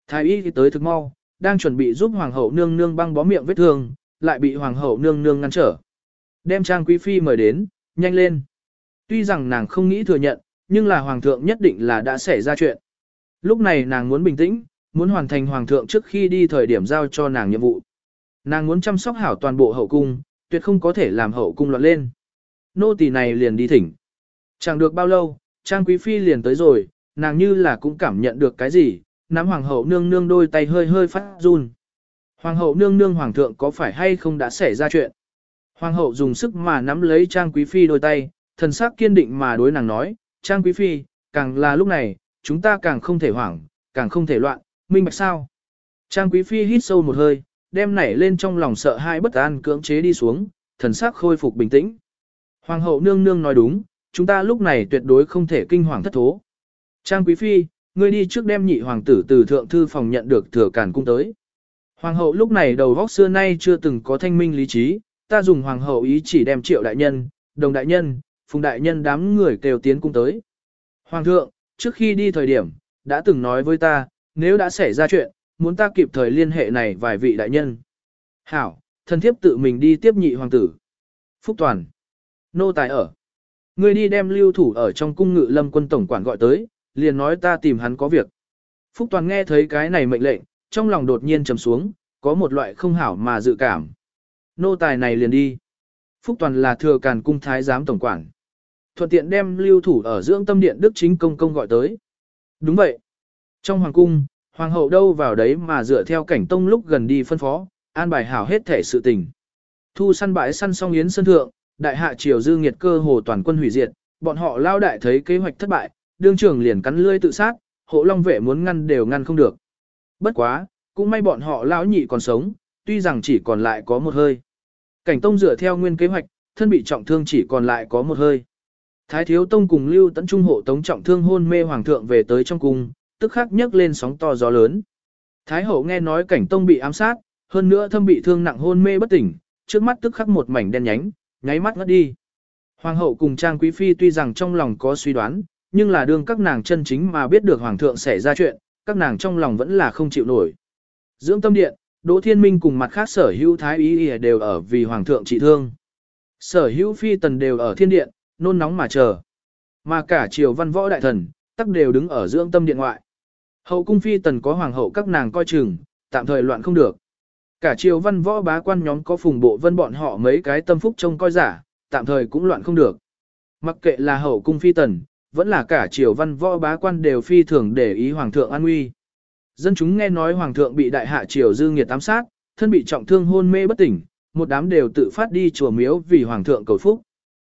Speaker 1: Thái y tới thực mau, đang chuẩn bị giúp hoàng hậu nương nương băng bó miệng vết thương, lại bị hoàng hậu nương nương ngăn trở. Đem trang quý phi mời đến, nhanh lên. Tuy rằng nàng không nghĩ thừa nhận, nhưng là hoàng thượng nhất định là đã xảy ra chuyện. Lúc này nàng muốn bình tĩnh, muốn hoàn thành hoàng thượng trước khi đi thời điểm giao cho nàng nhiệm vụ. Nàng muốn chăm sóc hảo toàn bộ hậu cung, tuyệt không có thể làm hậu cung loạn lên. Nô tỳ này liền đi thỉnh. Chẳng được bao lâu, Trang Quý Phi liền tới rồi, nàng như là cũng cảm nhận được cái gì, nắm hoàng hậu nương nương đôi tay hơi hơi phát run. Hoàng hậu nương nương hoàng thượng có phải hay không đã xảy ra chuyện? Hoàng hậu dùng sức mà nắm lấy Trang Quý Phi đôi tay, thần sắc kiên định mà đối nàng nói, Trang Quý Phi, càng là lúc này, chúng ta càng không thể hoảng, càng không thể loạn, minh bạch sao? Trang Quý Phi hít sâu một hơi, đem nảy lên trong lòng sợ hãi bất an cưỡng chế đi xuống, thần sắc khôi phục bình tĩnh. Hoàng hậu nương nương nói đúng, chúng ta lúc này tuyệt đối không thể kinh hoàng thất thố. Trang Quý Phi, ngươi đi trước đem nhị hoàng tử từ thượng thư phòng nhận được thừa cản cung tới. Hoàng hậu lúc này đầu góc xưa nay chưa từng có thanh minh lý trí, ta dùng hoàng hậu ý chỉ đem triệu đại nhân, đồng đại nhân, phùng đại nhân đám người kêu tiến cung tới. Hoàng thượng, trước khi đi thời điểm, đã từng nói với ta, nếu đã xảy ra chuyện, muốn ta kịp thời liên hệ này vài vị đại nhân. Hảo, thần thiếp tự mình đi tiếp nhị hoàng tử. Phúc Toàn. Nô tài ở. Ngươi đi đem lưu thủ ở trong cung ngự lâm quân tổng quản gọi tới, liền nói ta tìm hắn có việc. Phúc Toàn nghe thấy cái này mệnh lệnh, trong lòng đột nhiên trầm xuống, có một loại không hảo mà dự cảm. Nô tài này liền đi. Phúc Toàn là thừa càn cung thái giám tổng quản. Thuận tiện đem lưu thủ ở dưỡng tâm điện Đức Chính Công Công gọi tới. Đúng vậy. Trong hoàng cung, hoàng hậu đâu vào đấy mà dựa theo cảnh tông lúc gần đi phân phó, an bài hảo hết thể sự tình. Thu săn bãi săn xong yến sân thượng, đại hạ triều dư nghiệt cơ hồ toàn quân hủy diệt, bọn họ lao đại thấy kế hoạch thất bại, đương trưởng liền cắn lưỡi tự sát, hộ long vệ muốn ngăn đều ngăn không được. Bất quá, cũng may bọn họ lão nhị còn sống, tuy rằng chỉ còn lại có một hơi. Cảnh tông dựa theo nguyên kế hoạch, thân bị trọng thương chỉ còn lại có một hơi. Thái thiếu tông cùng lưu tấn trung hộ tống trọng thương hôn mê hoàng thượng về tới trong cung, tức khắc nhấc lên sóng to gió lớn. Thái hậu nghe nói cảnh tông bị ám sát, hơn nữa thâm bị thương nặng hôn mê bất tỉnh, trước mắt tức khắc một mảnh đen nhánh, nháy mắt ngất đi. Hoàng hậu cùng Trang Quý Phi tuy rằng trong lòng có suy đoán, nhưng là đương các nàng chân chính mà biết được Hoàng thượng xảy ra chuyện, các nàng trong lòng vẫn là không chịu nổi. Dưỡng tâm điện, Đỗ Thiên Minh cùng mặt khác sở hữu thái ý đều ở vì Hoàng thượng trị thương. Sở hữu phi tần đều ở thiên điện, nôn nóng mà chờ. Mà cả triều văn võ đại thần, tắc đều đứng ở dưỡng tâm điện ngoại. Hậu cung phi tần có hoàng hậu các nàng coi chừng, tạm thời loạn không được. Cả triều văn võ bá quan nhóm có phùng bộ vân bọn họ mấy cái tâm phúc trông coi giả, tạm thời cũng loạn không được. Mặc kệ là hậu cung phi tần, vẫn là cả triều văn võ bá quan đều phi thường để ý hoàng thượng an nguy. Dân chúng nghe nói hoàng thượng bị đại hạ triều dư nghiệt ám sát, thân bị trọng thương hôn mê bất tỉnh, một đám đều tự phát đi chùa miếu vì hoàng thượng cầu phúc.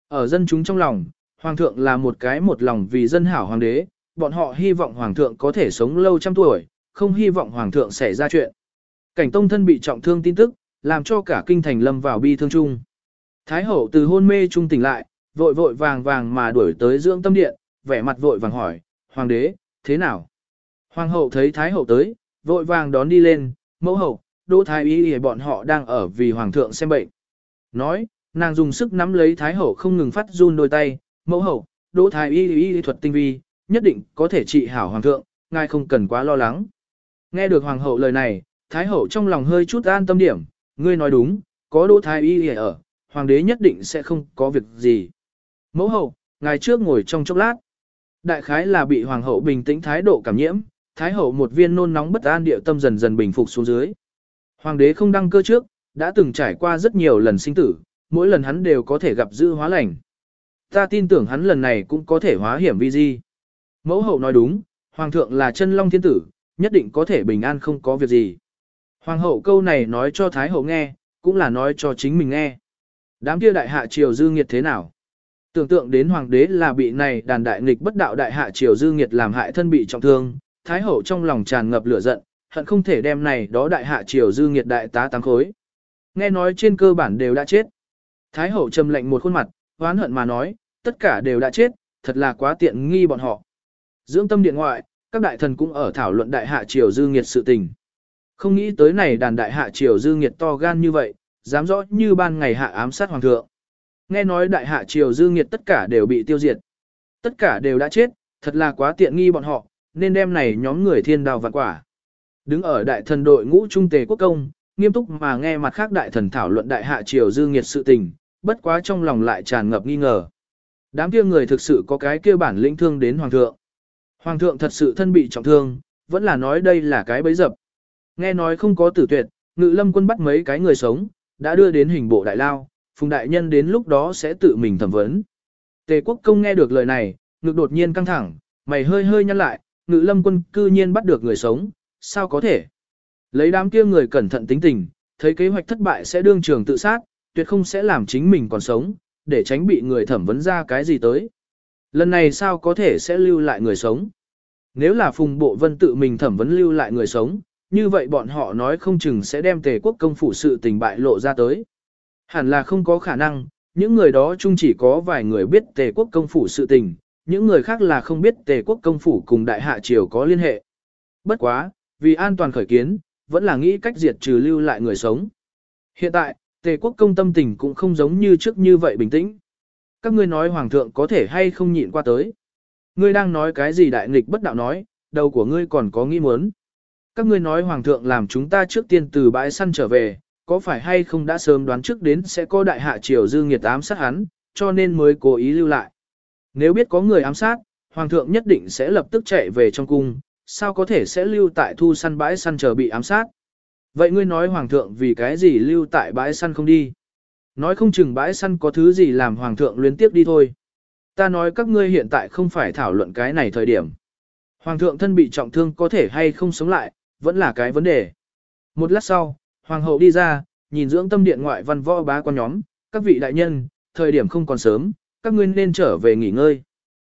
Speaker 1: Ở dân chúng trong lòng, hoàng thượng là một cái một lòng vì dân hảo hoàng đế, bọn họ hy vọng hoàng thượng có thể sống lâu trăm tuổi, không hy vọng hoàng thượng xảy ra chuyện. Cảnh tông thân bị trọng thương tin tức, làm cho cả kinh thành lâm vào bi thương chung. Thái hậu từ hôn mê trung tỉnh lại, vội vội vàng vàng mà đuổi tới dưỡng tâm điện, vẻ mặt vội vàng hỏi, hoàng đế, thế nào? Hoàng hậu thấy thái hậu tới, vội vàng đón đi lên, mẫu hậu, đỗ thái y y bọn họ đang ở vì hoàng thượng xem bệnh. Nói, nàng dùng sức nắm lấy thái hậu không ngừng phát run đôi tay, mẫu hậu, đỗ thái y y thuật tinh vi, nhất định có thể trị hảo hoàng thượng, ngài không cần quá lo lắng. Nghe được hoàng hậu lời này, thái hậu trong lòng hơi chút an tâm điểm, ngươi nói đúng, có đỗ thái y ở, hoàng đế nhất định sẽ không có việc gì. Mẫu hậu, ngài trước ngồi trong chốc lát. Đại khái là bị hoàng hậu bình tĩnh thái độ cảm nhiễm, thái hậu một viên nôn nóng bất an địa tâm dần dần bình phục xuống dưới. Hoàng đế không đăng cơ trước, đã từng trải qua rất nhiều lần sinh tử, mỗi lần hắn đều có thể gặp dư hóa lành. Ta tin tưởng hắn lần này cũng có thể hóa hiểm vi di. Mẫu hậu nói đúng, hoàng thượng là chân long thiên tử, nhất định có thể bình an không có việc gì. Hoàng hậu câu này nói cho thái hậu nghe, cũng là nói cho chính mình nghe. Đám kia đại hạ triều dư nghiệt thế nào? Tưởng tượng đến hoàng đế là bị này đàn đại nghịch bất đạo đại hạ triều dư nghiệt làm hại thân bị trọng thương, thái hậu trong lòng tràn ngập lửa giận, hận không thể đem này đó đại hạ triều dư nghiệt đại tá tám khối. Nghe nói trên cơ bản đều đã chết. Thái hậu trầm lệnh một khuôn mặt, oán hận mà nói, tất cả đều đã chết, thật là quá tiện nghi bọn họ. Dưỡng tâm điện ngoại, các đại thần cũng ở thảo luận đại hạ triều dư nghiệt sự tình. Không nghĩ tới này đàn đại hạ triều dư nghiệt to gan như vậy, dám rõ như ban ngày hạ ám sát hoàng thượng. Nghe nói đại hạ triều dư nghiệt tất cả đều bị tiêu diệt. Tất cả đều đã chết, thật là quá tiện nghi bọn họ, nên đem này nhóm người thiên đào vạn quả. Đứng ở đại thần đội ngũ trung tề quốc công, nghiêm túc mà nghe mặt khác đại thần thảo luận đại hạ triều dư nghiệt sự tình, bất quá trong lòng lại tràn ngập nghi ngờ. Đám kia người thực sự có cái kia bản lĩnh thương đến hoàng thượng. Hoàng thượng thật sự thân bị trọng thương, vẫn là nói đây là cái bấy dập. Nghe nói không có tử tuyệt, ngự lâm quân bắt mấy cái người sống, đã đưa đến hình bộ đại lao, phùng đại nhân đến lúc đó sẽ tự mình thẩm vấn. Tề quốc công nghe được lời này, ngực đột nhiên căng thẳng, mày hơi hơi nhăn lại, ngự lâm quân cư nhiên bắt được người sống, sao có thể? Lấy đám kia người cẩn thận tính tình, thấy kế hoạch thất bại sẽ đương trường tự sát, tuyệt không sẽ làm chính mình còn sống, để tránh bị người thẩm vấn ra cái gì tới. Lần này sao có thể sẽ lưu lại người sống? Nếu là Phùng Bộ Vân tự mình thẩm vấn lưu lại người sống, như vậy bọn họ nói không chừng sẽ đem tề quốc công phủ sự tình bại lộ ra tới. Hẳn là không có khả năng, những người đó chung chỉ có vài người biết tề quốc công phủ sự tình, những người khác là không biết tề quốc công phủ cùng đại hạ triều có liên hệ. Bất quá, vì an toàn khởi kiến, vẫn là nghĩ cách diệt trừ lưu lại người sống. Hiện tại, tề quốc công tâm tình cũng không giống như trước như vậy bình tĩnh. Các ngươi nói hoàng thượng có thể hay không nhịn qua tới. Ngươi đang nói cái gì đại nghịch bất đạo nói, đầu của ngươi còn có nghi muốn. Các ngươi nói hoàng thượng làm chúng ta trước tiên từ bãi săn trở về, có phải hay không đã sớm đoán trước đến sẽ có đại hạ triều dư nghiệt ám sát hắn, cho nên mới cố ý lưu lại. Nếu biết có người ám sát, hoàng thượng nhất định sẽ lập tức chạy về trong cung, sao có thể sẽ lưu tại thu săn bãi săn chờ bị ám sát. Vậy ngươi nói hoàng thượng vì cái gì lưu tại bãi săn không đi? Nói không chừng bãi săn có thứ gì làm hoàng thượng liên tiếp đi thôi. Ta nói các ngươi hiện tại không phải thảo luận cái này thời điểm. Hoàng thượng thân bị trọng thương có thể hay không sống lại, vẫn là cái vấn đề. Một lát sau, hoàng hậu đi ra, nhìn dưỡng tâm điện ngoại văn võ bá quan nhóm, các vị đại nhân, thời điểm không còn sớm, các ngươi nên trở về nghỉ ngơi.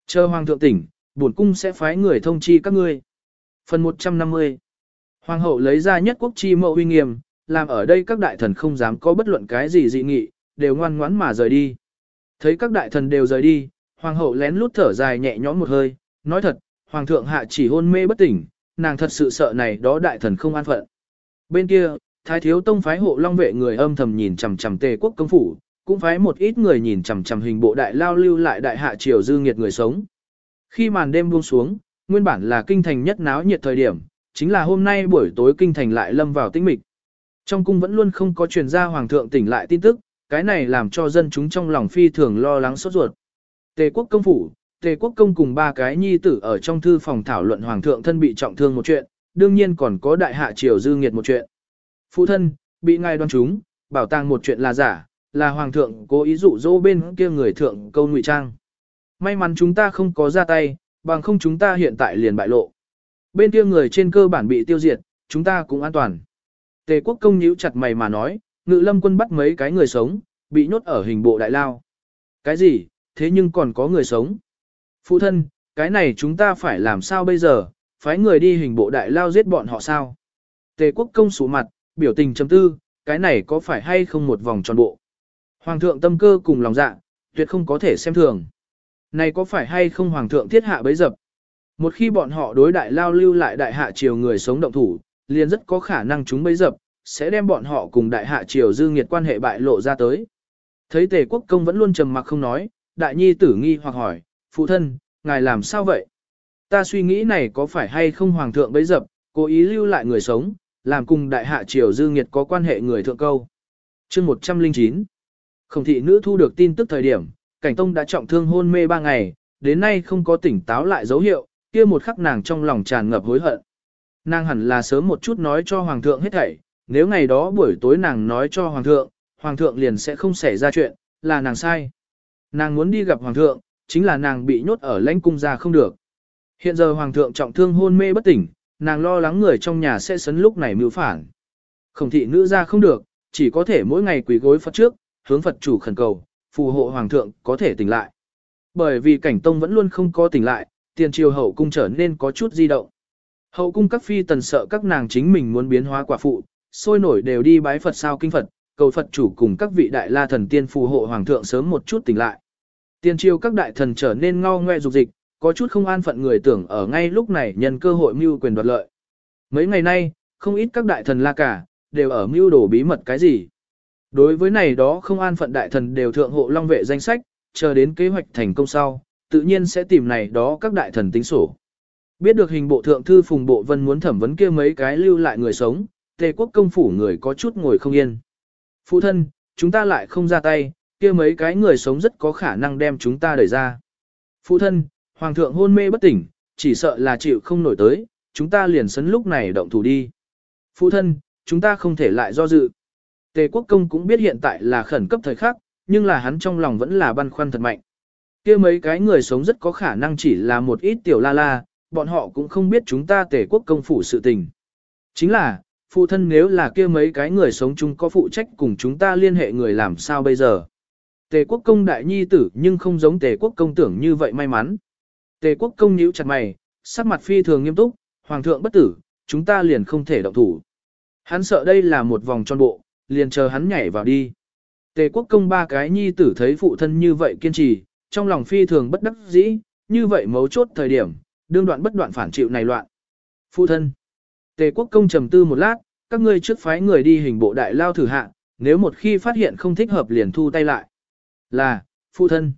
Speaker 1: Chờ hoàng thượng tỉnh, bổn cung sẽ phái người thông chi các ngươi. Phần 150 Hoàng hậu lấy ra nhất quốc chi mẫu uy nghiêm, làm ở đây các đại thần không dám có bất luận cái gì dị nghị, đều ngoan ngoãn mà rời đi. Thấy các đại thần đều rời đi, hoàng hậu lén lút thở dài nhẹ nhõm một hơi, nói thật, hoàng thượng hạ chỉ hôn mê bất tỉnh, nàng thật sự sợ này đó đại thần không an phận. Bên kia, thái thiếu tông phái hộ long vệ người âm thầm nhìn chằm chằm tề quốc công phủ, cũng phái một ít người nhìn chằm chằm hình bộ đại lao lưu lại đại hạ triều dư nghiệt người sống. Khi màn đêm buông xuống, nguyên bản là kinh thành nhất náo nhiệt thời điểm, chính là hôm nay buổi tối kinh thành lại lâm vào tĩnh mịch. Trong cung vẫn luôn không có truyền ra hoàng thượng tỉnh lại tin tức, cái này làm cho dân chúng trong lòng phi thường lo lắng sốt ruột. Tề quốc công phủ, Tề quốc công cùng ba cái nhi tử ở trong thư phòng thảo luận hoàng thượng thân bị trọng thương một chuyện, đương nhiên còn có đại hạ triều dư nghiệt một chuyện. Phụ thân, bị ngài đoán chúng, bảo tàng một chuyện là giả, là hoàng thượng cố ý dụ dỗ bên kia người thượng câu ngụy trang. May mắn chúng ta không có ra tay, bằng không chúng ta hiện tại liền bại lộ. Bên kia người trên cơ bản bị tiêu diệt, chúng ta cũng an toàn. Tề quốc công nhíu chặt mày mà nói, ngự lâm quân bắt mấy cái người sống, bị nhốt ở hình bộ đại lao. Cái gì, thế nhưng còn có người sống. Phụ thân, cái này chúng ta phải làm sao bây giờ, phái người đi hình bộ đại lao giết bọn họ sao? Tề quốc công sủ mặt, biểu tình chấm tư, cái này có phải hay không một vòng tròn bộ? Hoàng thượng tâm cơ cùng lòng dạ, tuyệt không có thể xem thường. Này có phải hay không hoàng thượng thiết hạ bấy dập? Một khi bọn họ đối đại lao lưu lại đại hạ triều người sống động thủ, liền rất có khả năng chúng bấy dập, sẽ đem bọn họ cùng đại hạ triều dư nghiệt quan hệ bại lộ ra tới. Thấy tề quốc công vẫn luôn trầm mặc không nói, đại nhi tử nghi hoặc hỏi, phụ thân, ngài làm sao vậy? Ta suy nghĩ này có phải hay không hoàng thượng bấy dập, cố ý lưu lại người sống, làm cùng đại hạ triều dư nghiệt có quan hệ người thượng câu. chương 109 Khổng thị nữ thu được tin tức thời điểm, cảnh tông đã trọng thương hôn mê ba ngày, đến nay không có tỉnh táo lại dấu hiệu, kia một khắc nàng trong lòng tràn ngập hối hận. Nàng hẳn là sớm một chút nói cho hoàng thượng hết thảy, nếu ngày đó buổi tối nàng nói cho hoàng thượng, hoàng thượng liền sẽ không xảy ra chuyện, là nàng sai. Nàng muốn đi gặp hoàng thượng, chính là nàng bị nhốt ở lãnh cung ra không được. Hiện giờ hoàng thượng trọng thương hôn mê bất tỉnh, nàng lo lắng người trong nhà sẽ sấn lúc này mưu phản. Khổng thị nữ ra không được, chỉ có thể mỗi ngày quỳ gối Phật trước, hướng Phật chủ khẩn cầu, phù hộ hoàng thượng có thể tỉnh lại. Bởi vì cảnh tông vẫn luôn không có tỉnh lại, tiền triều hậu cung trở nên có chút di động. Hậu cung các phi tần sợ các nàng chính mình muốn biến hóa quả phụ, sôi nổi đều đi bái Phật sao kinh Phật, cầu Phật chủ cùng các vị đại la thần tiên phù hộ hoàng thượng sớm một chút tỉnh lại. Tiên triều các đại thần trở nên ngao ngoe dục dịch, có chút không an phận người tưởng ở ngay lúc này nhân cơ hội mưu quyền đoạt lợi. Mấy ngày nay, không ít các đại thần la cả, đều ở mưu đồ bí mật cái gì. Đối với này đó không an phận đại thần đều thượng hộ long vệ danh sách, chờ đến kế hoạch thành công sau, tự nhiên sẽ tìm này đó các đại thần tính sổ. Biết được hình bộ thượng thư phùng bộ vân muốn thẩm vấn kia mấy cái lưu lại người sống, tề quốc công phủ người có chút ngồi không yên. Phụ thân, chúng ta lại không ra tay, kia mấy cái người sống rất có khả năng đem chúng ta đẩy ra. Phụ thân, hoàng thượng hôn mê bất tỉnh, chỉ sợ là chịu không nổi tới, chúng ta liền sấn lúc này động thủ đi. Phụ thân, chúng ta không thể lại do dự. Tề quốc công cũng biết hiện tại là khẩn cấp thời khắc, nhưng là hắn trong lòng vẫn là băn khoăn thật mạnh. kia mấy cái người sống rất có khả năng chỉ là một ít tiểu la la, bọn họ cũng không biết chúng ta tề quốc công phủ sự tình. Chính là, phụ thân nếu là kia mấy cái người sống chung có phụ trách cùng chúng ta liên hệ người làm sao bây giờ. Tề quốc công đại nhi tử nhưng không giống tề quốc công tưởng như vậy may mắn. Tề quốc công nhíu chặt mày, sắc mặt phi thường nghiêm túc, hoàng thượng bất tử, chúng ta liền không thể động thủ. Hắn sợ đây là một vòng tròn bộ, liền chờ hắn nhảy vào đi. Tề quốc công ba cái nhi tử thấy phụ thân như vậy kiên trì, trong lòng phi thường bất đắc dĩ, như vậy mấu chốt thời điểm, đương đoạn bất đoạn phản chịu này loạn. Phụ thân. Tề quốc công trầm tư một lát, các ngươi trước phái người đi hình bộ đại lao thử hạ, nếu một khi phát hiện không thích hợp liền thu tay lại. Là, phụ thân.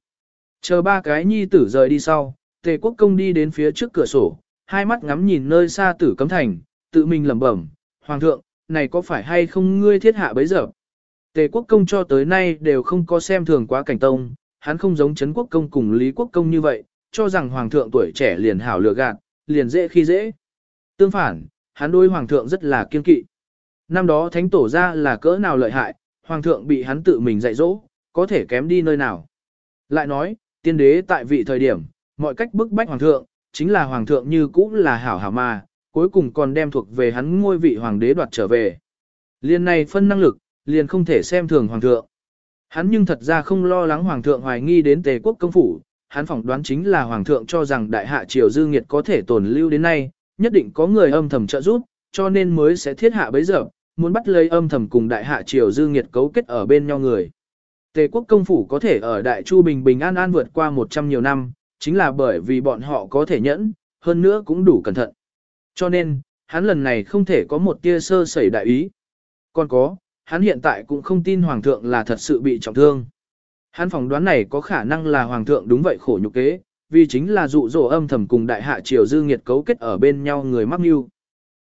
Speaker 1: Chờ ba cái nhi tử rời đi sau, tề quốc công đi đến phía trước cửa sổ, hai mắt ngắm nhìn nơi xa tử cấm thành, tự mình lẩm bẩm, Hoàng thượng, này có phải hay không ngươi thiết hạ bấy giờ? Tề quốc công cho tới nay đều không có xem thường quá cảnh tông, hắn không giống Trấn quốc công cùng Lý quốc công như vậy, cho rằng Hoàng thượng tuổi trẻ liền hảo lừa gạt, liền dễ khi dễ. Tương phản, hắn đối Hoàng thượng rất là kiên kỵ. Năm đó thánh tổ ra là cỡ nào lợi hại, Hoàng thượng bị hắn tự mình dạy dỗ, có thể kém đi nơi nào. Lại nói, tiên đế tại vị thời điểm, mọi cách bức bách Hoàng thượng, chính là Hoàng thượng như cũ là hảo hảo mà, cuối cùng còn đem thuộc về hắn ngôi vị Hoàng đế đoạt trở về. Liên này phân năng lực, liền không thể xem thường Hoàng thượng. Hắn nhưng thật ra không lo lắng Hoàng thượng hoài nghi đến tề quốc công phủ, hắn phỏng đoán chính là Hoàng thượng cho rằng đại hạ triều dư nghiệt có thể tồn lưu đến nay, nhất định có người âm thầm trợ giúp, cho nên mới sẽ thiết hạ bấy giờ, muốn bắt lấy âm thầm cùng đại hạ triều dư nghiệt cấu kết ở bên nhau người. Tề quốc công phủ có thể ở đại chu bình bình an an vượt qua 100 nhiều năm, chính là bởi vì bọn họ có thể nhẫn, hơn nữa cũng đủ cẩn thận. Cho nên, hắn lần này không thể có một tia sơ sẩy đại ý. Còn có, hắn hiện tại cũng không tin hoàng thượng là thật sự bị trọng thương. Hắn phỏng đoán này có khả năng là hoàng thượng đúng vậy khổ nhục kế, vì chính là dụ dỗ âm thầm cùng đại hạ triều dư nghiệt cấu kết ở bên nhau người mắc mưu.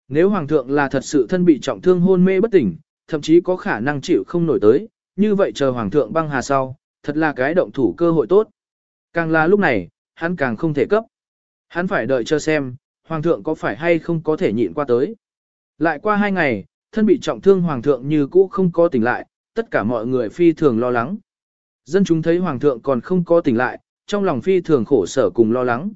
Speaker 1: Nếu hoàng thượng là thật sự thân bị trọng thương hôn mê bất tỉnh, thậm chí có khả năng chịu không nổi tới, như vậy chờ hoàng thượng băng hà sau, thật là cái động thủ cơ hội tốt. Càng là lúc này, hắn càng không thể cấp. Hắn phải đợi chờ xem, hoàng thượng có phải hay không có thể nhịn qua tới. Lại qua hai ngày, thân bị trọng thương hoàng thượng như cũ không có tỉnh lại, tất cả mọi người phi thường lo lắng. Dân chúng thấy hoàng thượng còn không có tỉnh lại, trong lòng phi thường khổ sở cùng lo lắng.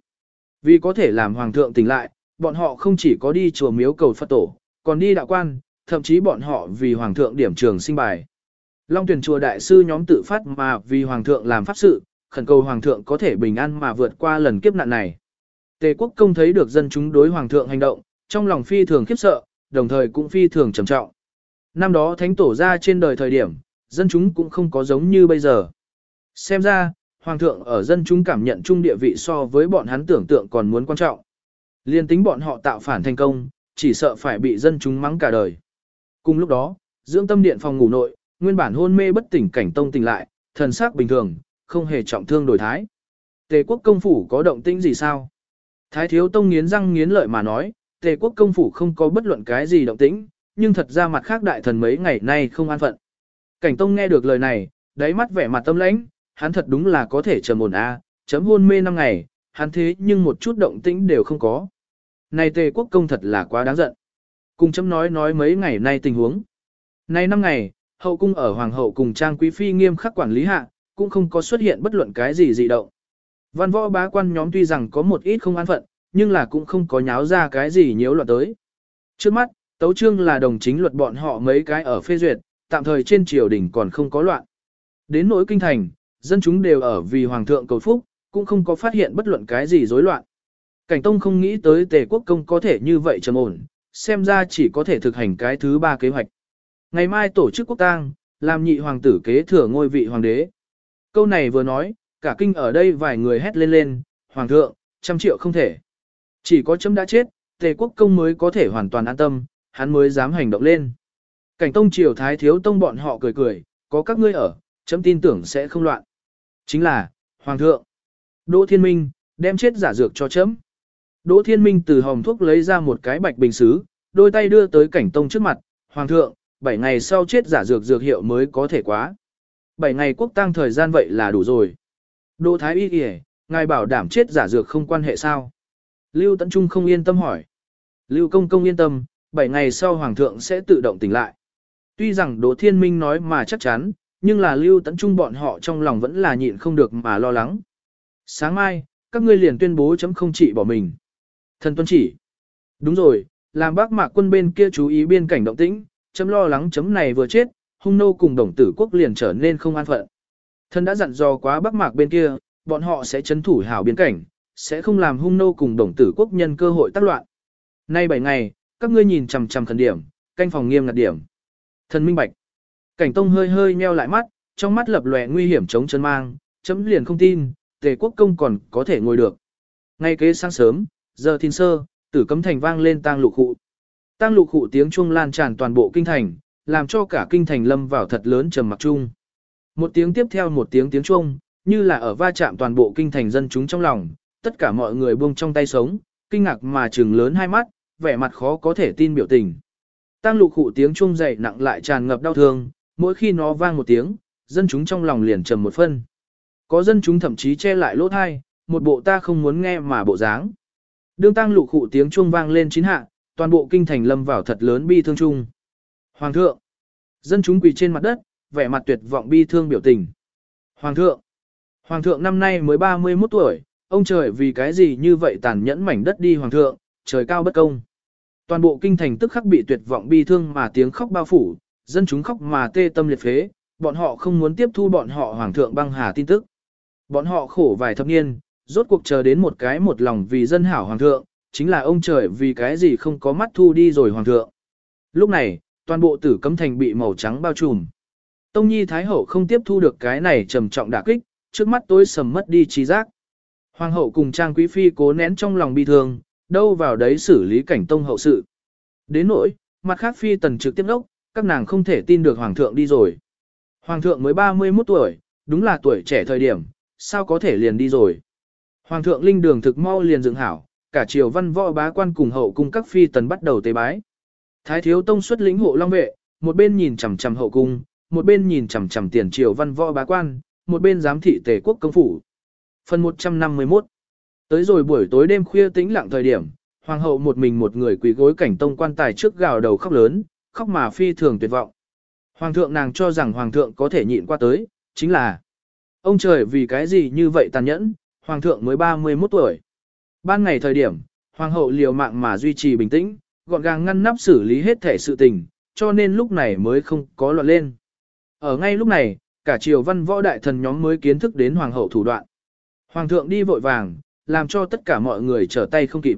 Speaker 1: Vì có thể làm hoàng thượng tỉnh lại, bọn họ không chỉ có đi chùa miếu cầu Phật tổ, còn đi đạo quan, thậm chí bọn họ vì hoàng thượng điểm trường sinh bài. Long tuyển chùa đại sư nhóm tự phát mà vì hoàng thượng làm pháp sự, khẩn cầu hoàng thượng có thể bình an mà vượt qua lần kiếp nạn này. Tề quốc công thấy được dân chúng đối hoàng thượng hành động, trong lòng phi thường khiếp sợ, đồng thời cũng phi thường trầm trọng. Năm đó thánh tổ ra trên đời thời điểm, dân chúng cũng không có giống như bây giờ. Xem ra, hoàng thượng ở dân chúng cảm nhận chung địa vị so với bọn hắn tưởng tượng còn muốn quan trọng. Liên tính bọn họ tạo phản thành công, chỉ sợ phải bị dân chúng mắng cả đời. Cùng lúc đó, dưỡng tâm điện phòng ngủ nội, nguyên bản hôn mê bất tỉnh cảnh tông tỉnh lại, thần sắc bình thường, không hề trọng thương đổi thái. Tề quốc công phủ có động tĩnh gì sao? Thái thiếu tông nghiến răng nghiến lợi mà nói, tề quốc công phủ không có bất luận cái gì động tĩnh, nhưng thật ra mặt khác đại thần mấy ngày nay không an phận. Cảnh tông nghe được lời này, đáy mắt vẻ mặt tâm lãnh, hắn thật đúng là có thể trầm ổn a, chấm hôn mê năm ngày, hắn thế nhưng một chút động tĩnh đều không có. Này tề quốc công thật là quá đáng giận. Cùng chấm nói nói mấy ngày nay tình huống. Nay năm ngày, hậu cung ở hoàng hậu cùng trang quý phi nghiêm khắc quản lý hạ, cũng không có xuất hiện bất luận cái gì dị động. Văn võ bá quan nhóm tuy rằng có một ít không an phận, nhưng là cũng không có nháo ra cái gì nhiễu loạn tới. Trước mắt, tấu trương là đồng chính luật bọn họ mấy cái ở phê duyệt, tạm thời trên triều đình còn không có loạn. Đến nỗi kinh thành, dân chúng đều ở vì hoàng thượng cầu phúc, cũng không có phát hiện bất luận cái gì rối loạn. Cảnh Tông không nghĩ tới tề quốc công có thể như vậy trầm ổn, xem ra chỉ có thể thực hành cái thứ ba kế hoạch. Ngày mai tổ chức quốc tang, làm nhị hoàng tử kế thừa ngôi vị hoàng đế. Câu này vừa nói, cả kinh ở đây vài người hét lên lên, hoàng thượng, trăm triệu không thể. Chỉ có chấm đã chết, tề quốc công mới có thể hoàn toàn an tâm, hắn mới dám hành động lên. Cảnh tông triều thái thiếu tông bọn họ cười cười, có các ngươi ở, chấm tin tưởng sẽ không loạn. Chính là, hoàng thượng, Đỗ Thiên Minh, đem chết giả dược cho chấm. Đỗ Thiên Minh từ hòm thuốc lấy ra một cái bạch bình xứ, đôi tay đưa tới cảnh tông trước mặt, hoàng thượng, 7 ngày sau chết giả dược dược hiệu mới có thể quá. 7 ngày quốc tăng thời gian vậy là đủ rồi. Đỗ Thái Y kìa, ngài bảo đảm chết giả dược không quan hệ sao? Lưu Tấn Trung không yên tâm hỏi. Lưu Công Công yên tâm, 7 ngày sau Hoàng thượng sẽ tự động tỉnh lại. Tuy rằng Đỗ Thiên Minh nói mà chắc chắn, nhưng là Lưu Tấn Trung bọn họ trong lòng vẫn là nhịn không được mà lo lắng. Sáng mai, các ngươi liền tuyên bố chấm không trị bỏ mình. Thần tuân chỉ. Đúng rồi, làm bác mạc quân bên kia chú ý biên cảnh động tĩnh, chấm lo lắng chấm này vừa chết, hung nô cùng đồng tử quốc liền trở nên không an phận. Thần đã dặn dò quá bắc mạc bên kia, bọn họ sẽ chấn thủ hảo biên cảnh, sẽ không làm hung nô cùng đồng tử quốc nhân cơ hội tác loạn. Nay 7 ngày, các ngươi nhìn chằm chằm thần điểm, canh phòng nghiêm ngặt điểm. Thần minh bạch. Cảnh tông hơi hơi nheo lại mắt, trong mắt lập lòe nguy hiểm chống chân mang, chấm liền không tin, tề quốc công còn có thể ngồi được. Ngay kế sáng sớm, giờ thiên sơ, tử cấm thành vang lên tang lục cụ. Tang lục hụ tiếng chuông lan tràn toàn bộ kinh thành, làm cho cả kinh thành lâm vào thật lớn trầm mặc chung. Một tiếng tiếp theo một tiếng tiếng chuông, như là ở va chạm toàn bộ kinh thành dân chúng trong lòng, tất cả mọi người buông trong tay sống, kinh ngạc mà trừng lớn hai mắt, vẻ mặt khó có thể tin biểu tình. Tăng lục hụ tiếng chuông dậy nặng lại tràn ngập đau thương, mỗi khi nó vang một tiếng, dân chúng trong lòng liền trầm một phân. Có dân chúng thậm chí che lại lỗ thai, một bộ ta không muốn nghe mà bộ dáng. Đương tăng lục hụ tiếng chuông vang lên chín hạ, toàn bộ kinh thành lâm vào thật lớn bi thương chung. Hoàng thượng, dân chúng quỳ trên mặt đất, vẻ mặt tuyệt vọng bi thương biểu tình. Hoàng thượng, Hoàng thượng năm nay mới 31 tuổi, ông trời vì cái gì như vậy tàn nhẫn mảnh đất đi Hoàng thượng, trời cao bất công. Toàn bộ kinh thành tức khắc bị tuyệt vọng bi thương mà tiếng khóc bao phủ, dân chúng khóc mà tê tâm liệt phế, bọn họ không muốn tiếp thu bọn họ Hoàng thượng băng hà tin tức. Bọn họ khổ vài thập niên, rốt cuộc chờ đến một cái một lòng vì dân hảo Hoàng thượng, chính là ông trời vì cái gì không có mắt thu đi rồi Hoàng thượng. Lúc này, toàn bộ tử cấm thành bị màu trắng bao trùm. Tông Nhi Thái Hậu không tiếp thu được cái này trầm trọng đả kích, trước mắt tôi sầm mất đi trí giác. Hoàng hậu cùng Trang Quý Phi cố nén trong lòng bi thương, đâu vào đấy xử lý cảnh tông hậu sự. Đến nỗi, mặt khác Phi tần trực tiếp đốc, các nàng không thể tin được Hoàng thượng đi rồi. Hoàng thượng mới 31 tuổi, đúng là tuổi trẻ thời điểm, sao có thể liền đi rồi. Hoàng thượng linh đường thực mau liền dựng hảo, cả triều văn võ bá quan cùng hậu cung các phi tần bắt đầu tế bái. Thái thiếu tông xuất lĩnh hộ long vệ, một bên nhìn chằm chằm hậu cung, một bên nhìn chằm chằm tiền triều văn võ bá quan, một bên giám thị tề quốc công phủ. Phần 151 Tới rồi buổi tối đêm khuya tĩnh lặng thời điểm, hoàng hậu một mình một người quỳ gối cảnh tông quan tài trước gào đầu khóc lớn, khóc mà phi thường tuyệt vọng. Hoàng thượng nàng cho rằng hoàng thượng có thể nhịn qua tới, chính là ông trời vì cái gì như vậy tàn nhẫn, hoàng thượng mới 31 tuổi. Ban ngày thời điểm, hoàng hậu liều mạng mà duy trì bình tĩnh, gọn gàng ngăn nắp xử lý hết thể sự tình, cho nên lúc này mới không có loạn lên. Ở ngay lúc này, cả triều văn võ đại thần nhóm mới kiến thức đến hoàng hậu thủ đoạn. Hoàng thượng đi vội vàng, làm cho tất cả mọi người trở tay không kịp.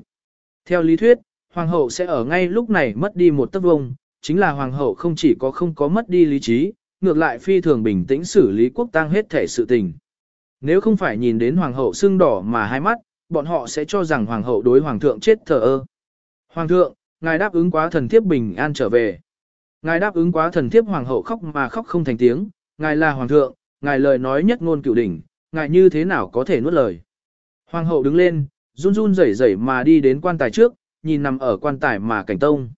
Speaker 1: Theo lý thuyết, hoàng hậu sẽ ở ngay lúc này mất đi một tấc vông, chính là hoàng hậu không chỉ có không có mất đi lý trí, ngược lại phi thường bình tĩnh xử lý quốc tang hết thể sự tình. Nếu không phải nhìn đến hoàng hậu sưng đỏ mà hai mắt, bọn họ sẽ cho rằng hoàng hậu đối hoàng thượng chết thờ ơ. Hoàng thượng, ngài đáp ứng quá thần thiếp bình an trở về. Ngài đáp ứng quá thần thiếp hoàng hậu khóc mà khóc không thành tiếng, ngài là hoàng thượng, ngài lời nói nhất ngôn cửu đỉnh, ngài như thế nào có thể nuốt lời. Hoàng hậu đứng lên, run run rẩy rẩy mà đi đến quan tài trước, nhìn nằm ở quan tài mà cảnh tông.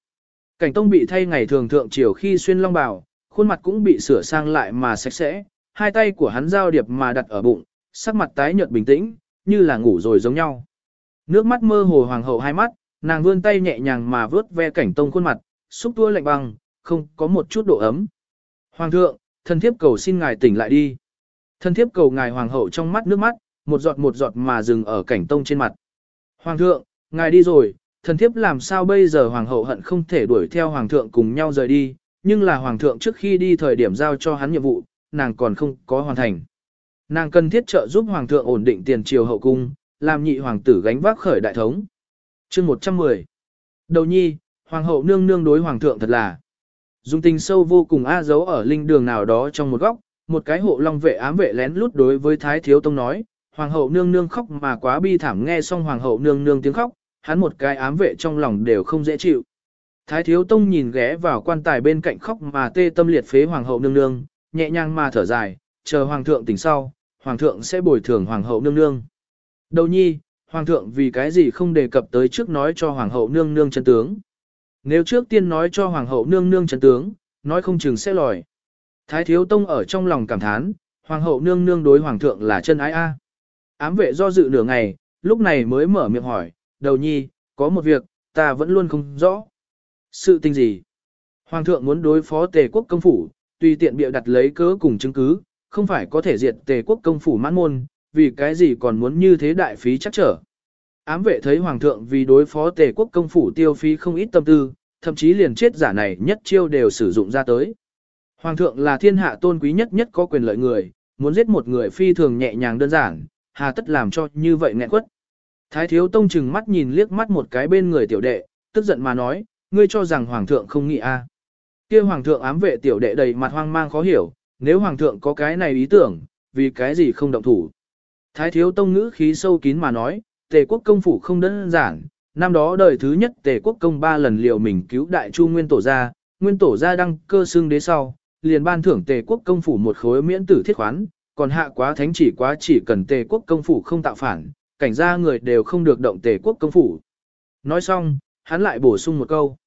Speaker 1: Cảnh tông bị thay ngày thường thượng chiều khi xuyên long bào, khuôn mặt cũng bị sửa sang lại mà sạch sẽ, hai tay của hắn giao điệp mà đặt ở bụng, sắc mặt tái nhợt bình tĩnh, như là ngủ rồi giống nhau. Nước mắt mơ hồ hoàng hậu hai mắt, nàng vươn tay nhẹ nhàng mà vớt ve cảnh tông khuôn mặt, xúc tua lạnh băng, không có một chút độ ấm. Hoàng thượng, thần thiếp cầu xin ngài tỉnh lại đi. Thần thiếp cầu ngài hoàng hậu trong mắt nước mắt, một giọt một giọt mà dừng ở cảnh tông trên mặt. Hoàng thượng, ngài đi rồi, thần thiếp làm sao bây giờ hoàng hậu hận không thể đuổi theo hoàng thượng cùng nhau rời đi, nhưng là hoàng thượng trước khi đi thời điểm giao cho hắn nhiệm vụ, nàng còn không có hoàn thành. Nàng cần thiết trợ giúp hoàng thượng ổn định tiền triều hậu cung, làm nhị hoàng tử gánh vác khởi đại thống. chương 110. Đầu nhi, hoàng hậu nương nương đối hoàng thượng thật là. Dung tình sâu vô cùng a dấu ở linh đường nào đó trong một góc, một cái hộ long vệ ám vệ lén lút đối với Thái Thiếu Tông nói, hoàng hậu nương nương khóc mà quá bi thảm nghe xong hoàng hậu nương nương tiếng khóc, hắn một cái ám vệ trong lòng đều không dễ chịu. Thái Thiếu Tông nhìn ghé vào quan tài bên cạnh khóc mà tê tâm liệt phế hoàng hậu nương nương, nhẹ nhàng mà thở dài, chờ hoàng thượng tỉnh sau, hoàng thượng sẽ bồi thường hoàng hậu nương nương. Đầu nhi, hoàng thượng vì cái gì không đề cập tới trước nói cho hoàng hậu nương nương chân tướng. Nếu trước tiên nói cho hoàng hậu nương nương chân tướng, nói không chừng sẽ lòi. Thái thiếu tông ở trong lòng cảm thán, hoàng hậu nương nương đối hoàng thượng là chân ái a. Ám vệ do dự nửa ngày, lúc này mới mở miệng hỏi, đầu nhi, có một việc, ta vẫn luôn không rõ. Sự tình gì? Hoàng thượng muốn đối phó tề quốc công phủ, tùy tiện bịa đặt lấy cớ cùng chứng cứ, không phải có thể diệt tề quốc công phủ mãn môn, vì cái gì còn muốn như thế đại phí chắc trở. Ám vệ thấy hoàng thượng vì đối phó tề quốc công phủ tiêu phí không ít tâm tư, thậm chí liền chết giả này nhất chiêu đều sử dụng ra tới. Hoàng thượng là thiên hạ tôn quý nhất nhất có quyền lợi người, muốn giết một người phi thường nhẹ nhàng đơn giản, hà tất làm cho như vậy nghẹn quất. Thái thiếu tông chừng mắt nhìn liếc mắt một cái bên người tiểu đệ, tức giận mà nói, ngươi cho rằng hoàng thượng không nghĩ a? Kia hoàng thượng ám vệ tiểu đệ đầy mặt hoang mang khó hiểu, nếu hoàng thượng có cái này ý tưởng, vì cái gì không động thủ. Thái thiếu tông ngữ khí sâu kín mà nói, tề quốc công phủ không đơn giản, năm đó đời thứ nhất tề quốc công ba lần liều mình cứu đại chu nguyên tổ gia, nguyên tổ gia đăng cơ xương đế sau, liền ban thưởng tề quốc công phủ một khối miễn tử thiết khoán, còn hạ quá thánh chỉ quá chỉ cần tề quốc công phủ không tạo phản, cảnh gia người đều không được động tề quốc công phủ. Nói xong, hắn lại bổ sung một câu.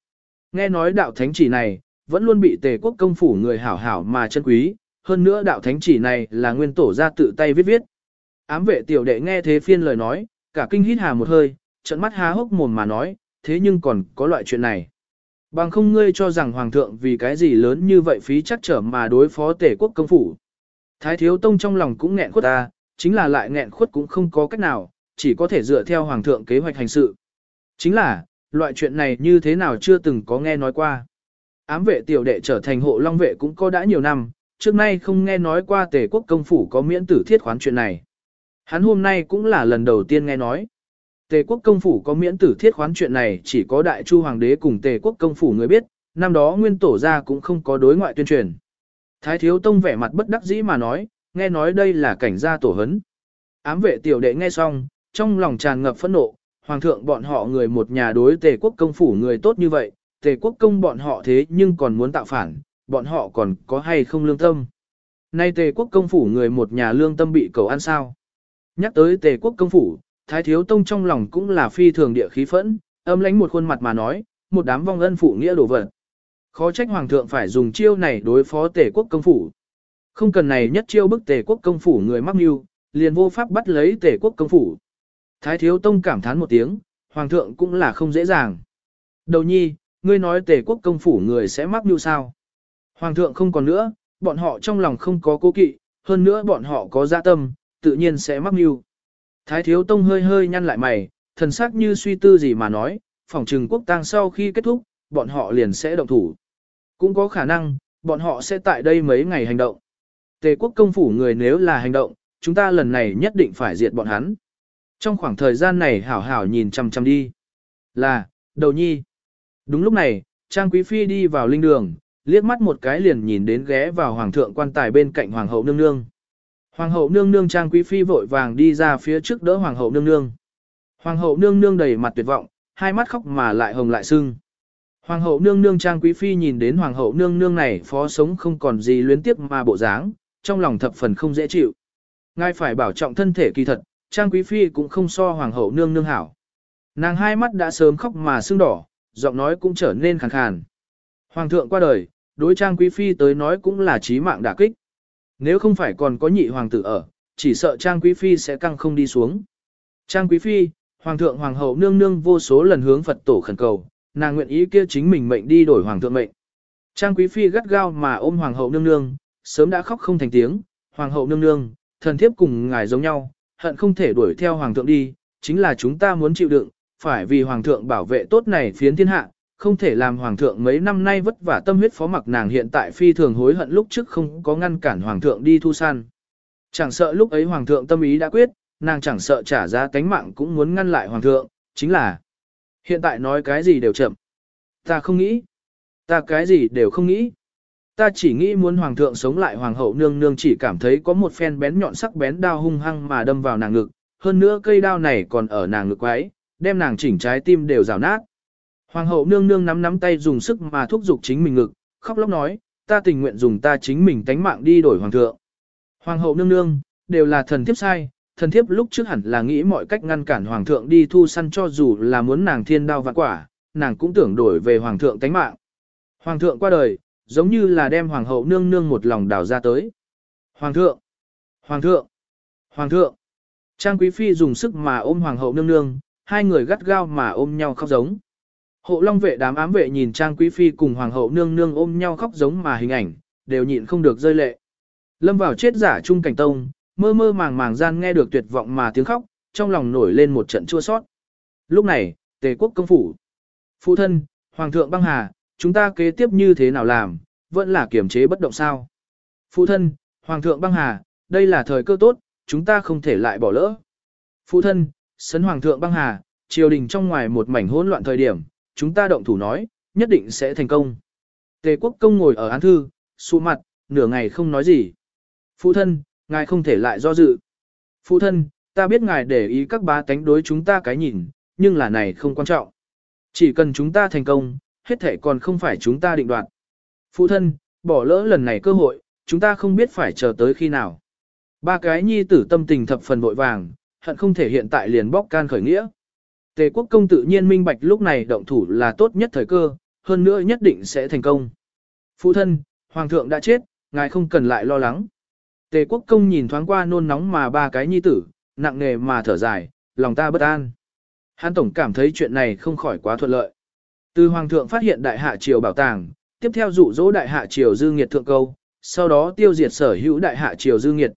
Speaker 1: Nghe nói đạo thánh chỉ này, vẫn luôn bị tề quốc công phủ người hảo hảo mà chân quý, hơn nữa đạo thánh chỉ này là nguyên tổ ra tự tay viết viết. Ám vệ tiểu đệ nghe thế phiên lời nói, cả kinh hít hà một hơi, trận mắt há hốc mồm mà nói, thế nhưng còn có loại chuyện này. Bằng không ngươi cho rằng hoàng thượng vì cái gì lớn như vậy phí chắc trở mà đối phó tể quốc công phủ. Thái thiếu tông trong lòng cũng nghẹn khuất ta, chính là lại nghẹn khuất cũng không có cách nào, chỉ có thể dựa theo hoàng thượng kế hoạch hành sự. Chính là, loại chuyện này như thế nào chưa từng có nghe nói qua. Ám vệ tiểu đệ trở thành hộ long vệ cũng có đã nhiều năm, trước nay không nghe nói qua tề quốc công phủ có miễn tử thiết khoán chuyện này. Hắn hôm nay cũng là lần đầu tiên nghe nói. Tề quốc công phủ có miễn tử thiết khoán chuyện này chỉ có đại chu hoàng đế cùng tề quốc công phủ người biết, năm đó nguyên tổ ra cũng không có đối ngoại tuyên truyền. Thái thiếu tông vẻ mặt bất đắc dĩ mà nói, nghe nói đây là cảnh gia tổ hấn. Ám vệ tiểu đệ nghe xong, trong lòng tràn ngập phẫn nộ, hoàng thượng bọn họ người một nhà đối tề quốc công phủ người tốt như vậy, tề quốc công bọn họ thế nhưng còn muốn tạo phản, bọn họ còn có hay không lương tâm. Nay tề quốc công phủ người một nhà lương tâm bị cầu ăn sao. Nhắc tới tề quốc công phủ, thái thiếu tông trong lòng cũng là phi thường địa khí phẫn, âm lánh một khuôn mặt mà nói, một đám vong ân phụ nghĩa đổ vật. Khó trách hoàng thượng phải dùng chiêu này đối phó tề quốc công phủ. Không cần này nhất chiêu bức tề quốc công phủ người mắc mưu, liền vô pháp bắt lấy tề quốc công phủ. Thái thiếu tông cảm thán một tiếng, hoàng thượng cũng là không dễ dàng. Đầu nhi, ngươi nói tề quốc công phủ người sẽ mắc mưu sao? Hoàng thượng không còn nữa, bọn họ trong lòng không có cố kỵ, hơn nữa bọn họ có dạ tâm, tự nhiên sẽ mắc mưu. Thái thiếu tông hơi hơi nhăn lại mày, thần sắc như suy tư gì mà nói, phòng trừng quốc tang sau khi kết thúc, bọn họ liền sẽ động thủ. Cũng có khả năng, bọn họ sẽ tại đây mấy ngày hành động. Tề quốc công phủ người nếu là hành động, chúng ta lần này nhất định phải diệt bọn hắn. Trong khoảng thời gian này hảo hảo nhìn chăm chăm đi. Là, đầu nhi. Đúng lúc này, Trang Quý Phi đi vào linh đường, liếc mắt một cái liền nhìn đến ghé vào hoàng thượng quan tài bên cạnh hoàng hậu nương nương. Hoàng hậu nương nương trang quý phi vội vàng đi ra phía trước đỡ hoàng hậu nương nương. Hoàng hậu nương nương đầy mặt tuyệt vọng, hai mắt khóc mà lại hồng lại sưng. Hoàng hậu nương nương trang quý phi nhìn đến hoàng hậu nương nương này phó sống không còn gì luyến tiếp mà bộ dáng, trong lòng thập phần không dễ chịu. Ngài phải bảo trọng thân thể kỳ thật, trang quý phi cũng không so hoàng hậu nương nương hảo. Nàng hai mắt đã sớm khóc mà sưng đỏ, giọng nói cũng trở nên khàn khàn. Hoàng thượng qua đời, đối trang quý phi tới nói cũng là chí mạng đả kích. Nếu không phải còn có nhị hoàng tử ở, chỉ sợ trang quý phi sẽ căng không đi xuống. Trang quý phi, hoàng thượng hoàng hậu nương nương vô số lần hướng Phật tổ khẩn cầu, nàng nguyện ý kia chính mình mệnh đi đổi hoàng thượng mệnh. Trang quý phi gắt gao mà ôm hoàng hậu nương nương, sớm đã khóc không thành tiếng, hoàng hậu nương nương, thần thiếp cùng ngài giống nhau, hận không thể đuổi theo hoàng thượng đi, chính là chúng ta muốn chịu đựng, phải vì hoàng thượng bảo vệ tốt này phiến thiên hạ, không thể làm hoàng thượng mấy năm nay vất vả tâm huyết phó mặc nàng hiện tại phi thường hối hận lúc trước không có ngăn cản hoàng thượng đi thu san. Chẳng sợ lúc ấy hoàng thượng tâm ý đã quyết, nàng chẳng sợ trả giá tánh mạng cũng muốn ngăn lại hoàng thượng, chính là Hiện tại nói cái gì đều chậm. Ta không nghĩ. Ta cái gì đều không nghĩ. Ta chỉ nghĩ muốn hoàng thượng sống lại hoàng hậu nương nương chỉ cảm thấy có một phen bén nhọn sắc bén đao hung hăng mà đâm vào nàng ngực, hơn nữa cây đao này còn ở nàng ngực quái, đem nàng chỉnh trái tim đều rào nát. Hoàng hậu nương nương nắm nắm tay dùng sức mà thúc giục chính mình ngực, khóc lóc nói, ta tình nguyện dùng ta chính mình tánh mạng đi đổi hoàng thượng. Hoàng hậu nương nương, đều là thần thiếp sai, thần thiếp lúc trước hẳn là nghĩ mọi cách ngăn cản hoàng thượng đi thu săn cho dù là muốn nàng thiên đao vạn quả, nàng cũng tưởng đổi về hoàng thượng tánh mạng. Hoàng thượng qua đời, giống như là đem hoàng hậu nương nương một lòng đào ra tới. Hoàng thượng! Hoàng thượng! Hoàng thượng! Trang quý phi dùng sức mà ôm hoàng hậu nương nương, hai người gắt gao mà ôm nhau khóc giống. Hộ long vệ đám ám vệ nhìn Trang quý phi cùng hoàng hậu nương nương ôm nhau khóc giống mà hình ảnh, đều nhịn không được rơi lệ. Lâm vào chết giả trung cảnh tông, mơ mơ màng màng gian nghe được tuyệt vọng mà tiếng khóc, trong lòng nổi lên một trận chua sót. Lúc này, tề quốc công phủ. Phụ thân, hoàng thượng băng hà, chúng ta kế tiếp như thế nào làm, vẫn là kiểm chế bất động sao. Phụ thân, Hoàng thượng băng hà, đây là thời cơ tốt, chúng ta không thể lại bỏ lỡ. Phụ thân, sấn Hoàng thượng băng hà, triều đình trong ngoài một mảnh hỗn loạn thời điểm, chúng ta động thủ nói, nhất định sẽ thành công. Tề quốc công ngồi ở án thư, sụ mặt, nửa ngày không nói gì. Phụ thân, ngài không thể lại do dự. Phụ thân, ta biết ngài để ý các bá tánh đối chúng ta cái nhìn, nhưng là này không quan trọng. Chỉ cần chúng ta thành công, hết thể còn không phải chúng ta định đoạt. Phụ thân, bỏ lỡ lần này cơ hội, chúng ta không biết phải chờ tới khi nào. Ba cái nhi tử tâm tình thập phần vội vàng, hận không thể hiện tại liền bóc can khởi nghĩa. Tề quốc công tự nhiên minh bạch lúc này động thủ là tốt nhất thời cơ, hơn nữa nhất định sẽ thành công. Phụ thân, hoàng thượng đã chết, ngài không cần lại lo lắng. Tề quốc công nhìn thoáng qua nôn nóng mà ba cái nhi tử, nặng nề mà thở dài, lòng ta bất an. Hán tổng cảm thấy chuyện này không khỏi quá thuận lợi. Từ hoàng thượng phát hiện đại hạ triều bảo tàng, tiếp theo dụ dỗ đại hạ triều dư nghiệt thượng câu, sau đó tiêu diệt sở hữu đại hạ triều dư nghiệt.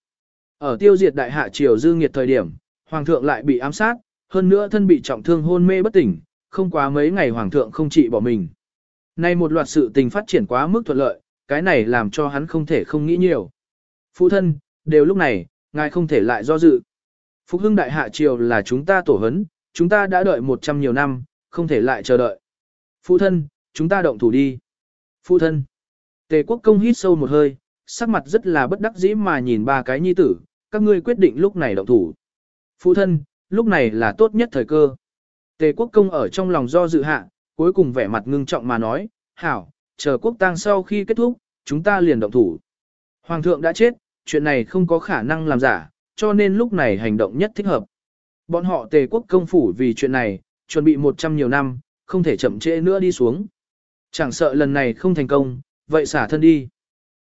Speaker 1: Ở tiêu diệt đại hạ triều dư nghiệt thời điểm, hoàng thượng lại bị ám sát, hơn nữa thân bị trọng thương hôn mê bất tỉnh, không quá mấy ngày hoàng thượng không trị bỏ mình. Nay một loạt sự tình phát triển quá mức thuận lợi, cái này làm cho hắn không thể không nghĩ nhiều. Phụ thân, đều lúc này, ngài không thể lại do dự. Phục hưng đại hạ triều là chúng ta tổ hấn, chúng ta đã đợi một trăm nhiều năm, không thể lại chờ đợi. Phụ thân, chúng ta động thủ đi. Phụ thân. Tề quốc công hít sâu một hơi, sắc mặt rất là bất đắc dĩ mà nhìn ba cái nhi tử, các ngươi quyết định lúc này động thủ. Phụ thân, lúc này là tốt nhất thời cơ. Tề quốc công ở trong lòng do dự hạ, cuối cùng vẻ mặt ngưng trọng mà nói, hảo, chờ quốc tang sau khi kết thúc, chúng ta liền động thủ. Hoàng thượng đã chết, chuyện này không có khả năng làm giả, cho nên lúc này hành động nhất thích hợp. Bọn họ tề quốc công phủ vì chuyện này, chuẩn bị một trăm nhiều năm, không thể chậm trễ nữa đi xuống. Chẳng sợ lần này không thành công, vậy xả thân đi.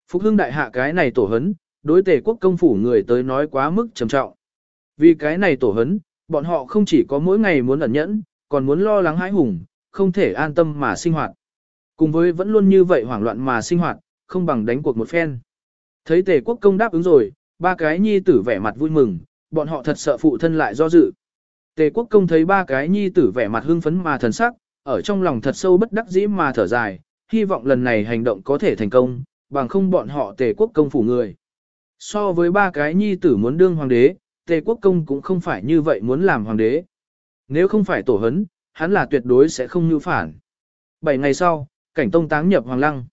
Speaker 1: Phúc hưng đại hạ cái này tổ hấn, đối tề quốc công phủ người tới nói quá mức trầm trọng. Vì cái này tổ hấn, bọn họ không chỉ có mỗi ngày muốn ẩn nhẫn, còn muốn lo lắng hãi hùng, không thể an tâm mà sinh hoạt. Cùng với vẫn luôn như vậy hoảng loạn mà sinh hoạt, không bằng đánh cuộc một phen. Thấy tề quốc công đáp ứng rồi, ba cái nhi tử vẻ mặt vui mừng, bọn họ thật sợ phụ thân lại do dự. Tề quốc công thấy ba cái nhi tử vẻ mặt hưng phấn mà thần sắc, ở trong lòng thật sâu bất đắc dĩ mà thở dài, hy vọng lần này hành động có thể thành công, bằng không bọn họ tề quốc công phủ người. So với ba cái nhi tử muốn đương hoàng đế, tề quốc công cũng không phải như vậy muốn làm hoàng đế. Nếu không phải tổ hấn, hắn là tuyệt đối sẽ không như phản. Bảy ngày sau, cảnh tông táng nhập hoàng lăng.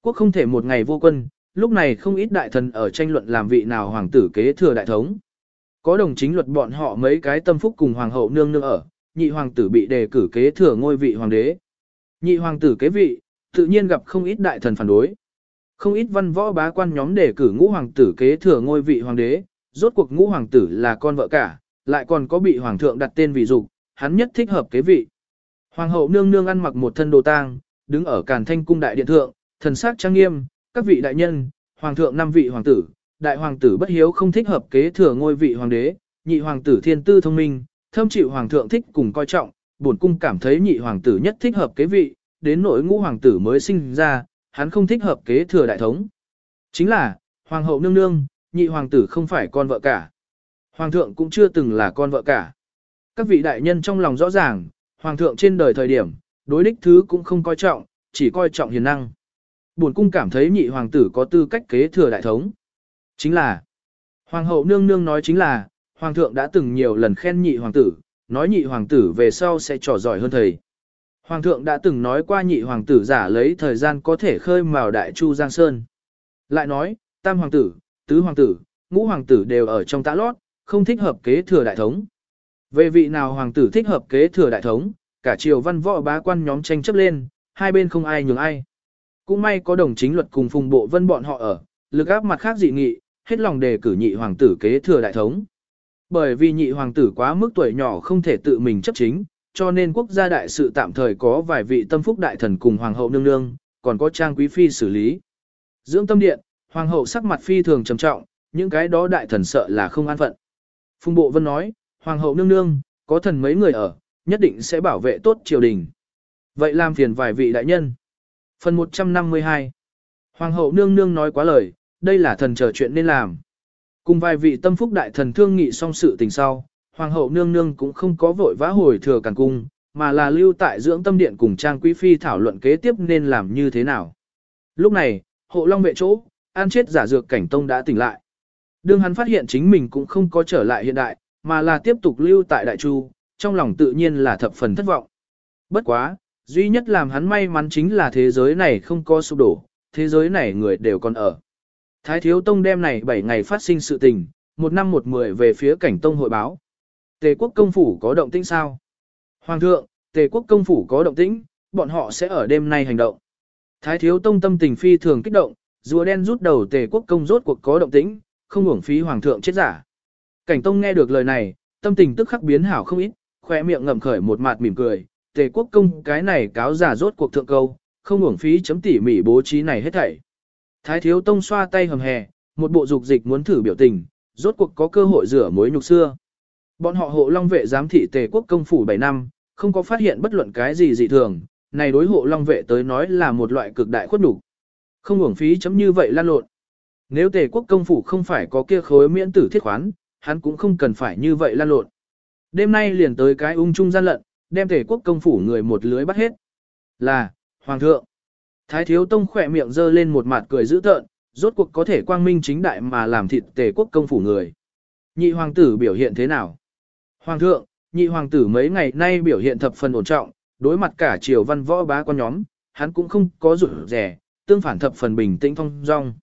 Speaker 1: Quốc không thể một ngày vô quân, lúc này không ít đại thần ở tranh luận làm vị nào hoàng tử kế thừa đại thống. Có đồng chính luật bọn họ mấy cái tâm phúc cùng hoàng hậu nương nương ở, nhị hoàng tử bị đề cử kế thừa ngôi vị hoàng đế. Nhị hoàng tử kế vị, tự nhiên gặp không ít đại thần phản đối. Không ít văn võ bá quan nhóm đề cử ngũ hoàng tử kế thừa ngôi vị hoàng đế, rốt cuộc ngũ hoàng tử là con vợ cả, lại còn có bị hoàng thượng đặt tên vì dục, hắn nhất thích hợp kế vị. Hoàng hậu nương nương ăn mặc một thân đồ tang, đứng ở càn thanh cung đại điện thượng, thần sắc trang nghiêm, các vị đại nhân, hoàng thượng năm vị hoàng tử, đại hoàng tử bất hiếu không thích hợp kế thừa ngôi vị hoàng đế, nhị hoàng tử thiên tư thông minh, thâm chịu hoàng thượng thích cùng coi trọng, bổn cung cảm thấy nhị hoàng tử nhất thích hợp kế vị, đến nỗi ngũ hoàng tử mới sinh ra, hắn không thích hợp kế thừa đại thống. Chính là, hoàng hậu nương nương, nhị hoàng tử không phải con vợ cả. Hoàng thượng cũng chưa từng là con vợ cả. Các vị đại nhân trong lòng rõ ràng, hoàng thượng trên đời thời điểm, đối đích thứ cũng không coi trọng, chỉ coi trọng hiền năng. Bổn cung cảm thấy nhị hoàng tử có tư cách kế thừa đại thống. Chính là, hoàng hậu nương nương nói chính là, hoàng thượng đã từng nhiều lần khen nhị hoàng tử, nói nhị hoàng tử về sau sẽ trò giỏi hơn thầy. Hoàng thượng đã từng nói qua nhị hoàng tử giả lấy thời gian có thể khơi mào đại chu Giang Sơn. Lại nói, tam hoàng tử, tứ hoàng tử, ngũ hoàng tử đều ở trong tã lót, không thích hợp kế thừa đại thống. Về vị nào hoàng tử thích hợp kế thừa đại thống, cả triều văn võ bá quan nhóm tranh chấp lên, hai bên không ai nhường ai. Cũng may có đồng chính luật cùng phùng bộ vân bọn họ ở, lực áp mặt khác dị nghị, hết lòng đề cử nhị hoàng tử kế thừa đại thống. Bởi vì nhị hoàng tử quá mức tuổi nhỏ không thể tự mình chấp chính, cho nên quốc gia đại sự tạm thời có vài vị tâm phúc đại thần cùng hoàng hậu nương nương, còn có trang quý phi xử lý. Dưỡng tâm điện, hoàng hậu sắc mặt phi thường trầm trọng, những cái đó đại thần sợ là không an phận. Phùng bộ vân nói, hoàng hậu nương nương, có thần mấy người ở, nhất định sẽ bảo vệ tốt triều đình. Vậy làm phiền vài vị đại nhân. Phần 152 Hoàng hậu nương nương nói quá lời, đây là thần chờ chuyện nên làm. Cùng vài vị tâm phúc đại thần thương nghị xong sự tình sau, hoàng hậu nương nương cũng không có vội vã hồi thừa càn cung, mà là lưu tại dưỡng tâm điện cùng trang quý phi thảo luận kế tiếp nên làm như thế nào. Lúc này, hộ long vệ chỗ, an chết giả dược cảnh tông đã tỉnh lại. Đương hắn phát hiện chính mình cũng không có trở lại hiện đại, mà là tiếp tục lưu tại đại chu, trong lòng tự nhiên là thập phần thất vọng. Bất quá, duy nhất làm hắn may mắn chính là thế giới này không có sụp đổ, thế giới này người đều còn ở. Thái Thiếu Tông đem này 7 ngày phát sinh sự tình, một năm một mười về phía cảnh Tông hội báo. Tề quốc công phủ có động tĩnh sao? Hoàng thượng, Tề quốc công phủ có động tĩnh, bọn họ sẽ ở đêm nay hành động. Thái Thiếu Tông tâm tình phi thường kích động, rùa đen rút đầu Tề quốc công rốt cuộc có động tĩnh, không uổng phí Hoàng thượng chết giả. Cảnh Tông nghe được lời này, tâm tình tức khắc biến hảo không ít, khỏe miệng ngậm khởi một mạt mỉm cười. Tề quốc công cái này cáo giả rốt cuộc thượng câu, không uổng phí chấm tỉ mỉ bố trí này hết thảy. Thái thiếu tông xoa tay hầm hè, một bộ dục dịch muốn thử biểu tình, rốt cuộc có cơ hội rửa mối nhục xưa. Bọn họ hộ long vệ giám thị tề quốc công phủ 7 năm, không có phát hiện bất luận cái gì dị thường, này đối hộ long vệ tới nói là một loại cực đại khuất nhục. Không uổng phí chấm như vậy lan lộn. Nếu tề quốc công phủ không phải có kia khối miễn tử thiết khoán, hắn cũng không cần phải như vậy lan lộn. Đêm nay liền tới cái ung trung gian lận, đem tề quốc công phủ người một lưới bắt hết. Là, Hoàng thượng. Thái thiếu tông khỏe miệng dơ lên một mặt cười dữ tợn, rốt cuộc có thể quang minh chính đại mà làm thịt tề quốc công phủ người. Nhị hoàng tử biểu hiện thế nào? Hoàng thượng, nhị hoàng tử mấy ngày nay biểu hiện thập phần ổn trọng, đối mặt cả triều văn võ bá quan nhóm, hắn cũng không có rủi rẻ, tương phản thập phần bình tĩnh phong dong.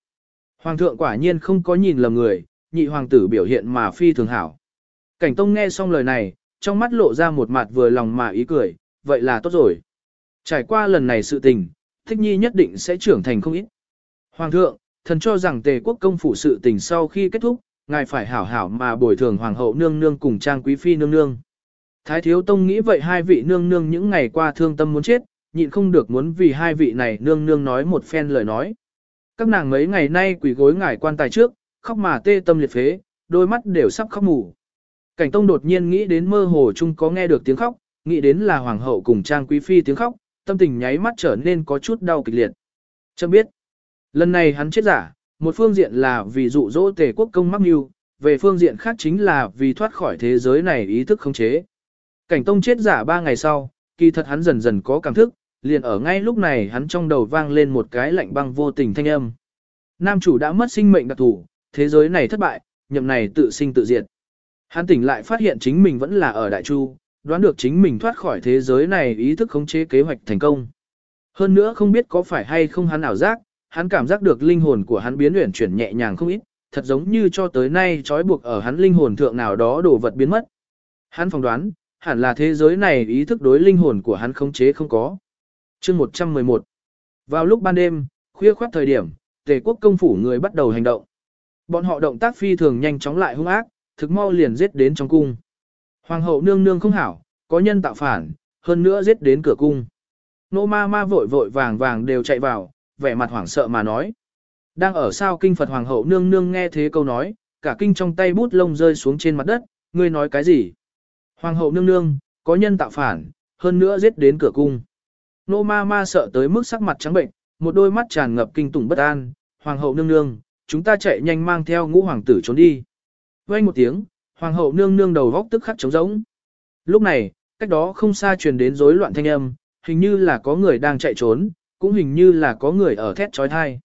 Speaker 1: Hoàng thượng quả nhiên không có nhìn lầm người, nhị hoàng tử biểu hiện mà phi thường hảo. Cảnh tông nghe xong lời này, trong mắt lộ ra một mặt vừa lòng mà ý cười, vậy là tốt rồi. Trải qua lần này sự tình, thích nhi nhất định sẽ trưởng thành không ít. Hoàng thượng, thần cho rằng tề quốc công phủ sự tình sau khi kết thúc, ngài phải hảo hảo mà bồi thường hoàng hậu nương nương cùng trang quý phi nương nương. Thái thiếu tông nghĩ vậy hai vị nương nương những ngày qua thương tâm muốn chết, nhịn không được muốn vì hai vị này nương nương nói một phen lời nói. Các nàng mấy ngày nay quỳ gối ngải quan tài trước, khóc mà tê tâm liệt phế, đôi mắt đều sắp khóc mù. Cảnh tông đột nhiên nghĩ đến mơ hồ chung có nghe được tiếng khóc, nghĩ đến là hoàng hậu cùng trang quý phi tiếng khóc, tâm tình nháy mắt trở nên có chút đau kịch liệt. Chấm biết, lần này hắn chết giả, một phương diện là vì dụ dỗ tề quốc công mắc mưu, về phương diện khác chính là vì thoát khỏi thế giới này ý thức không chế. Cảnh tông chết giả ba ngày sau, kỳ thật hắn dần dần có cảm thức, liền ở ngay lúc này hắn trong đầu vang lên một cái lạnh băng vô tình thanh âm. Nam chủ đã mất sinh mệnh đặc thủ, thế giới này thất bại, nhậm này tự sinh tự diệt. Hắn tỉnh lại phát hiện chính mình vẫn là ở Đại Chu, đoán được chính mình thoát khỏi thế giới này ý thức khống chế kế hoạch thành công. Hơn nữa không biết có phải hay không hắn ảo giác, hắn cảm giác được linh hồn của hắn biến luyện chuyển nhẹ nhàng không ít, thật giống như cho tới nay trói buộc ở hắn linh hồn thượng nào đó đồ vật biến mất. Hắn phỏng đoán, hẳn là thế giới này ý thức đối linh hồn của hắn khống chế không có. Chương 111 Vào lúc ban đêm, khuya khoát thời điểm, tề quốc công phủ người bắt đầu hành động. Bọn họ động tác phi thường nhanh chóng lại hung ác, thực mau liền giết đến trong cung. Hoàng hậu nương nương không hảo, có nhân tạo phản, hơn nữa giết đến cửa cung. Nô ma ma vội vội vàng vàng đều chạy vào, vẻ mặt hoảng sợ mà nói. Đang ở sao kinh Phật Hoàng hậu nương nương nghe thế câu nói, cả kinh trong tay bút lông rơi xuống trên mặt đất, ngươi nói cái gì? Hoàng hậu nương nương, có nhân tạo phản, hơn nữa giết đến cửa cung. Nô ma ma sợ tới mức sắc mặt trắng bệnh, một đôi mắt tràn ngập kinh tủng bất an. Hoàng hậu nương nương, chúng ta chạy nhanh mang theo ngũ hoàng tử trốn đi. Quay một tiếng, Hoàng hậu nương nương đầu góc tức khắc trống rỗng. Lúc này, cách đó không xa truyền đến rối loạn thanh âm, hình như là có người đang chạy trốn, cũng hình như là có người ở thét trói thai.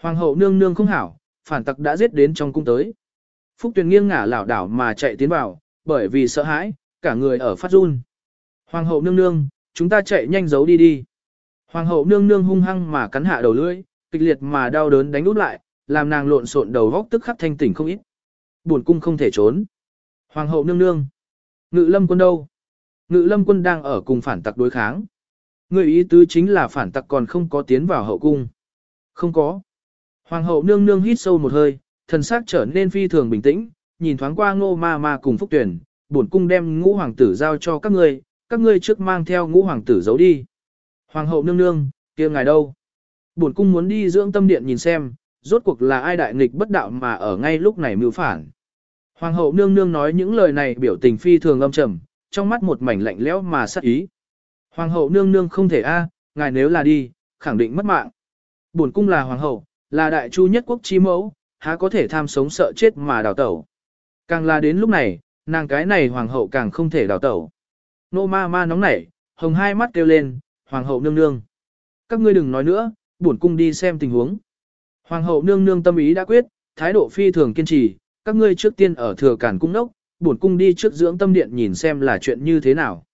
Speaker 1: Hoàng hậu nương nương không hảo, phản tặc đã giết đến trong cung tới. Phúc Tuyền nghiêng ngả lảo đảo mà chạy tiến vào, bởi vì sợ hãi, cả người ở phát run. Hoàng hậu nương nương, chúng ta chạy nhanh giấu đi đi. Hoàng hậu nương nương hung hăng mà cắn hạ đầu lưỡi, kịch liệt mà đau đớn đánh út lại, làm nàng lộn xộn đầu góc tức khắc thanh tỉnh không ít. Buồn cung không thể trốn. Hoàng hậu nương nương. Ngự lâm quân đâu? Ngự lâm quân đang ở cùng phản tặc đối kháng. Người ý tứ chính là phản tặc còn không có tiến vào hậu cung. Không có. Hoàng hậu nương nương hít sâu một hơi, thần sắc trở nên phi thường bình tĩnh, nhìn thoáng qua ngô ma ma cùng phúc tuyển, bổn cung đem ngũ hoàng tử giao cho các ngươi, các ngươi trước mang theo ngũ hoàng tử giấu đi. Hoàng hậu nương nương, kia ngài đâu? Bổn cung muốn đi dưỡng tâm điện nhìn xem, rốt cuộc là ai đại nghịch bất đạo mà ở ngay lúc này mưu phản. Hoàng hậu nương nương nói những lời này biểu tình phi thường âm trầm, trong mắt một mảnh lạnh lẽo mà sắc ý. Hoàng hậu nương nương không thể a, ngài nếu là đi, khẳng định mất mạng. Bổn cung là hoàng hậu, là đại chu nhất quốc chi mẫu, há có thể tham sống sợ chết mà đào tẩu. Càng là đến lúc này, nàng cái này hoàng hậu càng không thể đào tẩu. Nô ma ma nóng nảy, hồng hai mắt kêu lên, hoàng hậu nương nương. Các ngươi đừng nói nữa, bổn cung đi xem tình huống. Hoàng hậu nương nương tâm ý đã quyết, thái độ phi thường kiên trì, các ngươi trước tiên ở thừa cản cung đốc, bổn cung đi trước dưỡng tâm điện nhìn xem là chuyện như thế nào.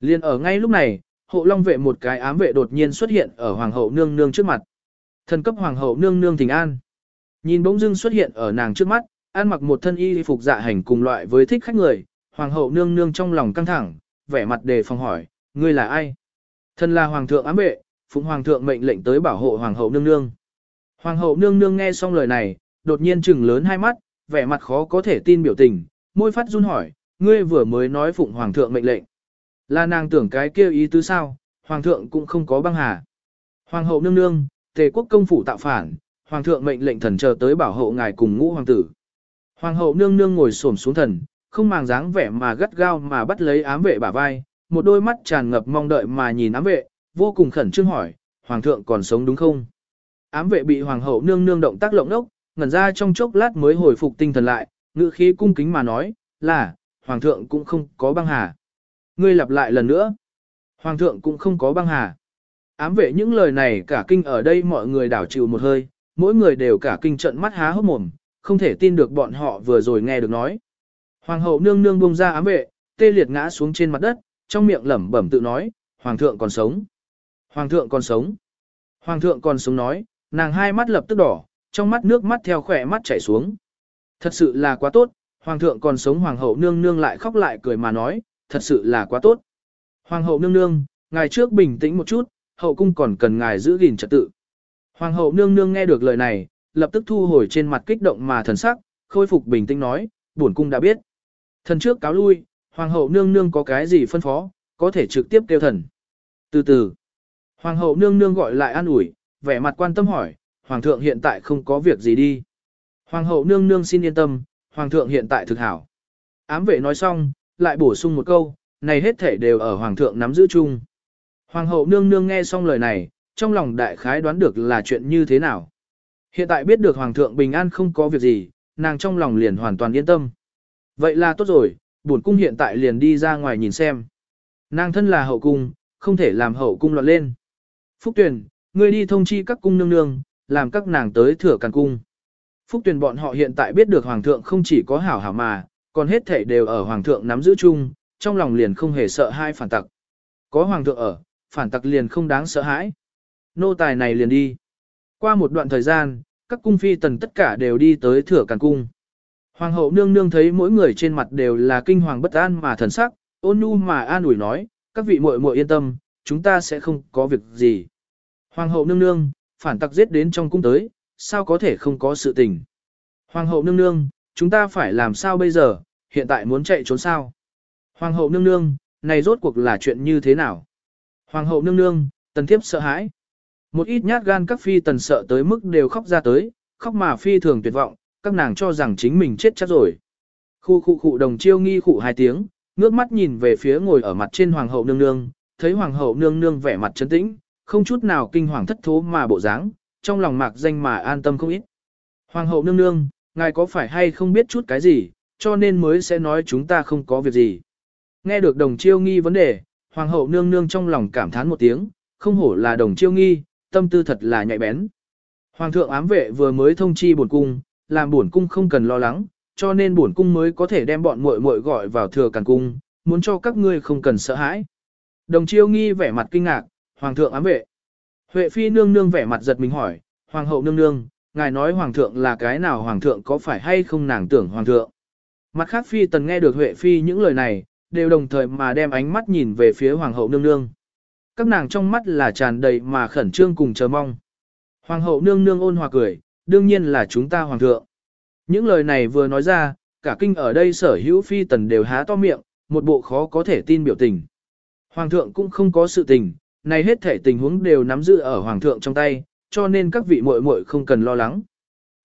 Speaker 1: Liên ở ngay lúc này, hộ long vệ một cái ám vệ đột nhiên xuất hiện ở hoàng hậu nương nương trước mặt. Thần cấp hoàng hậu nương nương thỉnh an. Nhìn bỗng dưng xuất hiện ở nàng trước mắt, ăn mặc một thân y phục dạ hành cùng loại với thích khách người, hoàng hậu nương nương trong lòng căng thẳng, vẻ mặt đề phòng hỏi, ngươi là ai? Thân là hoàng thượng ám vệ, phụng hoàng thượng mệnh lệnh tới bảo hộ hoàng hậu nương nương. Hoàng hậu nương nương nghe xong lời này, đột nhiên trừng lớn hai mắt, vẻ mặt khó có thể tin biểu tình, môi phát run hỏi, ngươi vừa mới nói phụng hoàng thượng mệnh lệnh. Là nàng tưởng cái kia ý tứ sao, hoàng thượng cũng không có băng hà. Hoàng hậu nương nương, tề quốc công phủ tạo phản, hoàng thượng mệnh lệnh thần chờ tới bảo hộ ngài cùng ngũ hoàng tử. Hoàng hậu nương nương ngồi xổm xuống thần, không màng dáng vẻ mà gắt gao mà bắt lấy ám vệ bả vai, một đôi mắt tràn ngập mong đợi mà nhìn ám vệ, vô cùng khẩn trương hỏi, hoàng thượng còn sống đúng không? Ám vệ bị hoàng hậu nương nương động tác lộng lốc, ngẩn ra trong chốc lát mới hồi phục tinh thần lại, ngữ khí cung kính mà nói, là, hoàng thượng cũng không có băng hà. Ngươi lặp lại lần nữa, hoàng thượng cũng không có băng hà. Ám vệ những lời này cả kinh ở đây mọi người đảo chịu một hơi, mỗi người đều cả kinh trận mắt há hốc mồm, không thể tin được bọn họ vừa rồi nghe được nói. Hoàng hậu nương nương buông ra ám vệ, tê liệt ngã xuống trên mặt đất, trong miệng lẩm bẩm tự nói, Hoàng thượng còn sống. Hoàng thượng còn sống. Hoàng thượng còn sống nói, nàng hai mắt lập tức đỏ, trong mắt nước mắt theo khỏe mắt chảy xuống. Thật sự là quá tốt, Hoàng thượng còn sống Hoàng hậu nương nương lại khóc lại cười mà nói, thật sự là quá tốt. Hoàng hậu nương nương, ngài trước bình tĩnh một chút, hậu cung còn cần ngài giữ gìn trật tự. Hoàng hậu nương nương nghe được lời này, lập tức thu hồi trên mặt kích động mà thần sắc, khôi phục bình tĩnh nói, bổn cung đã biết. Thần trước cáo lui, hoàng hậu nương nương có cái gì phân phó, có thể trực tiếp kêu thần. Từ từ, hoàng hậu nương nương gọi lại an ủi, vẻ mặt quan tâm hỏi, hoàng thượng hiện tại không có việc gì đi. Hoàng hậu nương nương xin yên tâm, hoàng thượng hiện tại thực hảo. Ám vệ nói xong, lại bổ sung một câu, này hết thể đều ở hoàng thượng nắm giữ chung. Hoàng hậu nương nương nghe xong lời này, trong lòng đại khái đoán được là chuyện như thế nào. Hiện tại biết được hoàng thượng bình an không có việc gì, nàng trong lòng liền hoàn toàn yên tâm. Vậy là tốt rồi, bổn cung hiện tại liền đi ra ngoài nhìn xem. Nàng thân là hậu cung, không thể làm hậu cung loạn lên. Phúc Tuyền, ngươi đi thông chi các cung nương nương, làm các nàng tới thừa càn cung. Phúc Tuyền bọn họ hiện tại biết được hoàng thượng không chỉ có hảo hảo mà, còn hết thể đều ở hoàng thượng nắm giữ chung, trong lòng liền không hề sợ hai phản tặc. Có hoàng thượng ở, phản tặc liền không đáng sợ hãi. Nô tài này liền đi. Qua một đoạn thời gian, các cung phi tần tất cả đều đi tới thừa càn cung. Hoàng hậu nương nương thấy mỗi người trên mặt đều là kinh hoàng bất an mà thần sắc, ôn nhu mà an ủi nói, các vị muội muội yên tâm, chúng ta sẽ không có việc gì. Hoàng hậu nương nương, phản tặc giết đến trong cung tới, sao có thể không có sự tình. Hoàng hậu nương nương, chúng ta phải làm sao bây giờ, hiện tại muốn chạy trốn sao. Hoàng hậu nương nương, này rốt cuộc là chuyện như thế nào. Hoàng hậu nương nương, tần thiếp sợ hãi. Một ít nhát gan các phi tần sợ tới mức đều khóc ra tới, khóc mà phi thường tuyệt vọng, các nàng cho rằng chính mình chết chắc rồi. Khu khu khu đồng chiêu nghi khụ hai tiếng, ngước mắt nhìn về phía ngồi ở mặt trên hoàng hậu nương nương, thấy hoàng hậu nương nương vẻ mặt trấn tĩnh, không chút nào kinh hoàng thất thố mà bộ dáng, trong lòng mạc danh mà an tâm không ít. Hoàng hậu nương nương, ngài có phải hay không biết chút cái gì, cho nên mới sẽ nói chúng ta không có việc gì. Nghe được đồng chiêu nghi vấn đề, hoàng hậu nương nương trong lòng cảm thán một tiếng, không hổ là đồng chiêu nghi, tâm tư thật là nhạy bén. Hoàng thượng ám vệ vừa mới thông chi bổn cung, làm bổn cung không cần lo lắng, cho nên bổn cung mới có thể đem bọn muội muội gọi vào thừa càn cung, muốn cho các ngươi không cần sợ hãi. Đồng chiêu nghi vẻ mặt kinh ngạc, hoàng thượng ám vệ. Huệ phi nương nương vẻ mặt giật mình hỏi, hoàng hậu nương nương, ngài nói hoàng thượng là cái nào hoàng thượng có phải hay không nàng tưởng hoàng thượng. Mặt khác phi tần nghe được Huệ phi những lời này, đều đồng thời mà đem ánh mắt nhìn về phía hoàng hậu nương nương. Các nàng trong mắt là tràn đầy mà khẩn trương cùng chờ mong. Hoàng hậu nương nương ôn hòa cười, đương nhiên là chúng ta hoàng thượng. Những lời này vừa nói ra, cả kinh ở đây sở hữu phi tần đều há to miệng, một bộ khó có thể tin biểu tình. Hoàng thượng cũng không có sự tình, này hết thể tình huống đều nắm giữ ở hoàng thượng trong tay, cho nên các vị muội muội không cần lo lắng.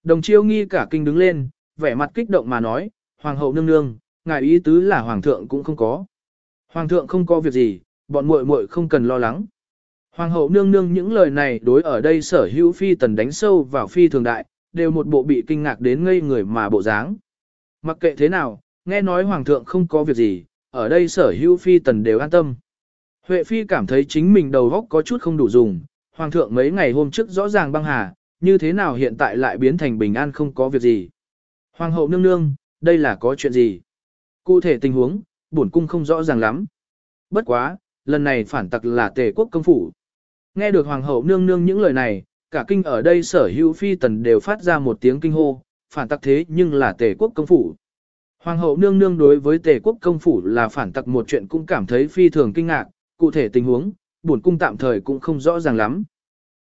Speaker 1: Đồng chiêu nghi cả kinh đứng lên, vẻ mặt kích động mà nói, hoàng hậu nương nương, ngài ý tứ là hoàng thượng cũng không có. Hoàng thượng không có việc gì, bọn muội muội không cần lo lắng. Hoàng hậu nương nương những lời này đối ở đây sở hữu phi tần đánh sâu vào phi thường đại, đều một bộ bị kinh ngạc đến ngây người mà bộ dáng. Mặc kệ thế nào, nghe nói hoàng thượng không có việc gì, ở đây sở hữu phi tần đều an tâm. Huệ phi cảm thấy chính mình đầu óc có chút không đủ dùng, hoàng thượng mấy ngày hôm trước rõ ràng băng hà, như thế nào hiện tại lại biến thành bình an không có việc gì. Hoàng hậu nương nương, đây là có chuyện gì? Cụ thể tình huống, bổn cung không rõ ràng lắm. Bất quá, lần này phản tặc là tề quốc công phủ. Nghe được hoàng hậu nương nương những lời này, cả kinh ở đây sở hữu phi tần đều phát ra một tiếng kinh hô, phản tặc thế nhưng là tề quốc công phủ. Hoàng hậu nương nương đối với tề quốc công phủ là phản tặc một chuyện cũng cảm thấy phi thường kinh ngạc, cụ thể tình huống, bổn cung tạm thời cũng không rõ ràng lắm.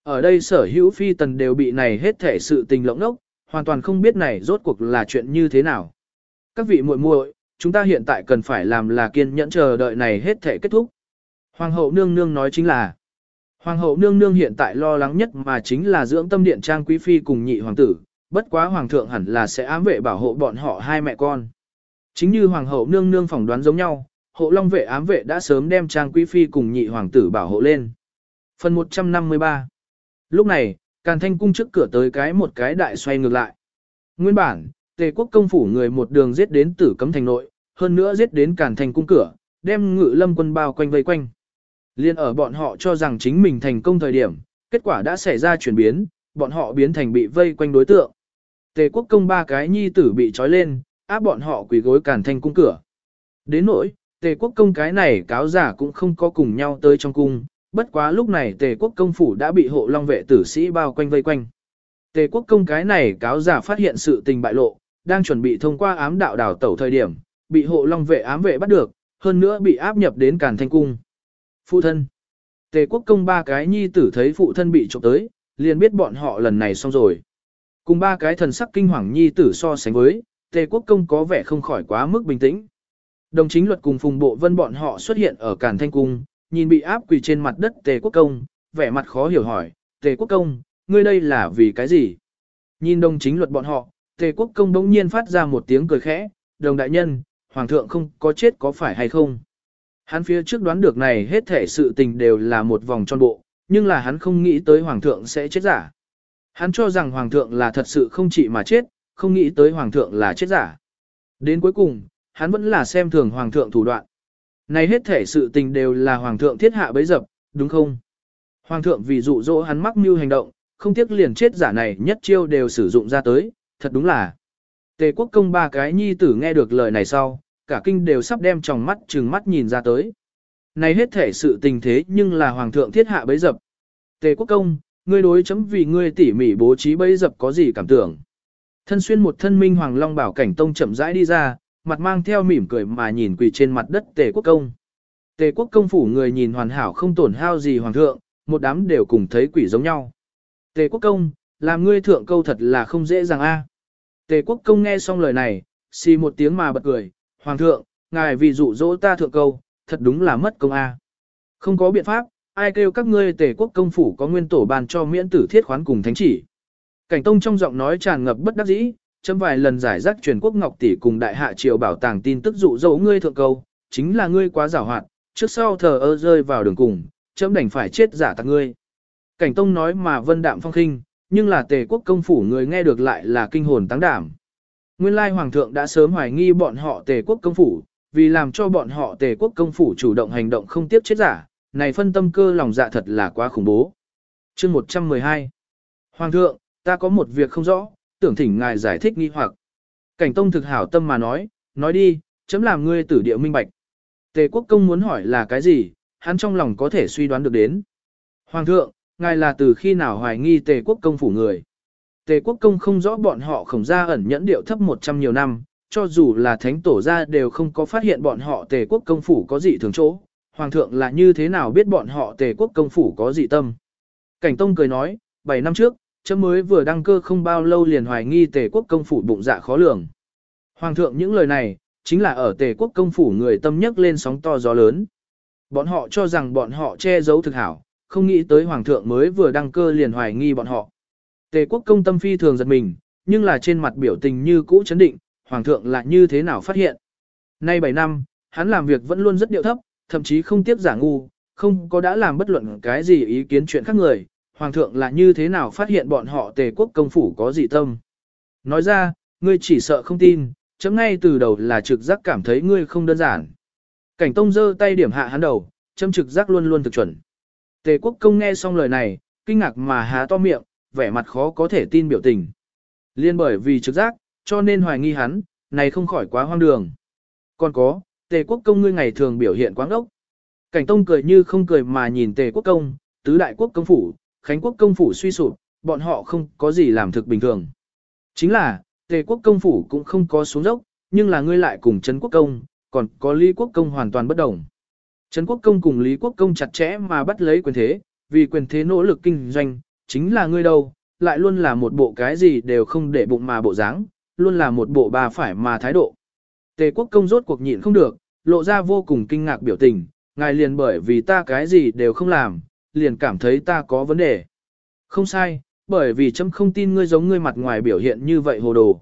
Speaker 1: Ở đây sở hữu phi tần đều bị này hết thể sự tình lộng ốc, hoàn toàn không biết này rốt cuộc là chuyện như thế nào. Các vị muội muội, chúng ta hiện tại cần phải làm là kiên nhẫn chờ đợi này hết thể kết thúc. Hoàng hậu nương nương nói chính là, Hoàng hậu nương nương hiện tại lo lắng nhất mà chính là dưỡng tâm điện trang quý phi cùng nhị hoàng tử, bất quá hoàng thượng hẳn là sẽ ám vệ bảo hộ bọn họ hai mẹ con. Chính như hoàng hậu nương nương phỏng đoán giống nhau, hộ long vệ ám vệ đã sớm đem trang quý phi cùng nhị hoàng tử bảo hộ lên. Phần 153 Lúc này, Càn Thanh cung trước cửa tới cái một cái đại xoay ngược lại. Nguyên bản, Tề quốc công phủ người một đường giết đến tử cấm thành nội, hơn nữa giết đến Càn Thanh cung cửa, đem ngự lâm quân bao quanh vây quanh. Liên ở bọn họ cho rằng chính mình thành công thời điểm, kết quả đã xảy ra chuyển biến, bọn họ biến thành bị vây quanh đối tượng. Tề quốc công ba cái nhi tử bị trói lên, áp bọn họ quỳ gối cản thanh cung cửa. Đến nỗi, tề quốc công cái này cáo giả cũng không có cùng nhau tới trong cung, bất quá lúc này tề quốc công phủ đã bị hộ long vệ tử sĩ bao quanh vây quanh. Tề quốc công cái này cáo giả phát hiện sự tình bại lộ, đang chuẩn bị thông qua ám đạo đảo tẩu thời điểm, bị hộ long vệ ám vệ bắt được, hơn nữa bị áp nhập đến cản thanh cung. Phụ thân. Tề quốc công ba cái nhi tử thấy phụ thân bị trộm tới, liền biết bọn họ lần này xong rồi. Cùng ba cái thần sắc kinh hoàng nhi tử so sánh với, tề quốc công có vẻ không khỏi quá mức bình tĩnh. Đồng chính luật cùng phùng bộ vân bọn họ xuất hiện ở Càn Thanh Cung, nhìn bị áp quỳ trên mặt đất tề quốc công, vẻ mặt khó hiểu hỏi, tề quốc công, ngươi đây là vì cái gì? Nhìn đồng chính luật bọn họ, tề quốc công đống nhiên phát ra một tiếng cười khẽ, đồng đại nhân, hoàng thượng không có chết có phải hay không? Hắn phía trước đoán được này hết thể sự tình đều là một vòng tròn bộ, nhưng là hắn không nghĩ tới hoàng thượng sẽ chết giả. Hắn cho rằng hoàng thượng là thật sự không chỉ mà chết, không nghĩ tới hoàng thượng là chết giả. Đến cuối cùng, hắn vẫn là xem thường hoàng thượng thủ đoạn. Này hết thể sự tình đều là hoàng thượng thiết hạ bấy dập, đúng không? Hoàng thượng vì dụ dỗ hắn mắc mưu hành động, không tiếc liền chết giả này nhất chiêu đều sử dụng ra tới, thật đúng là. Tề quốc công ba cái nhi tử nghe được lời này sau, cả kinh đều sắp đem tròng mắt trừng mắt nhìn ra tới. Này hết thể sự tình thế nhưng là hoàng thượng thiết hạ bấy dập. Tề quốc công, ngươi đối chấm vì ngươi tỉ mỉ bố trí bấy dập có gì cảm tưởng. Thân xuyên một thân minh hoàng long bảo cảnh tông chậm rãi đi ra, mặt mang theo mỉm cười mà nhìn quỳ trên mặt đất tề quốc công. Tề quốc công phủ người nhìn hoàn hảo không tổn hao gì hoàng thượng, một đám đều cùng thấy quỷ giống nhau. Tề quốc công, làm ngươi thượng câu thật là không dễ dàng a. Tề quốc công nghe xong lời này, xì một tiếng mà bật cười, Hoàng thượng, ngài vì dụ dỗ ta thượng câu, thật đúng là mất công a. Không có biện pháp, ai kêu các ngươi tề quốc công phủ có nguyên tổ bàn cho miễn tử thiết khoán cùng thánh chỉ. Cảnh tông trong giọng nói tràn ngập bất đắc dĩ, chấm vài lần giải rác truyền quốc ngọc tỷ cùng đại hạ triều bảo tàng tin tức dụ dỗ ngươi thượng câu, chính là ngươi quá giả hoạt, trước sau thờ ơ rơi vào đường cùng, chấm đành phải chết giả tặc ngươi. Cảnh tông nói mà vân đạm phong khinh, nhưng là tề quốc công phủ người nghe được lại là kinh hồn tăng đảm. Nguyên lai hoàng thượng đã sớm hoài nghi bọn họ tề quốc công phủ, vì làm cho bọn họ tề quốc công phủ chủ động hành động không tiếp chết giả, này phân tâm cơ lòng dạ thật là quá khủng bố. Chương 112 Hoàng thượng, ta có một việc không rõ, tưởng thỉnh ngài giải thích nghi hoặc. Cảnh tông thực hảo tâm mà nói, nói đi, chấm làm ngươi tử địa minh bạch. Tề quốc công muốn hỏi là cái gì, hắn trong lòng có thể suy đoán được đến. Hoàng thượng, ngài là từ khi nào hoài nghi tề quốc công phủ người. Tề quốc công không rõ bọn họ khổng ra ẩn nhẫn điệu thấp 100 nhiều năm, cho dù là thánh tổ ra đều không có phát hiện bọn họ tề quốc công phủ có gì thường chỗ. Hoàng thượng là như thế nào biết bọn họ tề quốc công phủ có dị tâm. Cảnh Tông cười nói, 7 năm trước, chấm mới vừa đăng cơ không bao lâu liền hoài nghi tề quốc công phủ bụng dạ khó lường. Hoàng thượng những lời này, chính là ở tề quốc công phủ người tâm nhất lên sóng to gió lớn. Bọn họ cho rằng bọn họ che giấu thực hảo, không nghĩ tới hoàng thượng mới vừa đăng cơ liền hoài nghi bọn họ. Tề quốc công tâm phi thường giật mình, nhưng là trên mặt biểu tình như cũ chấn định, hoàng thượng là như thế nào phát hiện. Nay 7 năm, hắn làm việc vẫn luôn rất điệu thấp, thậm chí không tiếp giả ngu, không có đã làm bất luận cái gì ý kiến chuyện khác người, hoàng thượng là như thế nào phát hiện bọn họ tề quốc công phủ có dị tâm. Nói ra, ngươi chỉ sợ không tin, chấm ngay từ đầu là trực giác cảm thấy ngươi không đơn giản. Cảnh tông giơ tay điểm hạ hắn đầu, chấm trực giác luôn luôn thực chuẩn. Tề quốc công nghe xong lời này, kinh ngạc mà há to miệng, vẻ mặt khó có thể tin biểu tình. Liên bởi vì trực giác, cho nên hoài nghi hắn, này không khỏi quá hoang đường. Còn có, tề quốc công ngươi ngày thường biểu hiện quáng ốc. Cảnh tông cười như không cười mà nhìn tề quốc công, tứ đại quốc công phủ, khánh quốc công phủ suy sụp, bọn họ không có gì làm thực bình thường. Chính là, tề quốc công phủ cũng không có xuống dốc, nhưng là ngươi lại cùng Trấn quốc công, còn có Lý quốc công hoàn toàn bất đồng. Trấn quốc công cùng Lý quốc công chặt chẽ mà bắt lấy quyền thế, vì quyền thế nỗ lực kinh doanh, chính là ngươi đâu, lại luôn là một bộ cái gì đều không để bụng mà bộ dáng, luôn là một bộ bà phải mà thái độ. Tề quốc công rốt cuộc nhịn không được, lộ ra vô cùng kinh ngạc biểu tình, ngài liền bởi vì ta cái gì đều không làm, liền cảm thấy ta có vấn đề. Không sai, bởi vì chấm không tin ngươi giống ngươi mặt ngoài biểu hiện như vậy hồ đồ.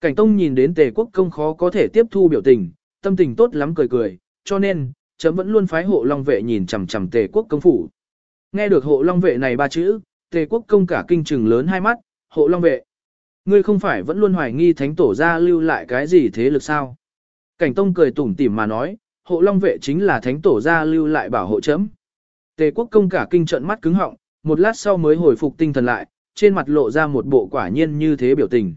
Speaker 1: Cảnh Tông nhìn đến tề quốc công khó có thể tiếp thu biểu tình, tâm tình tốt lắm cười cười, cho nên, chấm vẫn luôn phái hộ long vệ nhìn chằm chằm tề quốc công phủ. Nghe được hộ long vệ này ba chữ, tề quốc công cả kinh trừng lớn hai mắt, hộ long vệ. Ngươi không phải vẫn luôn hoài nghi thánh tổ ra lưu lại cái gì thế lực sao? Cảnh Tông cười tủm tỉm mà nói, hộ long vệ chính là thánh tổ ra lưu lại bảo hộ chấm. Tề quốc công cả kinh trận mắt cứng họng, một lát sau mới hồi phục tinh thần lại, trên mặt lộ ra một bộ quả nhiên như thế biểu tình.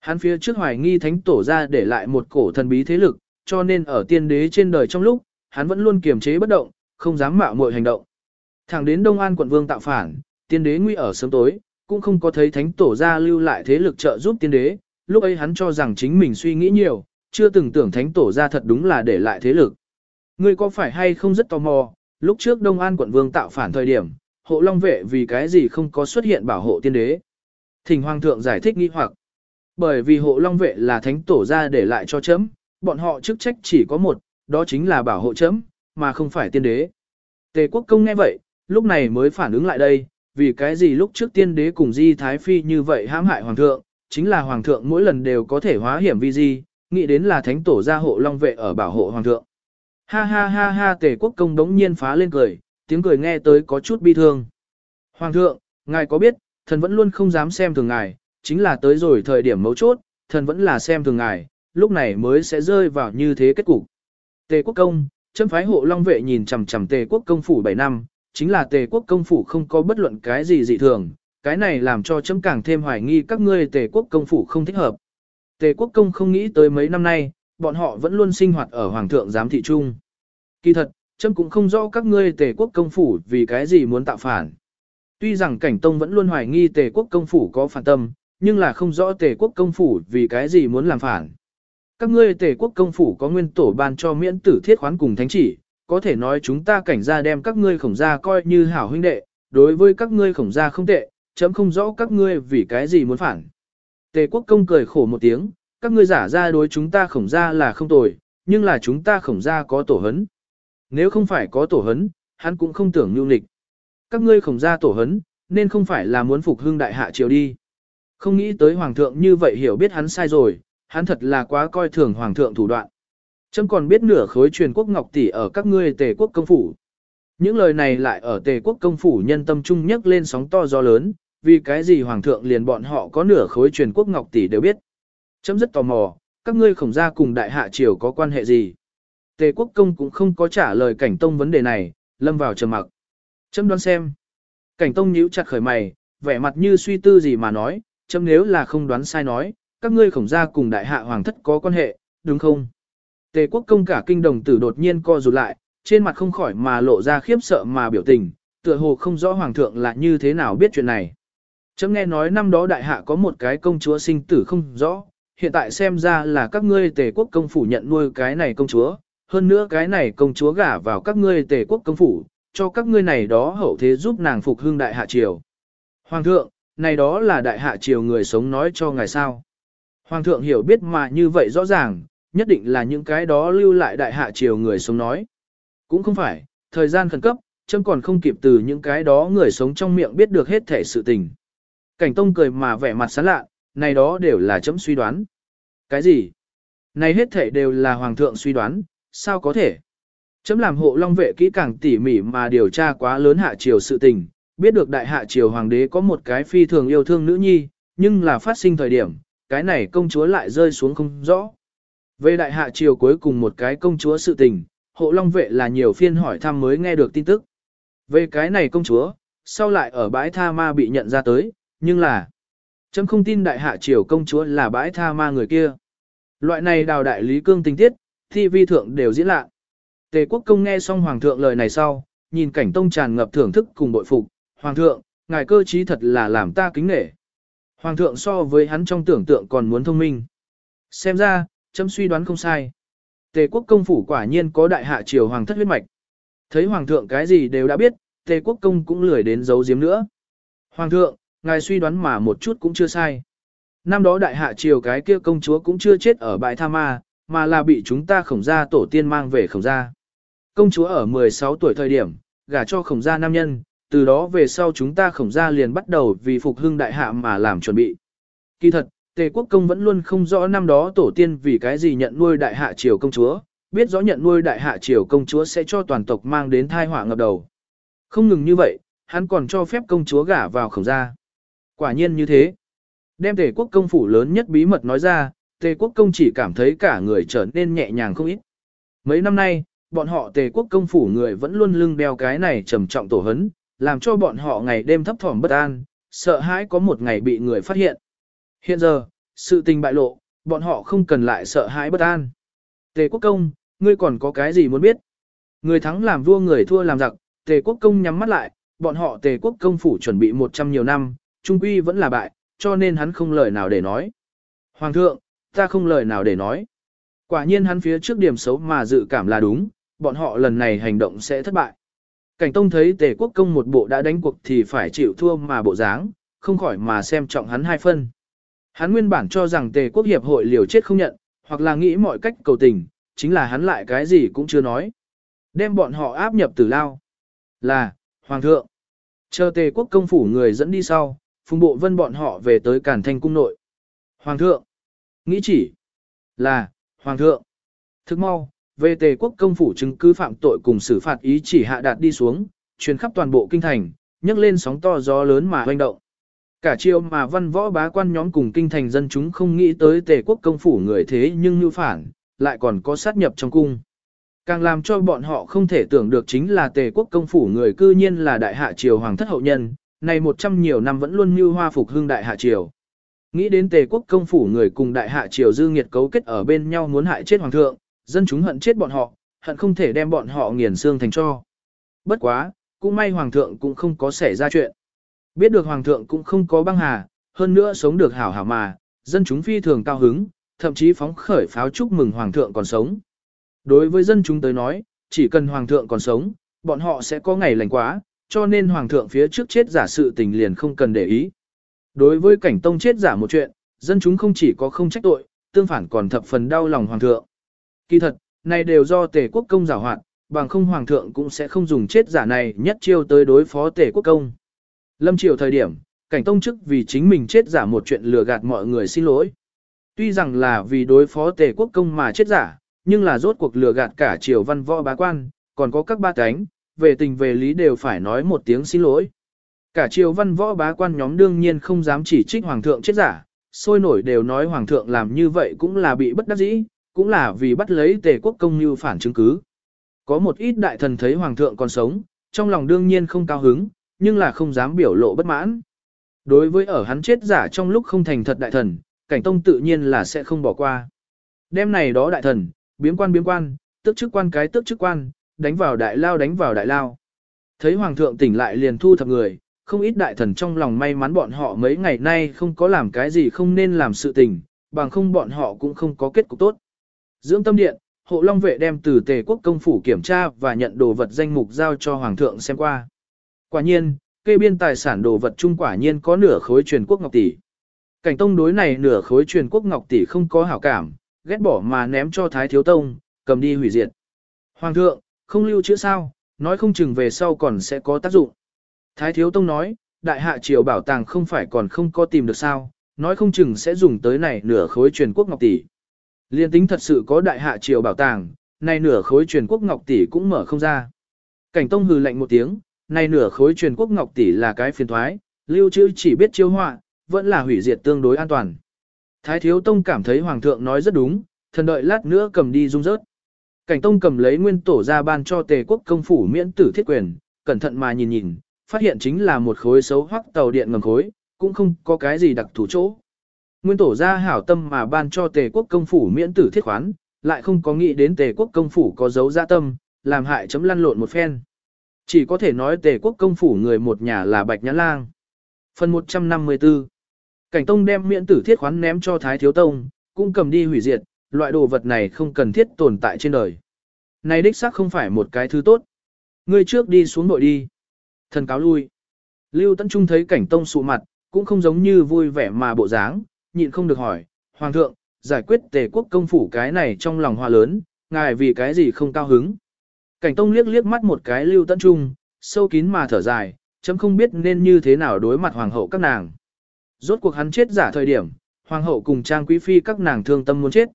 Speaker 1: Hắn phía trước hoài nghi thánh tổ ra để lại một cổ thần bí thế lực, cho nên ở tiên đế trên đời trong lúc, hắn vẫn luôn kiềm chế bất động, không dám mạo muội hành động. Thẳng đến Đông An quận vương tạo phản, tiên đế nguy ở sớm tối, cũng không có thấy thánh tổ ra lưu lại thế lực trợ giúp tiên đế, lúc ấy hắn cho rằng chính mình suy nghĩ nhiều, chưa từng tưởng thánh tổ ra thật đúng là để lại thế lực. Ngươi có phải hay không rất tò mò, lúc trước Đông An quận vương tạo phản thời điểm, hộ long vệ vì cái gì không có xuất hiện bảo hộ tiên đế. Thỉnh hoàng thượng giải thích nghi hoặc. Bởi vì hộ long vệ là thánh tổ ra để lại cho chấm, bọn họ chức trách chỉ có một, đó chính là bảo hộ chấm, mà không phải tiên đế. Tề quốc công nghe vậy, lúc này mới phản ứng lại đây, vì cái gì lúc trước tiên đế cùng di thái phi như vậy hãm hại hoàng thượng, chính là hoàng thượng mỗi lần đều có thể hóa hiểm vi di, nghĩ đến là thánh tổ gia hộ long vệ ở bảo hộ hoàng thượng. Ha ha ha ha tề quốc công đống nhiên phá lên cười, tiếng cười nghe tới có chút bi thương. Hoàng thượng, ngài có biết, thần vẫn luôn không dám xem thường ngài, chính là tới rồi thời điểm mấu chốt, thần vẫn là xem thường ngài, lúc này mới sẽ rơi vào như thế kết cục. Tề quốc công, châm phái hộ long vệ nhìn chằm chằm tề quốc công phủ 7 năm, chính là tề quốc công phủ không có bất luận cái gì dị thường, cái này làm cho chấm càng thêm hoài nghi các ngươi tề quốc công phủ không thích hợp. Tề quốc công không nghĩ tới mấy năm nay, bọn họ vẫn luôn sinh hoạt ở hoàng thượng giám thị trung. Kỳ thật, chấm cũng không rõ các ngươi tề quốc công phủ vì cái gì muốn tạo phản. Tuy rằng cảnh tông vẫn luôn hoài nghi tề quốc công phủ có phản tâm, nhưng là không rõ tề quốc công phủ vì cái gì muốn làm phản. Các ngươi tề quốc công phủ có nguyên tổ ban cho miễn tử thiết khoán cùng thánh chỉ, có thể nói chúng ta cảnh gia đem các ngươi khổng gia coi như hảo huynh đệ, đối với các ngươi khổng gia không tệ, chấm không rõ các ngươi vì cái gì muốn phản. Tề quốc công cười khổ một tiếng, các ngươi giả ra đối chúng ta khổng gia là không tồi, nhưng là chúng ta khổng gia có tổ hấn. Nếu không phải có tổ hấn, hắn cũng không tưởng nhu nghịch. Các ngươi khổng gia tổ hấn, nên không phải là muốn phục hưng đại hạ triều đi. Không nghĩ tới hoàng thượng như vậy hiểu biết hắn sai rồi, hắn thật là quá coi thường hoàng thượng thủ đoạn. Trâm còn biết nửa khối truyền quốc ngọc tỷ ở các ngươi tề quốc công phủ. Những lời này lại ở tề quốc công phủ nhân tâm trung nhất lên sóng to gió lớn, vì cái gì hoàng thượng liền bọn họ có nửa khối truyền quốc ngọc tỷ đều biết. Trâm rất tò mò, các ngươi khổng gia cùng đại hạ triều có quan hệ gì. Tề quốc công cũng không có trả lời cảnh tông vấn đề này, lâm vào trầm mặc. Trâm đoán xem. Cảnh tông nhíu chặt khởi mày, vẻ mặt như suy tư gì mà nói, chấm nếu là không đoán sai nói, các ngươi khổng gia cùng đại hạ hoàng thất có quan hệ, đúng không? Tề quốc công cả kinh đồng tử đột nhiên co rụt lại, trên mặt không khỏi mà lộ ra khiếp sợ mà biểu tình, tựa hồ không rõ hoàng thượng là như thế nào biết chuyện này. Chấm nghe nói năm đó đại hạ có một cái công chúa sinh tử không rõ, hiện tại xem ra là các ngươi tề quốc công phủ nhận nuôi cái này công chúa, hơn nữa cái này công chúa gả vào các ngươi tề quốc công phủ, cho các ngươi này đó hậu thế giúp nàng phục hưng đại hạ triều. Hoàng thượng, này đó là đại hạ triều người sống nói cho ngài sao. Hoàng thượng hiểu biết mà như vậy rõ ràng, nhất định là những cái đó lưu lại đại hạ triều người sống nói. Cũng không phải, thời gian khẩn cấp, châm còn không kịp từ những cái đó người sống trong miệng biết được hết thể sự tình. Cảnh tông cười mà vẻ mặt sán lạ, này đó đều là chấm suy đoán. Cái gì? Này hết thể đều là hoàng thượng suy đoán, sao có thể? Chấm làm hộ long vệ kỹ càng tỉ mỉ mà điều tra quá lớn hạ triều sự tình, biết được đại hạ triều hoàng đế có một cái phi thường yêu thương nữ nhi, nhưng là phát sinh thời điểm, cái này công chúa lại rơi xuống không rõ. Về đại hạ triều cuối cùng một cái công chúa sự tình, hộ long vệ là nhiều phiên hỏi thăm mới nghe được tin tức. Về cái này công chúa, sau lại ở bãi tha ma bị nhận ra tới, nhưng là, chấm không tin đại hạ triều công chúa là bãi tha ma người kia. Loại này đào đại lý cương tình tiết, thi vi thượng đều diễn lạ. Tề quốc công nghe xong hoàng thượng lời này sau, nhìn cảnh tông tràn ngập thưởng thức cùng bội phục, hoàng thượng, ngài cơ trí thật là làm ta kính nể. Hoàng thượng so với hắn trong tưởng tượng còn muốn thông minh. Xem ra, chấm suy đoán không sai. Tề quốc công phủ quả nhiên có đại hạ triều hoàng thất huyết mạch. Thấy hoàng thượng cái gì đều đã biết, tề quốc công cũng lười đến giấu giếm nữa. Hoàng thượng, ngài suy đoán mà một chút cũng chưa sai. Năm đó đại hạ triều cái kia công chúa cũng chưa chết ở bãi tha ma, mà là bị chúng ta khổng gia tổ tiên mang về khổng gia. Công chúa ở 16 tuổi thời điểm, gả cho khổng gia nam nhân, từ đó về sau chúng ta khổng gia liền bắt đầu vì phục hưng đại hạ mà làm chuẩn bị. Kỳ thật, Tề quốc công vẫn luôn không rõ năm đó tổ tiên vì cái gì nhận nuôi đại hạ triều công chúa, biết rõ nhận nuôi đại hạ triều công chúa sẽ cho toàn tộc mang đến thai họa ngập đầu. Không ngừng như vậy, hắn còn cho phép công chúa gả vào khổng gia. Quả nhiên như thế. Đem tề quốc công phủ lớn nhất bí mật nói ra, tề quốc công chỉ cảm thấy cả người trở nên nhẹ nhàng không ít. Mấy năm nay, bọn họ tề quốc công phủ người vẫn luôn lưng đeo cái này trầm trọng tổ hấn, làm cho bọn họ ngày đêm thấp thỏm bất an, sợ hãi có một ngày bị người phát hiện. Hiện giờ, sự tình bại lộ, bọn họ không cần lại sợ hãi bất an. Tề quốc công, ngươi còn có cái gì muốn biết? Người thắng làm vua người thua làm giặc, tề quốc công nhắm mắt lại, bọn họ tề quốc công phủ chuẩn bị 100 nhiều năm, trung quy vẫn là bại, cho nên hắn không lời nào để nói. Hoàng thượng, ta không lời nào để nói. Quả nhiên hắn phía trước điểm xấu mà dự cảm là đúng, bọn họ lần này hành động sẽ thất bại. Cảnh Tông thấy tề quốc công một bộ đã đánh cuộc thì phải chịu thua mà bộ dáng, không khỏi mà xem trọng hắn hai phân. Hắn nguyên bản cho rằng tề quốc hiệp hội liều chết không nhận, hoặc là nghĩ mọi cách cầu tình, chính là hắn lại cái gì cũng chưa nói. Đem bọn họ áp nhập tử lao. Là, Hoàng thượng. Chờ tề quốc công phủ người dẫn đi sau, phùng bộ vân bọn họ về tới Cản Thanh cung nội. Hoàng thượng. Nghĩ chỉ. Là, Hoàng thượng. Thức mau, về tề quốc công phủ chứng cứ phạm tội cùng xử phạt ý chỉ hạ đạt đi xuống, truyền khắp toàn bộ kinh thành, nhấc lên sóng to gió lớn mà hoành động. Cả chiều mà văn võ bá quan nhóm cùng kinh thành dân chúng không nghĩ tới tề quốc công phủ người thế nhưng như phản, lại còn có sát nhập trong cung. Càng làm cho bọn họ không thể tưởng được chính là tề quốc công phủ người cư nhiên là đại hạ triều hoàng thất hậu nhân, này một trăm nhiều năm vẫn luôn như hoa phục hương đại hạ triều. Nghĩ đến tề quốc công phủ người cùng đại hạ triều dư nghiệt cấu kết ở bên nhau muốn hại chết hoàng thượng, dân chúng hận chết bọn họ, hận không thể đem bọn họ nghiền xương thành cho. Bất quá, cũng may hoàng thượng cũng không có xảy ra chuyện. Biết được hoàng thượng cũng không có băng hà, hơn nữa sống được hảo hảo mà, dân chúng phi thường cao hứng, thậm chí phóng khởi pháo chúc mừng hoàng thượng còn sống. Đối với dân chúng tới nói, chỉ cần hoàng thượng còn sống, bọn họ sẽ có ngày lành quá, cho nên hoàng thượng phía trước chết giả sự tình liền không cần để ý. Đối với cảnh tông chết giả một chuyện, dân chúng không chỉ có không trách tội, tương phản còn thập phần đau lòng hoàng thượng. Kỳ thật, này đều do tề quốc công giả hoạn, bằng không hoàng thượng cũng sẽ không dùng chết giả này nhất chiêu tới đối phó tề quốc công. Lâm triều thời điểm, cảnh tông chức vì chính mình chết giả một chuyện lừa gạt mọi người xin lỗi. Tuy rằng là vì đối phó tề quốc công mà chết giả, nhưng là rốt cuộc lừa gạt cả triều văn võ bá quan, còn có các ba cánh, về tình về lý đều phải nói một tiếng xin lỗi. Cả triều văn võ bá quan nhóm đương nhiên không dám chỉ trích hoàng thượng chết giả, sôi nổi đều nói hoàng thượng làm như vậy cũng là bị bất đắc dĩ, cũng là vì bắt lấy tề quốc công như phản chứng cứ. Có một ít đại thần thấy hoàng thượng còn sống, trong lòng đương nhiên không cao hứng, nhưng là không dám biểu lộ bất mãn. Đối với ở hắn chết giả trong lúc không thành thật đại thần, cảnh tông tự nhiên là sẽ không bỏ qua. Đêm này đó đại thần, biếm quan biếm quan, tức chức quan cái tức chức quan, đánh vào đại lao đánh vào đại lao. Thấy hoàng thượng tỉnh lại liền thu thập người, không ít đại thần trong lòng may mắn bọn họ mấy ngày nay không có làm cái gì không nên làm sự tình, bằng không bọn họ cũng không có kết cục tốt. Dưỡng tâm điện, hộ long vệ đem từ tề quốc công phủ kiểm tra và nhận đồ vật danh mục giao cho hoàng thượng xem qua. Quả nhiên, kê biên tài sản đồ vật chung quả nhiên có nửa khối truyền quốc ngọc tỷ. Cảnh tông đối này nửa khối truyền quốc ngọc tỷ không có hảo cảm, ghét bỏ mà ném cho thái thiếu tông, cầm đi hủy diệt. Hoàng thượng, không lưu chữ sao, nói không chừng về sau còn sẽ có tác dụng. Thái thiếu tông nói, đại hạ triều bảo tàng không phải còn không có tìm được sao, nói không chừng sẽ dùng tới này nửa khối truyền quốc ngọc tỷ. Liên tính thật sự có đại hạ triều bảo tàng, này nửa khối truyền quốc ngọc tỷ cũng mở không ra. Cảnh tông hừ lạnh một tiếng, này nửa khối truyền quốc ngọc tỷ là cái phiền thoái, lưu trữ chỉ biết chiêu họa, vẫn là hủy diệt tương đối an toàn. Thái thiếu tông cảm thấy hoàng thượng nói rất đúng, thần đợi lát nữa cầm đi dung rớt. Cảnh tông cầm lấy nguyên tổ ra ban cho tề quốc công phủ miễn tử thiết quyền, cẩn thận mà nhìn nhìn, phát hiện chính là một khối xấu hoắc tàu điện ngầm khối, cũng không có cái gì đặc thù chỗ. Nguyên tổ ra hảo tâm mà ban cho tề quốc công phủ miễn tử thiết khoán, lại không có nghĩ đến tề quốc công phủ có dấu dạ tâm, làm hại chấm lăn lộn một phen. Chỉ có thể nói tề quốc công phủ người một nhà là bạch nhã lang. Phần 154 Cảnh tông đem miễn tử thiết khoán ném cho Thái Thiếu Tông, cũng cầm đi hủy diệt, loại đồ vật này không cần thiết tồn tại trên đời. Này đích xác không phải một cái thứ tốt. Ngươi trước đi xuống nội đi. Thần cáo lui. Lưu Tấn Trung thấy cảnh tông sụ mặt, cũng không giống như vui vẻ mà bộ dáng, nhịn không được hỏi, Hoàng thượng, giải quyết tề quốc công phủ cái này trong lòng hoa lớn, ngài vì cái gì không cao hứng. Cảnh tông liếc liếc mắt một cái Lưu Tấn Trung, sâu kín mà thở dài, chấm không biết nên như thế nào đối mặt hoàng hậu các nàng. Rốt cuộc hắn chết giả thời điểm, hoàng hậu cùng trang quý phi các nàng thương tâm muốn chết.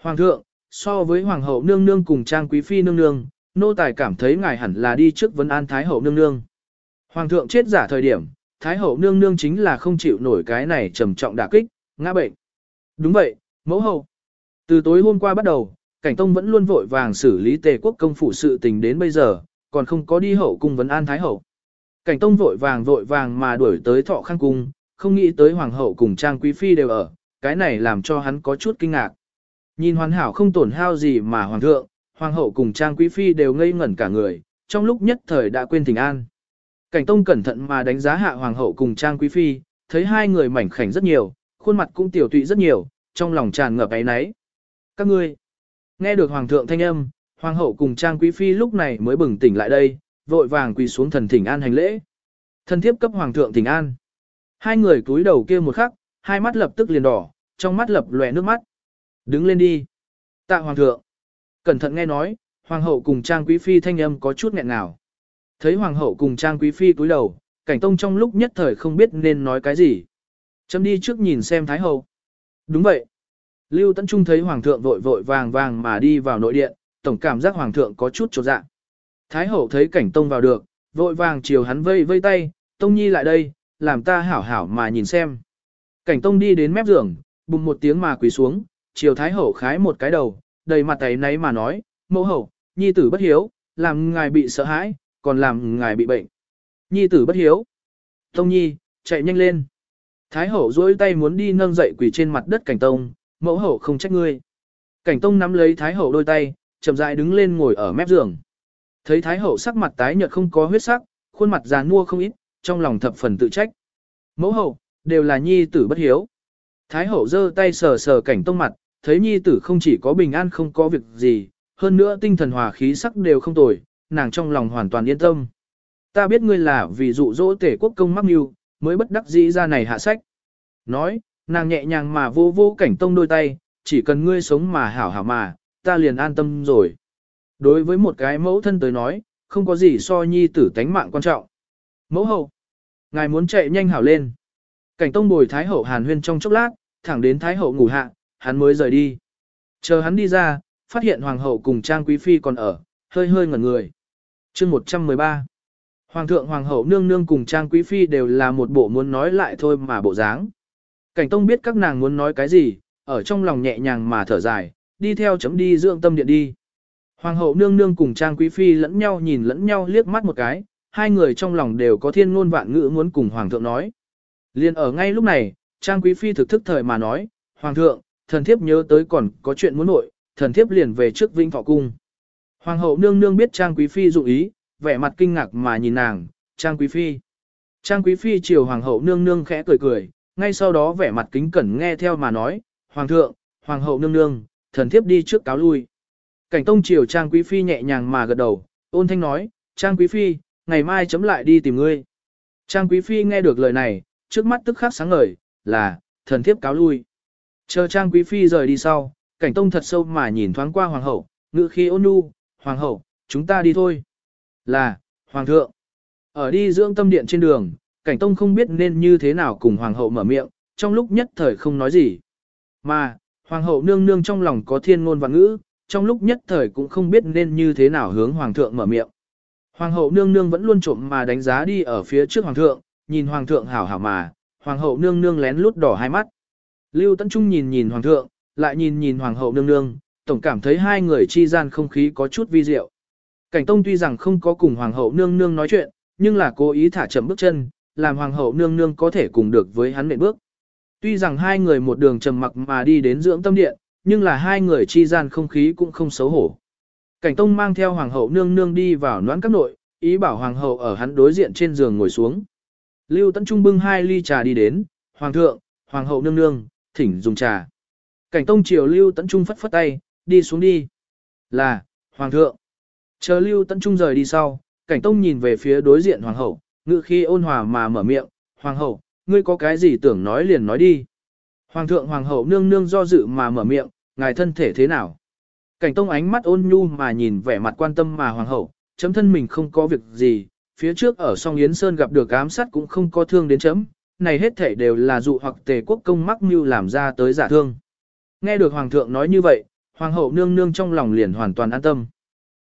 Speaker 1: Hoàng thượng, so với hoàng hậu nương nương cùng trang quý phi nương nương, nô tài cảm thấy ngài hẳn là đi trước vấn an thái hậu nương nương. Hoàng thượng chết giả thời điểm, thái hậu nương nương chính là không chịu nổi cái này trầm trọng đả kích, ngã bệnh. Đúng vậy, mẫu hậu. Từ tối hôm qua bắt đầu, cảnh tông vẫn luôn vội vàng xử lý tề quốc công phủ sự tình đến bây giờ, còn không có đi hậu cung vấn an thái hậu. Cảnh tông vội vàng vội vàng mà đuổi tới thọ khang cung, không nghĩ tới hoàng hậu cùng trang quý phi đều ở, cái này làm cho hắn có chút kinh ngạc. Nhìn hoàn hảo không tổn hao gì mà hoàng thượng, hoàng hậu cùng trang quý phi đều ngây ngẩn cả người, trong lúc nhất thời đã quên thỉnh an. Cảnh tông cẩn thận mà đánh giá hạ hoàng hậu cùng trang quý phi, thấy hai người mảnh khảnh rất nhiều, khuôn mặt cũng tiểu tụy rất nhiều, trong lòng tràn ngập ấy náy. Các ngươi, nghe được hoàng thượng thanh âm, hoàng hậu cùng trang quý phi lúc này mới bừng tỉnh lại đây, vội vàng quỳ xuống thần thỉnh an hành lễ. Thần thiếp cấp hoàng thượng thỉnh an. Hai người cúi đầu kia một khắc, hai mắt lập tức liền đỏ, trong mắt lập lòe nước mắt. Đứng lên đi. Tạ hoàng thượng. Cẩn thận nghe nói, hoàng hậu cùng trang quý phi thanh âm có chút nghẹn ngào. Thấy hoàng hậu cùng trang quý phi cúi đầu, cảnh tông trong lúc nhất thời không biết nên nói cái gì. Chấm đi trước nhìn xem thái hậu. Đúng vậy. Lưu Tấn Trung thấy hoàng thượng vội vội vàng vàng mà đi vào nội điện, tổng cảm giác hoàng thượng có chút chột dạ. Thái hậu thấy cảnh tông vào được, vội vàng chiều hắn vây vây tay, tông nhi lại đây, làm ta hảo hảo mà nhìn xem. Cảnh tông đi đến mép giường, bùng một tiếng mà quỳ xuống, chiều thái hậu khái một cái đầu, đầy mặt tay nấy mà nói, mẫu hậu, nhi tử bất hiếu, làm ngài bị sợ hãi, còn làm ngài bị bệnh. Nhi tử bất hiếu. Tông nhi, chạy nhanh lên. Thái hậu duỗi tay muốn đi nâng dậy quỳ trên mặt đất cảnh tông, mẫu hậu không trách ngươi. Cảnh tông nắm lấy thái hậu đôi tay, chậm rãi đứng lên ngồi ở mép giường. Thấy thái hậu sắc mặt tái nhợt không có huyết sắc, khuôn mặt già nua không ít, trong lòng thập phần tự trách. Mẫu hậu, đều là nhi tử bất hiếu. Thái hậu giơ tay sờ sờ cảnh tông mặt, thấy nhi tử không chỉ có bình an không có việc gì, hơn nữa tinh thần hòa khí sắc đều không tồi, nàng trong lòng hoàn toàn yên tâm. Ta biết ngươi là vì dụ dỗ tể quốc công mắc mưu, mới bất đắc dĩ ra này hạ sách. Nói, nàng nhẹ nhàng mà vô vô cảnh tông đôi tay, chỉ cần ngươi sống mà hảo hảo mà, ta liền an tâm rồi. Đối với một cái mẫu thân tới nói, không có gì so nhi tử tánh mạng quan trọng. Mẫu hậu, ngài muốn chạy nhanh hảo lên. Cảnh tông bồi Thái hậu hàn huyên trong chốc lát, thẳng đến Thái hậu ngủ hạ, hắn mới rời đi. Chờ hắn đi ra, phát hiện Hoàng hậu cùng Trang Quý Phi còn ở, hơi hơi ngẩn người. chương 113 Hoàng thượng Hoàng hậu nương nương cùng Trang Quý Phi đều là một bộ muốn nói lại thôi mà bộ dáng. Cảnh tông biết các nàng muốn nói cái gì, ở trong lòng nhẹ nhàng mà thở dài, đi theo chấm đi dưỡng tâm điện đi. Hoàng hậu nương nương cùng Trang Quý Phi lẫn nhau nhìn lẫn nhau liếc mắt một cái, hai người trong lòng đều có thiên ngôn vạn ngữ muốn cùng Hoàng thượng nói. Liên ở ngay lúc này, Trang Quý Phi thực thức thời mà nói, Hoàng thượng, thần thiếp nhớ tới còn có chuyện muốn nội, thần thiếp liền về trước Vinh Thọ Cung. Hoàng hậu nương nương biết Trang Quý Phi dụng ý, vẻ mặt kinh ngạc mà nhìn nàng, Trang Quý Phi. Trang Quý Phi chiều Hoàng hậu nương nương khẽ cười cười, ngay sau đó vẻ mặt kính cẩn nghe theo mà nói, Hoàng thượng, Hoàng hậu nương nương, thần thiếp đi trước cáo lui. Cảnh tông chiều Trang Quý Phi nhẹ nhàng mà gật đầu, ôn thanh nói, Trang Quý Phi, ngày mai chấm lại đi tìm ngươi. Trang Quý Phi nghe được lời này, trước mắt tức khắc sáng ngời, là, thần thiếp cáo lui. Chờ Trang Quý Phi rời đi sau, cảnh tông thật sâu mà nhìn thoáng qua Hoàng hậu, ngự khi ôn nhu, Hoàng hậu, chúng ta đi thôi. Là, Hoàng thượng. Ở đi dưỡng tâm điện trên đường, cảnh tông không biết nên như thế nào cùng Hoàng hậu mở miệng, trong lúc nhất thời không nói gì. Mà, Hoàng hậu nương nương trong lòng có thiên ngôn và ngữ, trong lúc nhất thời cũng không biết nên như thế nào hướng Hoàng thượng mở miệng. Hoàng hậu nương nương vẫn luôn trộm mà đánh giá đi ở phía trước Hoàng thượng, nhìn Hoàng thượng hảo hảo mà, Hoàng hậu nương nương lén lút đỏ hai mắt. Lưu Tấn Trung nhìn nhìn Hoàng thượng, lại nhìn nhìn Hoàng hậu nương nương, tổng cảm thấy hai người chi gian không khí có chút vi diệu. Cảnh Tông tuy rằng không có cùng Hoàng hậu nương nương nói chuyện, nhưng là cố ý thả chậm bước chân, làm Hoàng hậu nương nương có thể cùng được với hắn nệm bước. Tuy rằng hai người một đường trầm mặc mà đi đến dưỡng tâm điện, nhưng là hai người chi gian không khí cũng không xấu hổ. Cảnh Tông mang theo Hoàng hậu nương nương đi vào noãn các nội, ý bảo Hoàng hậu ở hắn đối diện trên giường ngồi xuống. Lưu Tấn Trung bưng hai ly trà đi đến, Hoàng thượng, Hoàng hậu nương nương, thỉnh dùng trà. Cảnh Tông chiều Lưu Tấn Trung phất phất tay, đi xuống đi. Là, Hoàng thượng. Chờ Lưu Tấn Trung rời đi sau, Cảnh Tông nhìn về phía đối diện Hoàng hậu, ngự khi ôn hòa mà mở miệng, Hoàng hậu, ngươi có cái gì tưởng nói liền nói đi. Hoàng thượng Hoàng hậu nương nương do dự mà mở miệng, ngài thân thể thế nào? Cảnh Tông ánh mắt ôn nhu mà nhìn vẻ mặt quan tâm mà Hoàng hậu, chấm thân mình không có việc gì, phía trước ở song Yến Sơn gặp được ám sát cũng không có thương đến chấm, này hết thể đều là dụ hoặc tề quốc công mắc mưu làm ra tới giả thương. Nghe được Hoàng thượng nói như vậy, Hoàng hậu nương nương trong lòng liền hoàn toàn an tâm.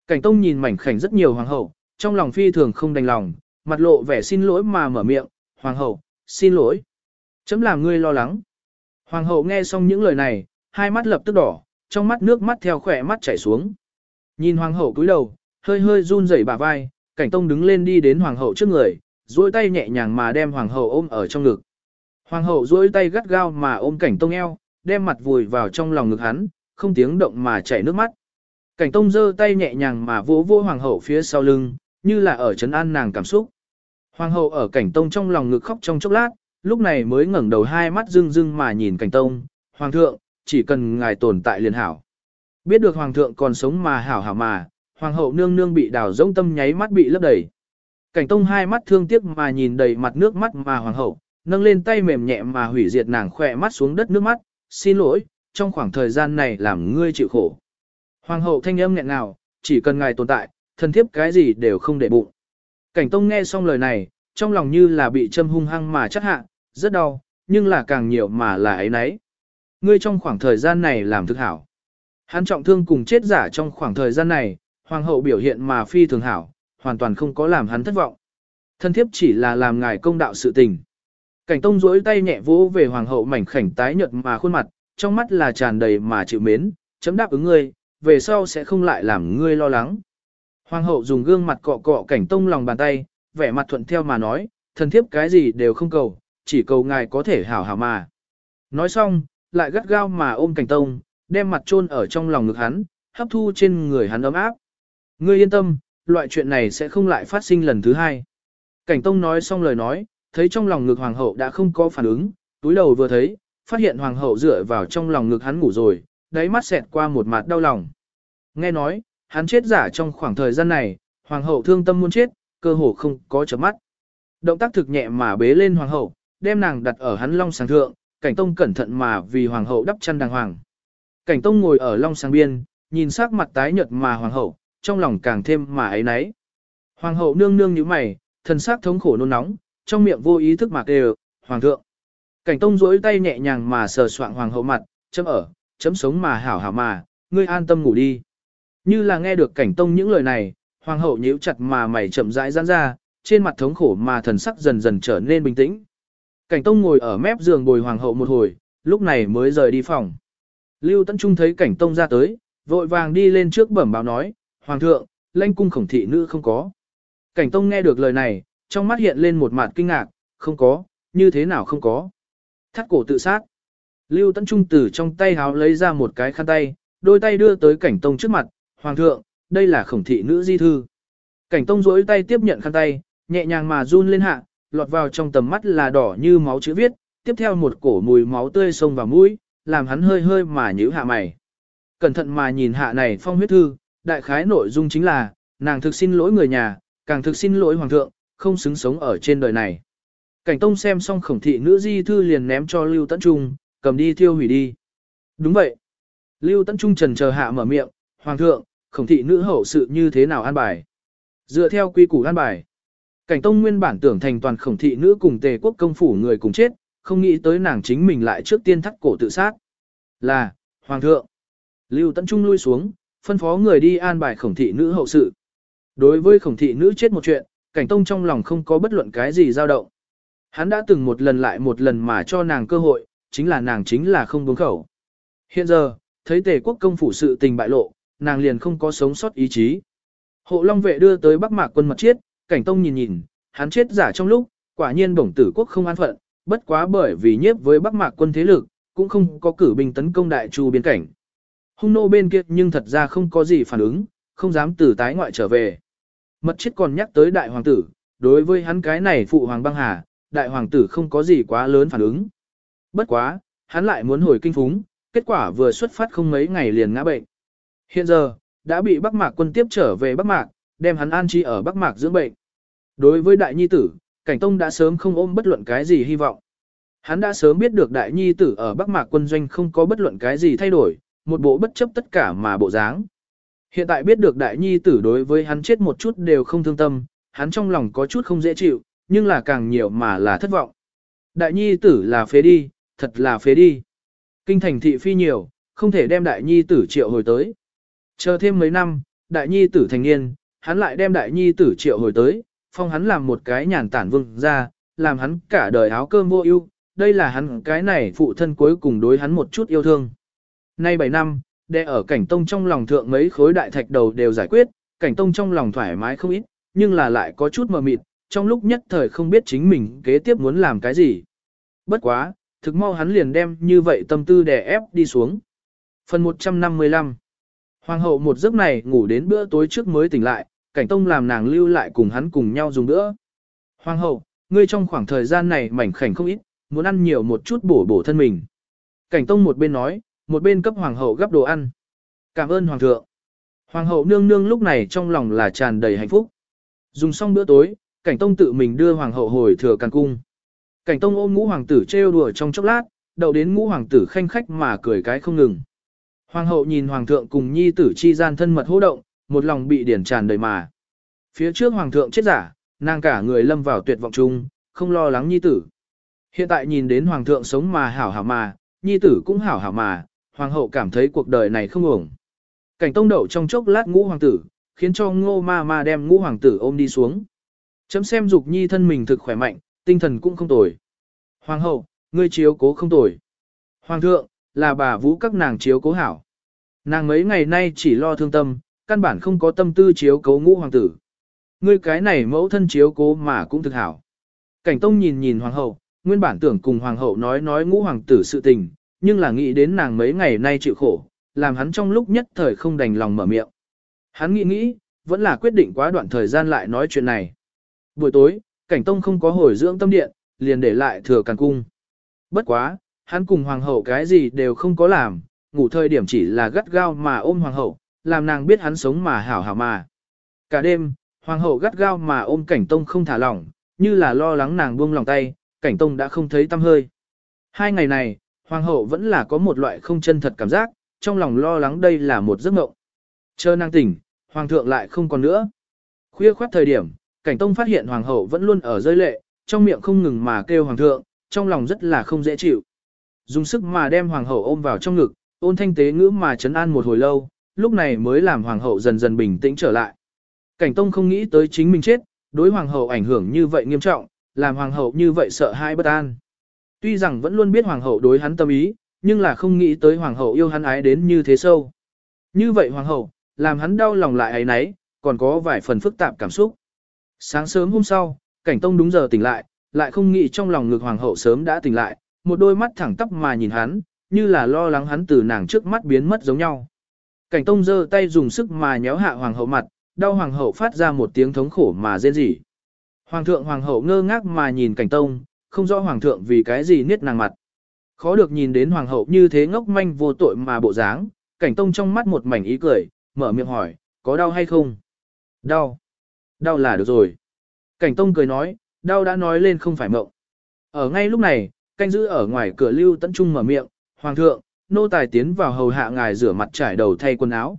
Speaker 1: Cảnh Tông nhìn mảnh khảnh rất nhiều Hoàng hậu, trong lòng phi thường không đành lòng, mặt lộ vẻ xin lỗi mà mở miệng, Hoàng hậu, xin lỗi. Chấm làm ngươi lo lắng. Hoàng hậu nghe xong những lời này, hai mắt lập tức đỏ, trong mắt nước mắt theo khỏe mắt chảy xuống. Nhìn Hoàng hậu cúi đầu, hơi hơi run rẩy bả vai, cảnh tông đứng lên đi đến Hoàng hậu trước người, duỗi tay nhẹ nhàng mà đem Hoàng hậu ôm ở trong ngực. Hoàng hậu duỗi tay gắt gao mà ôm cảnh tông eo, đem mặt vùi vào trong lòng ngực hắn, không tiếng động mà chảy nước mắt. Cảnh tông giơ tay nhẹ nhàng mà vỗ vỗ Hoàng hậu phía sau lưng, như là ở chấn an nàng cảm xúc. Hoàng hậu ở cảnh tông trong lòng ngực khóc trong chốc lát, lúc này mới ngẩng đầu hai mắt rưng rưng mà nhìn cảnh tông, Hoàng thượng, chỉ cần ngài tồn tại liền hảo. Biết được Hoàng thượng còn sống mà hảo hảo mà, Hoàng hậu nương nương bị đào rỗng tâm nháy mắt bị lấp đầy. Cảnh tông hai mắt thương tiếc mà nhìn đầy mặt nước mắt mà Hoàng hậu, nâng lên tay mềm nhẹ mà hủy diệt nàng khỏe mắt xuống đất nước mắt, xin lỗi, trong khoảng thời gian này làm ngươi chịu khổ. Hoàng hậu thanh âm nghẹn nào, chỉ cần ngài tồn tại, thân thiếp cái gì đều không để bụng. Cảnh Tông nghe xong lời này, trong lòng như là bị châm hung hăng mà chắc hạ, rất đau, nhưng là càng nhiều mà là ấy nấy. Ngươi trong khoảng thời gian này làm thực hảo. Hắn trọng thương cùng chết giả trong khoảng thời gian này, hoàng hậu biểu hiện mà phi thường hảo, hoàn toàn không có làm hắn thất vọng. Thân thiếp chỉ là làm ngài công đạo sự tình. Cảnh Tông duỗi tay nhẹ vỗ về hoàng hậu mảnh khảnh tái nhợt mà khuôn mặt, trong mắt là tràn đầy mà chịu mến, chấm đáp ứng ngươi, về sau sẽ không lại làm ngươi lo lắng. Hoàng hậu dùng gương mặt cọ cọ cảnh tông lòng bàn tay, vẻ mặt thuận theo mà nói, thần thiếp cái gì đều không cầu, chỉ cầu ngài có thể hảo hảo mà. Nói xong, lại gắt gao mà ôm cảnh tông, đem mặt chôn ở trong lòng ngực hắn, hấp thu trên người hắn ấm áp. Ngươi yên tâm, loại chuyện này sẽ không lại phát sinh lần thứ hai. Cảnh tông nói xong lời nói, thấy trong lòng ngực hoàng hậu đã không có phản ứng, túi đầu vừa thấy, phát hiện hoàng hậu dựa vào trong lòng ngực hắn ngủ rồi, đáy mắt xẹt qua một mặt đau lòng. Nghe nói, hắn chết giả trong khoảng thời gian này, hoàng hậu thương tâm muốn chết, cơ hồ không có chớp mắt. Động tác thực nhẹ mà bế lên hoàng hậu, đem nàng đặt ở hắn long sàng thượng, cảnh tông cẩn thận mà vì hoàng hậu đắp chăn đàng hoàng. Cảnh tông ngồi ở long sàng biên, nhìn sắc mặt tái nhợt mà hoàng hậu, trong lòng càng thêm mà ấy nấy. Hoàng hậu nương nương như mày, thần sắc thống khổ nôn nóng, trong miệng vô ý thức mà kêu, hoàng thượng. Cảnh tông duỗi tay nhẹ nhàng mà sờ soạng hoàng hậu mặt, chấm ở, chấm sống mà hảo hảo mà, ngươi an tâm ngủ đi. Như là nghe được cảnh tông những lời này, hoàng hậu nhíu chặt mà mày chậm rãi giãn ra, trên mặt thống khổ mà thần sắc dần dần trở nên bình tĩnh. Cảnh tông ngồi ở mép giường bồi hoàng hậu một hồi, lúc này mới rời đi phòng. Lưu Tấn Trung thấy cảnh tông ra tới, vội vàng đi lên trước bẩm báo nói, Hoàng thượng, lãnh cung khổng thị nữ không có. Cảnh tông nghe được lời này, trong mắt hiện lên một mặt kinh ngạc, không có, như thế nào không có. Thắt cổ tự sát. Lưu Tấn Trung từ trong tay háo lấy ra một cái khăn tay, đôi tay đưa tới cảnh tông trước mặt, hoàng thượng, đây là khổng thị nữ di thư. Cảnh tông rỗi tay tiếp nhận khăn tay, nhẹ nhàng mà run lên hạ, lọt vào trong tầm mắt là đỏ như máu chữ viết, tiếp theo một cổ mùi máu tươi sông vào mũi, làm hắn hơi hơi mà nhíu hạ mày. Cẩn thận mà nhìn hạ này phong huyết thư, đại khái nội dung chính là, nàng thực xin lỗi người nhà, càng thực xin lỗi hoàng thượng, không xứng sống ở trên đời này. Cảnh tông xem xong khổng thị nữ di thư liền ném cho Lưu Tấn Trung, cầm đi thiêu hủy đi. Đúng vậy. Lưu Tấn Trung trần chờ hạ mở miệng, hoàng thượng, khổng thị nữ hậu sự như thế nào an bài. Dựa theo quy củ an bài. Cảnh tông nguyên bản tưởng thành toàn khổng thị nữ cùng tề quốc công phủ người cùng chết, không nghĩ tới nàng chính mình lại trước tiên thắt cổ tự sát. Là, hoàng thượng. Lưu Tấn Trung lui xuống, phân phó người đi an bài khổng thị nữ hậu sự. Đối với khổng thị nữ chết một chuyện, cảnh tông trong lòng không có bất luận cái gì dao động. Hắn đã từng một lần lại một lần mà cho nàng cơ hội, chính là nàng chính là không buông khẩu. Hiện giờ, thấy tề quốc công phủ sự tình bại lộ, nàng liền không có sống sót ý chí. Hộ Long vệ đưa tới Bắc Mạc quân mật chiết, cảnh tông nhìn nhìn, hắn chết giả trong lúc, quả nhiên bổng tử quốc không an phận, bất quá bởi vì nhiếp với Bắc Mạc quân thế lực, cũng không có cử binh tấn công đại chu biên cảnh. Hung nô bên kia nhưng thật ra không có gì phản ứng, không dám từ tái ngoại trở về. Mật chết còn nhắc tới đại hoàng tử, đối với hắn cái này phụ hoàng băng hà, đại hoàng tử không có gì quá lớn phản ứng. Bất quá, hắn lại muốn hồi kinh phúng, kết quả vừa xuất phát không mấy ngày liền ngã bệnh. Hiện giờ, đã bị Bắc Mạc quân tiếp trở về Bắc Mạc, đem hắn an chi ở Bắc Mạc dưỡng bệnh. Đối với đại nhi tử, Cảnh Tông đã sớm không ôm bất luận cái gì hy vọng. Hắn đã sớm biết được đại nhi tử ở Bắc Mạc quân doanh không có bất luận cái gì thay đổi, một bộ bất chấp tất cả mà bộ dáng. Hiện tại biết được đại nhi tử đối với hắn chết một chút đều không thương tâm, hắn trong lòng có chút không dễ chịu, nhưng là càng nhiều mà là thất vọng. Đại nhi tử là phế đi, thật là phế đi. Kinh thành thị phi nhiều, không thể đem đại nhi tử triệu hồi tới. Chờ thêm mấy năm, đại nhi tử thành niên, hắn lại đem đại nhi tử triệu hồi tới, phong hắn làm một cái nhàn tản vương ra, làm hắn cả đời áo cơm vô ưu. đây là hắn cái này phụ thân cuối cùng đối hắn một chút yêu thương. Nay 7 năm, đệ ở cảnh tông trong lòng thượng mấy khối đại thạch đầu đều giải quyết, cảnh tông trong lòng thoải mái không ít, nhưng là lại có chút mờ mịt, trong lúc nhất thời không biết chính mình kế tiếp muốn làm cái gì. Bất quá, thực mau hắn liền đem như vậy tâm tư đè ép đi xuống. Phần 155 Hoàng hậu một giấc này ngủ đến bữa tối trước mới tỉnh lại, cảnh tông làm nàng lưu lại cùng hắn cùng nhau dùng bữa. Hoàng hậu, ngươi trong khoảng thời gian này mảnh khảnh không ít, muốn ăn nhiều một chút bổ bổ thân mình. Cảnh tông một bên nói, một bên cấp hoàng hậu gấp đồ ăn. Cảm ơn hoàng thượng. Hoàng hậu nương nương lúc này trong lòng là tràn đầy hạnh phúc. Dùng xong bữa tối, cảnh tông tự mình đưa hoàng hậu hồi thừa càn cung. Cảnh tông ôm ngũ hoàng tử trêu đùa trong chốc lát, đậu đến ngũ hoàng tử khanh khách mà cười cái không ngừng. Hoàng hậu nhìn hoàng thượng cùng nhi tử chi gian thân mật hô động, một lòng bị điển tràn đầy mà. Phía trước hoàng thượng chết giả, nàng cả người lâm vào tuyệt vọng chung, không lo lắng nhi tử. Hiện tại nhìn đến hoàng thượng sống mà hảo hảo mà, nhi tử cũng hảo hảo mà, hoàng hậu cảm thấy cuộc đời này không ổn. Cảnh tông đậu trong chốc lát ngũ hoàng tử, khiến cho ngô ma ma đem ngũ hoàng tử ôm đi xuống. Chấm xem dục nhi thân mình thực khỏe mạnh, tinh thần cũng không tồi. Hoàng hậu, ngươi chiếu cố không tồi. Hoàng thượng, là bà vũ các nàng chiếu cố hảo. Nàng mấy ngày nay chỉ lo thương tâm, căn bản không có tâm tư chiếu cố ngũ hoàng tử. Ngươi cái này mẫu thân chiếu cố mà cũng thực hảo. Cảnh tông nhìn nhìn hoàng hậu, nguyên bản tưởng cùng hoàng hậu nói nói ngũ hoàng tử sự tình, nhưng là nghĩ đến nàng mấy ngày nay chịu khổ, làm hắn trong lúc nhất thời không đành lòng mở miệng. Hắn nghĩ nghĩ, vẫn là quyết định quá đoạn thời gian lại nói chuyện này. Buổi tối, cảnh tông không có hồi dưỡng tâm điện, liền để lại thừa càn cung. Bất quá, hắn cùng hoàng hậu cái gì đều không có làm, ngủ thời điểm chỉ là gắt gao mà ôm hoàng hậu, làm nàng biết hắn sống mà hảo hảo mà. Cả đêm, hoàng hậu gắt gao mà ôm cảnh tông không thả lỏng, như là lo lắng nàng buông lòng tay, cảnh tông đã không thấy tâm hơi. Hai ngày này, hoàng hậu vẫn là có một loại không chân thật cảm giác, trong lòng lo lắng đây là một giấc mộng. Chờ nàng tỉnh, hoàng thượng lại không còn nữa. Khuya khoát thời điểm, cảnh tông phát hiện hoàng hậu vẫn luôn ở rơi lệ, trong miệng không ngừng mà kêu hoàng thượng, trong lòng rất là không dễ chịu. Dùng sức mà đem hoàng hậu ôm vào trong ngực, ôn thanh tế ngữ mà chấn an một hồi lâu, lúc này mới làm hoàng hậu dần dần bình tĩnh trở lại. Cảnh tông không nghĩ tới chính mình chết, đối hoàng hậu ảnh hưởng như vậy nghiêm trọng, làm hoàng hậu như vậy sợ hãi bất an. Tuy rằng vẫn luôn biết hoàng hậu đối hắn tâm ý, nhưng là không nghĩ tới hoàng hậu yêu hắn ái đến như thế sâu. Như vậy hoàng hậu, làm hắn đau lòng lại ấy nấy, còn có vài phần phức tạp cảm xúc. Sáng sớm hôm sau, cảnh tông đúng giờ tỉnh lại, lại không nghĩ trong lòng ngực hoàng hậu sớm đã tỉnh lại, một đôi mắt thẳng tắp mà nhìn hắn, như là lo lắng hắn từ nàng trước mắt biến mất giống nhau. Cảnh tông giơ tay dùng sức mà nhéo hạ hoàng hậu mặt, đau hoàng hậu phát ra một tiếng thống khổ mà rên rỉ. Hoàng thượng hoàng hậu ngơ ngác mà nhìn cảnh tông, không rõ hoàng thượng vì cái gì niết nàng mặt. Khó được nhìn đến hoàng hậu như thế ngốc manh vô tội mà bộ dáng, cảnh tông trong mắt một mảnh ý cười, mở miệng hỏi, có đau hay không? Đau. Đau là được rồi. Cảnh tông cười nói, đau đã nói lên không phải mộng. Ở ngay lúc này, canh giữ ở ngoài cửa lưu tấn trung mở miệng, hoàng thượng, nô tài tiến vào hầu hạ ngài rửa mặt trải đầu thay quần áo.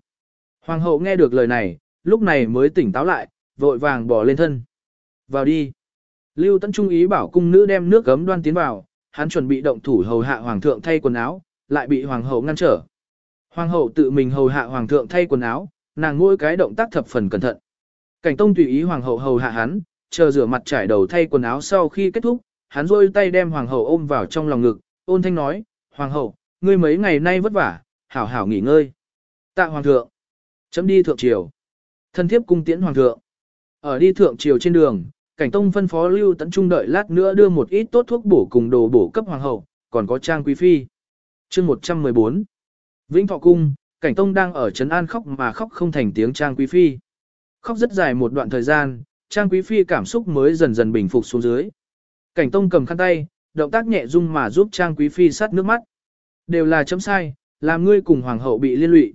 Speaker 1: Hoàng hậu nghe được lời này, lúc này mới tỉnh táo lại, vội vàng bỏ lên thân. Vào đi. Lưu Tấn Trung ý bảo cung nữ đem nước gấm đoan tiến vào, hắn chuẩn bị động thủ hầu hạ hoàng thượng thay quần áo, lại bị hoàng hậu ngăn trở. Hoàng hậu tự mình hầu hạ hoàng thượng thay quần áo, nàng ngôi cái động tác thập phần cẩn thận. Cảnh Tông tùy ý hoàng hậu hầu hạ hắn, chờ rửa mặt trải đầu thay quần áo sau khi kết thúc, hắn rôi tay đem hoàng hậu ôm vào trong lòng ngực, ôn thanh nói, hoàng hậu, ngươi mấy ngày nay vất vả, hảo hảo nghỉ ngơi. Tạ hoàng thượng, chấm đi thượng triều. Thân thiếp cung tiễn hoàng thượng. Ở đi thượng triều trên đường, cảnh tông phân phó lưu tấn trung đợi lát nữa đưa một ít tốt thuốc bổ cùng đồ bổ cấp hoàng hậu, còn có trang quý phi. chương 114 Vĩnh Thọ Cung, cảnh tông đang ở trấn an khóc mà khóc không thành tiếng trang quý phi. Khóc rất dài một đoạn thời gian, trang quý phi cảm xúc mới dần dần bình phục xuống dưới. Cảnh tông cầm khăn tay, động tác nhẹ dung mà giúp trang quý phi sát nước mắt. Đều là chấm sai, làm ngươi cùng hoàng hậu bị liên lụy.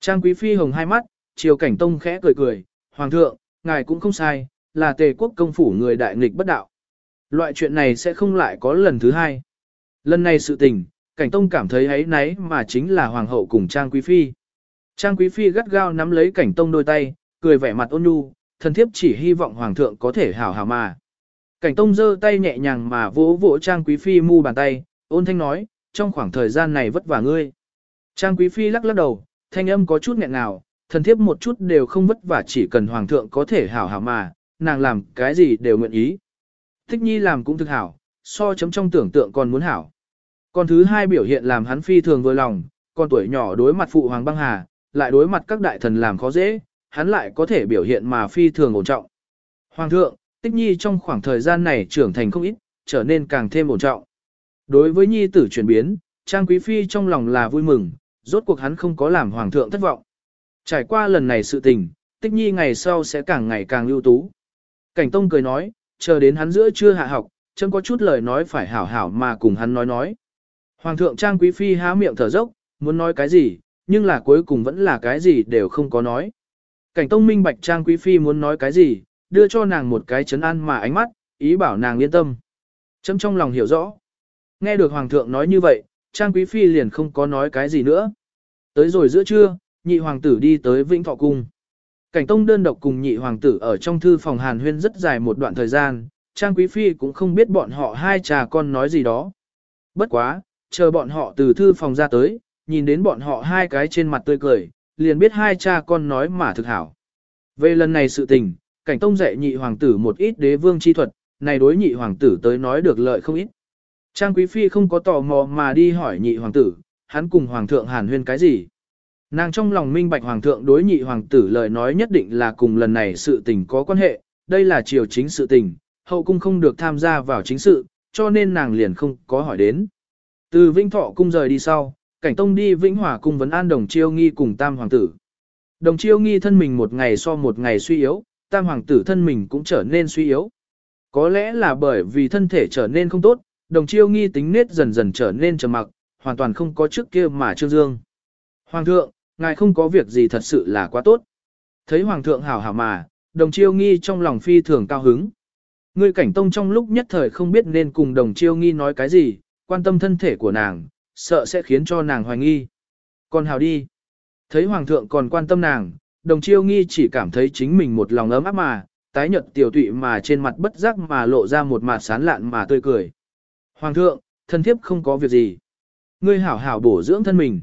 Speaker 1: Trang quý phi hồng hai mắt, chiều cảnh tông khẽ cười cười, hoàng thượng, ngài cũng không sai, là tề quốc công phủ người đại nghịch bất đạo. Loại chuyện này sẽ không lại có lần thứ hai. Lần này sự tình, cảnh tông cảm thấy ấy náy mà chính là hoàng hậu cùng trang quý phi. Trang quý phi gắt gao nắm lấy cảnh tông đôi tay, cười vẻ mặt ôn nhu, thần thiếp chỉ hy vọng hoàng thượng có thể hảo hảo mà. Cảnh tông giơ tay nhẹ nhàng mà vỗ vỗ trang quý phi mu bàn tay, ôn thanh nói, trong khoảng thời gian này vất vả ngươi. Trang quý phi lắc lắc đầu, thanh âm có chút nghẹn nào, thần thiếp một chút đều không vất vả chỉ cần hoàng thượng có thể hảo hảo mà, nàng làm cái gì đều nguyện ý. Thích nhi làm cũng thực hảo, so chấm trong tưởng tượng còn muốn hảo. Còn thứ hai biểu hiện làm hắn phi thường vừa lòng, con tuổi nhỏ đối mặt phụ hoàng băng hà, lại đối mặt các đại thần làm khó dễ, hắn lại có thể biểu hiện mà phi thường ổn trọng. Hoàng thượng, tích nhi trong khoảng thời gian này trưởng thành không ít, trở nên càng thêm ổn trọng. Đối với nhi tử chuyển biến, Trang Quý Phi trong lòng là vui mừng, rốt cuộc hắn không có làm hoàng thượng thất vọng. Trải qua lần này sự tình, tích nhi ngày sau sẽ càng ngày càng ưu tú. Cảnh Tông cười nói, chờ đến hắn giữa trưa hạ học, chấm có chút lời nói phải hảo hảo mà cùng hắn nói nói. Hoàng thượng Trang Quý Phi há miệng thở dốc, muốn nói cái gì, nhưng là cuối cùng vẫn là cái gì đều không có nói. Cảnh Tông minh bạch Trang Quý Phi muốn nói cái gì, đưa cho nàng một cái chấn an mà ánh mắt, ý bảo nàng yên tâm. Chấm trong lòng hiểu rõ. Nghe được Hoàng thượng nói như vậy, Trang Quý Phi liền không có nói cái gì nữa. Tới rồi giữa trưa, nhị hoàng tử đi tới Vĩnh Thọ Cung. Cảnh Tông đơn độc cùng nhị hoàng tử ở trong thư phòng Hàn Huyên rất dài một đoạn thời gian, Trang Quý Phi cũng không biết bọn họ hai trà con nói gì đó. Bất quá, chờ bọn họ từ thư phòng ra tới, nhìn đến bọn họ hai cái trên mặt tươi cười, liền biết hai cha con nói mà thực hảo. Về lần này sự tình, Cảnh Tông dạy nhị hoàng tử một ít đế vương chi thuật, này đối nhị hoàng tử tới nói được lợi không ít. Trang Quý Phi không có tò mò mà đi hỏi nhị hoàng tử, hắn cùng hoàng thượng hàn huyên cái gì. Nàng trong lòng minh bạch hoàng thượng đối nhị hoàng tử lời nói nhất định là cùng lần này sự tình có quan hệ, đây là triều chính sự tình, hậu cung không được tham gia vào chính sự, cho nên nàng liền không có hỏi đến. Từ Vĩnh Thọ cung rời đi sau, Cảnh Tông đi Vĩnh Hòa cung vấn an Đồng Chiêu Nghi cùng Tam hoàng tử. Đồng Chiêu Nghi thân mình một ngày so một ngày suy yếu, Tam hoàng tử thân mình cũng trở nên suy yếu. Có lẽ là bởi vì thân thể trở nên không tốt, Đồng Chiêu Nghi tính nết dần dần trở nên trầm mặc, hoàn toàn không có trước kia mà trương dương. Hoàng thượng, ngài không có việc gì thật sự là quá tốt. Thấy hoàng thượng hảo hảo mà, đồng chiêu nghi trong lòng phi thường cao hứng. Người cảnh tông trong lúc nhất thời không biết nên cùng đồng chiêu nghi nói cái gì, quan tâm thân thể của nàng, sợ sẽ khiến cho nàng hoài nghi. Còn hảo đi. Thấy hoàng thượng còn quan tâm nàng, đồng chiêu nghi chỉ cảm thấy chính mình một lòng ấm áp mà, tái nhợt tiểu tụy mà trên mặt bất giác mà lộ ra một mặt sán lạn mà tươi cười. Hoàng thượng, thân thiếp không có việc gì. Ngươi hảo hảo bổ dưỡng thân mình.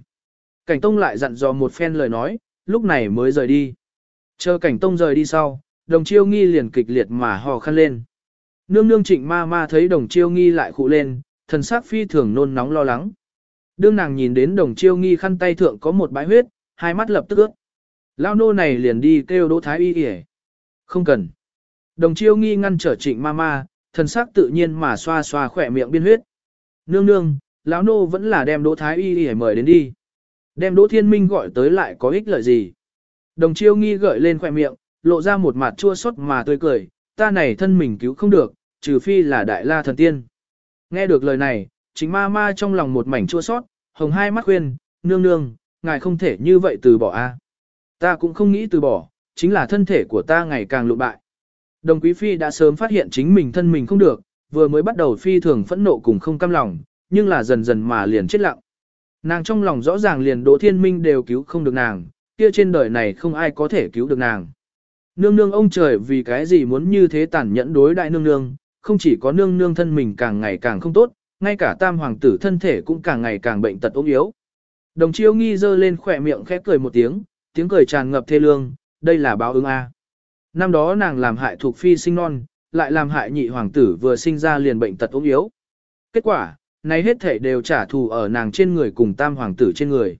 Speaker 1: Cảnh Tông lại dặn dò một phen lời nói, lúc này mới rời đi. Chờ Cảnh Tông rời đi sau, đồng chiêu nghi liền kịch liệt mà hò khăn lên. Nương nương trịnh ma ma thấy đồng chiêu nghi lại khụ lên, thần sắc phi thường nôn nóng lo lắng. Đương nàng nhìn đến đồng chiêu nghi khăn tay thượng có một bãi huyết, hai mắt lập tức ướt. Lao nô này liền đi kêu đỗ thái y yể. Không cần. Đồng chiêu nghi ngăn trở trịnh ma ma, thần sắc tự nhiên mà xoa xoa khỏe miệng biên huyết. Nương nương, lão nô vẫn là đem đỗ thái y yể mời đến đi. Đem Đỗ Thiên Minh gọi tới lại có ích lợi gì? Đồng chiêu nghi gợi lên khỏe miệng, lộ ra một mặt chua xót mà tươi cười, ta này thân mình cứu không được, trừ phi là đại la thần tiên. Nghe được lời này, chính ma ma trong lòng một mảnh chua xót, hồng hai mắt khuyên, nương nương, ngài không thể như vậy từ bỏ a. Ta cũng không nghĩ từ bỏ, chính là thân thể của ta ngày càng lụ bại. Đồng quý phi đã sớm phát hiện chính mình thân mình không được, vừa mới bắt đầu phi thường phẫn nộ cùng không cam lòng, nhưng là dần dần mà liền chết lặng. Nàng trong lòng rõ ràng liền Đỗ Thiên Minh đều cứu không được nàng, kia trên đời này không ai có thể cứu được nàng. Nương nương ông trời vì cái gì muốn như thế tàn nhẫn đối đại nương nương, không chỉ có nương nương thân mình càng ngày càng không tốt, ngay cả tam hoàng tử thân thể cũng càng ngày càng bệnh tật ốm yếu. Đồng chiêu nghi dơ lên khỏe miệng khép cười một tiếng, tiếng cười tràn ngập thê lương, đây là báo ứng A. Năm đó nàng làm hại thuộc phi sinh non, lại làm hại nhị hoàng tử vừa sinh ra liền bệnh tật ốm yếu. Kết quả, này hết thể đều trả thù ở nàng trên người cùng tam hoàng tử trên người.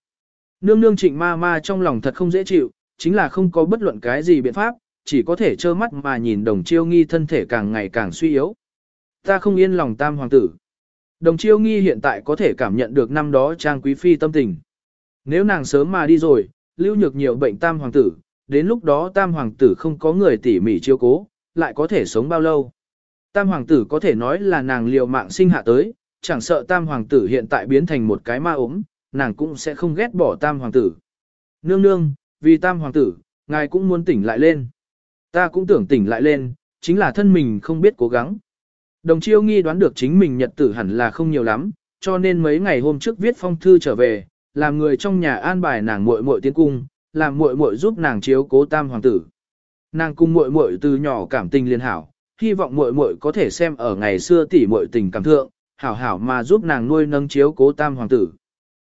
Speaker 1: Nương nương trịnh ma ma trong lòng thật không dễ chịu, chính là không có bất luận cái gì biện pháp, chỉ có thể trơ mắt mà nhìn đồng chiêu nghi thân thể càng ngày càng suy yếu. Ta không yên lòng tam hoàng tử. Đồng chiêu nghi hiện tại có thể cảm nhận được năm đó trang quý phi tâm tình. Nếu nàng sớm mà đi rồi, lưu nhược nhiều bệnh tam hoàng tử, đến lúc đó tam hoàng tử không có người tỉ mỉ chiếu cố, lại có thể sống bao lâu. Tam hoàng tử có thể nói là nàng liều mạng sinh hạ tới, chẳng sợ tam hoàng tử hiện tại biến thành một cái ma ốm, nàng cũng sẽ không ghét bỏ tam hoàng tử. Nương nương, vì tam hoàng tử, ngài cũng muốn tỉnh lại lên. Ta cũng tưởng tỉnh lại lên, chính là thân mình không biết cố gắng. Đồng chiêu nghi đoán được chính mình nhật tử hẳn là không nhiều lắm, cho nên mấy ngày hôm trước viết phong thư trở về, làm người trong nhà an bài nàng muội muội tiến cung, làm muội muội giúp nàng chiếu cố tam hoàng tử. Nàng cung muội muội từ nhỏ cảm tình liên hảo, hy vọng muội muội có thể xem ở ngày xưa tỷ muội tình cảm thượng, hảo hảo mà giúp nàng nuôi nâng chiếu cố tam hoàng tử.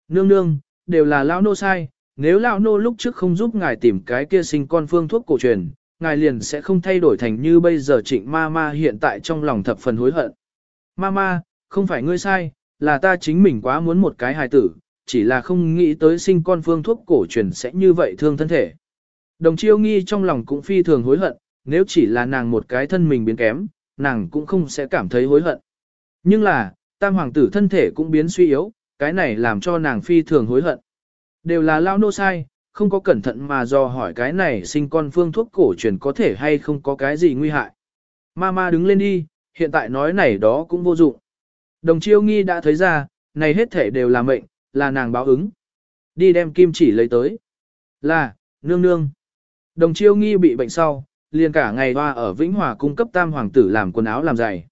Speaker 1: Nương nương, đều là lão nô sai, nếu lão nô lúc trước không giúp ngài tìm cái kia sinh con phương thuốc cổ truyền, ngài liền sẽ không thay đổi thành như bây giờ trịnh ma ma hiện tại trong lòng thập phần hối hận. Ma ma, không phải ngươi sai, là ta chính mình quá muốn một cái hài tử, chỉ là không nghĩ tới sinh con phương thuốc cổ truyền sẽ như vậy thương thân thể. Đồng chiêu nghi trong lòng cũng phi thường hối hận, nếu chỉ là nàng một cái thân mình biến kém, nàng cũng không sẽ cảm thấy hối hận. Nhưng là, tam hoàng tử thân thể cũng biến suy yếu, cái này làm cho nàng phi thường hối hận. Đều là lao nô sai, không có cẩn thận mà do hỏi cái này sinh con phương thuốc cổ truyền có thể hay không có cái gì nguy hại. Mama đứng lên đi, hiện tại nói này đó cũng vô dụng. Đồng chiêu nghi đã thấy ra, này hết thể đều là mệnh, là nàng báo ứng. Đi đem kim chỉ lấy tới. Là, nương nương. Đồng chiêu nghi bị bệnh sau, liền cả ngày hoa ở Vĩnh Hòa cung cấp tam hoàng tử làm quần áo làm giày.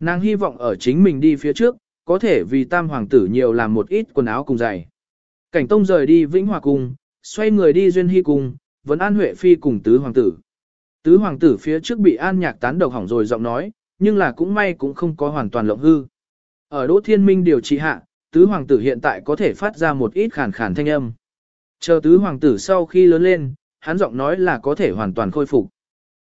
Speaker 1: Nàng hy vọng ở chính mình đi phía trước, có thể vì tam hoàng tử nhiều làm một ít quần áo cùng giày. Cảnh tông rời đi Vĩnh Hòa cung, xoay người đi Duyên Hy cung, vẫn An Huệ Phi cùng tứ hoàng tử. Tứ hoàng tử phía trước bị An Nhạc tán độc hỏng rồi giọng nói, nhưng là cũng may cũng không có hoàn toàn lộng hư. Ở Đỗ Thiên Minh điều trị hạ, tứ hoàng tử hiện tại có thể phát ra một ít khàn khàn thanh âm. Chờ tứ hoàng tử sau khi lớn lên, hắn giọng nói là có thể hoàn toàn khôi phục.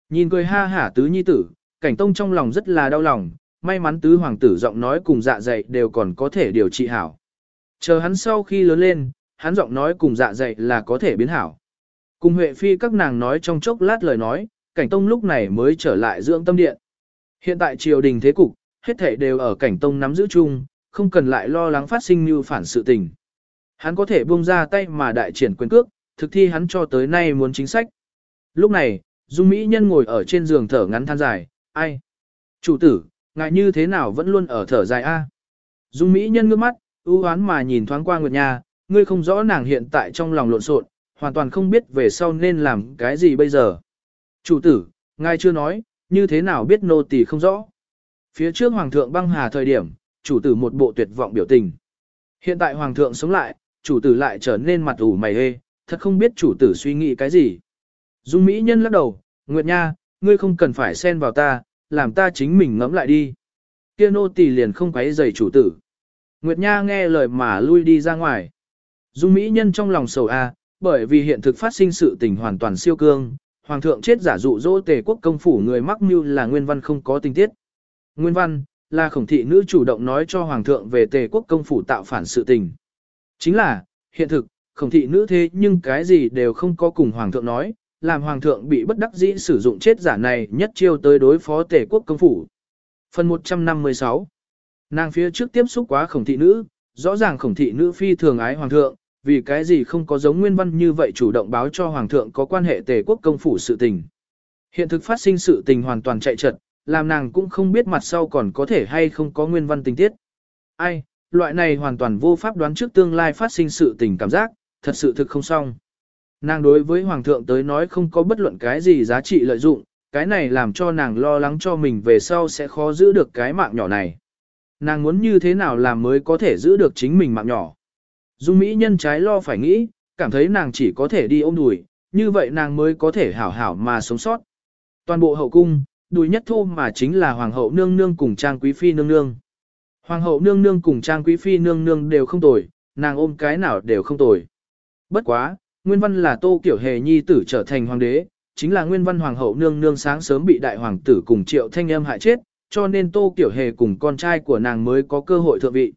Speaker 1: Nhìn cười ha hả tứ nhi tử, cảnh tông trong lòng rất là đau lòng, may mắn tứ hoàng tử giọng nói cùng dạ dày đều còn có thể điều trị hảo. Chờ hắn sau khi lớn lên, hắn giọng nói cùng dạ dày là có thể biến hảo. Cùng Huệ Phi các nàng nói trong chốc lát lời nói, cảnh tông lúc này mới trở lại dưỡng tâm điện. Hiện tại triều đình thế cục, hết thể đều ở cảnh tông nắm giữ chung, không cần lại lo lắng phát sinh như phản sự tình. Hắn có thể buông ra tay mà đại triển quyền cước, thực thi hắn cho tới nay muốn chính sách. Lúc này, Dung Mỹ Nhân ngồi ở trên giường thở ngắn than dài, ai? Chủ tử, ngại như thế nào vẫn luôn ở thở dài a? Dung Mỹ Nhân ngước mắt, ưu hoán mà nhìn thoáng qua Nguyệt Nha, ngươi không rõ nàng hiện tại trong lòng lộn xộn, hoàn toàn không biết về sau nên làm cái gì bây giờ. Chủ tử, ngài chưa nói, như thế nào biết nô tỳ không rõ. Phía trước Hoàng thượng băng hà thời điểm, chủ tử một bộ tuyệt vọng biểu tình. Hiện tại Hoàng thượng sống lại, chủ tử lại trở nên mặt ủ mày hê, thật không biết chủ tử suy nghĩ cái gì. Dung Mỹ Nhân lắc đầu, Nguyệt Nha, ngươi không cần phải xen vào ta, làm ta chính mình ngẫm lại đi. Kia nô tỳ liền không quấy rầy chủ tử. Nguyệt Nha nghe lời mà lui đi ra ngoài. Dung Mỹ Nhân trong lòng sầu a, bởi vì hiện thực phát sinh sự tình hoàn toàn siêu cương, hoàng thượng chết giả dụ dỗ tề quốc công phủ người mắc mưu là nguyên văn không có tình tiết. Nguyên văn là khổng thị nữ chủ động nói cho hoàng thượng về tề quốc công phủ tạo phản sự tình. Chính là, hiện thực, khổng thị nữ thế nhưng cái gì đều không có cùng hoàng thượng nói, làm hoàng thượng bị bất đắc dĩ sử dụng chết giả này nhất chiêu tới đối phó tề quốc công phủ. Phần 156 Nàng phía trước tiếp xúc quá khổng thị nữ, rõ ràng khổng thị nữ phi thường ái hoàng thượng, vì cái gì không có giống nguyên văn như vậy chủ động báo cho hoàng thượng có quan hệ tề quốc công phủ sự tình. Hiện thực phát sinh sự tình hoàn toàn chạy trật, làm nàng cũng không biết mặt sau còn có thể hay không có nguyên văn tình tiết. Ai, loại này hoàn toàn vô pháp đoán trước tương lai phát sinh sự tình cảm giác, thật sự thực không xong. Nàng đối với hoàng thượng tới nói không có bất luận cái gì giá trị lợi dụng, cái này làm cho nàng lo lắng cho mình về sau sẽ khó giữ được cái mạng nhỏ này. Nàng muốn như thế nào làm mới có thể giữ được chính mình mạng nhỏ. Dung Mỹ nhân trái lo phải nghĩ, cảm thấy nàng chỉ có thể đi ôm đùi, như vậy nàng mới có thể hảo hảo mà sống sót. Toàn bộ hậu cung, đùi nhất thô mà chính là hoàng hậu nương nương cùng trang quý phi nương nương. Hoàng hậu nương nương cùng trang quý phi nương nương đều không tồi, nàng ôm cái nào đều không tồi. Bất quá, nguyên văn là tô kiểu hề nhi tử trở thành hoàng đế, chính là nguyên văn hoàng hậu nương nương sáng sớm bị đại hoàng tử cùng triệu thanh em hại chết, cho nên tô kiểu hề cùng con trai của nàng mới có cơ hội thượng vị.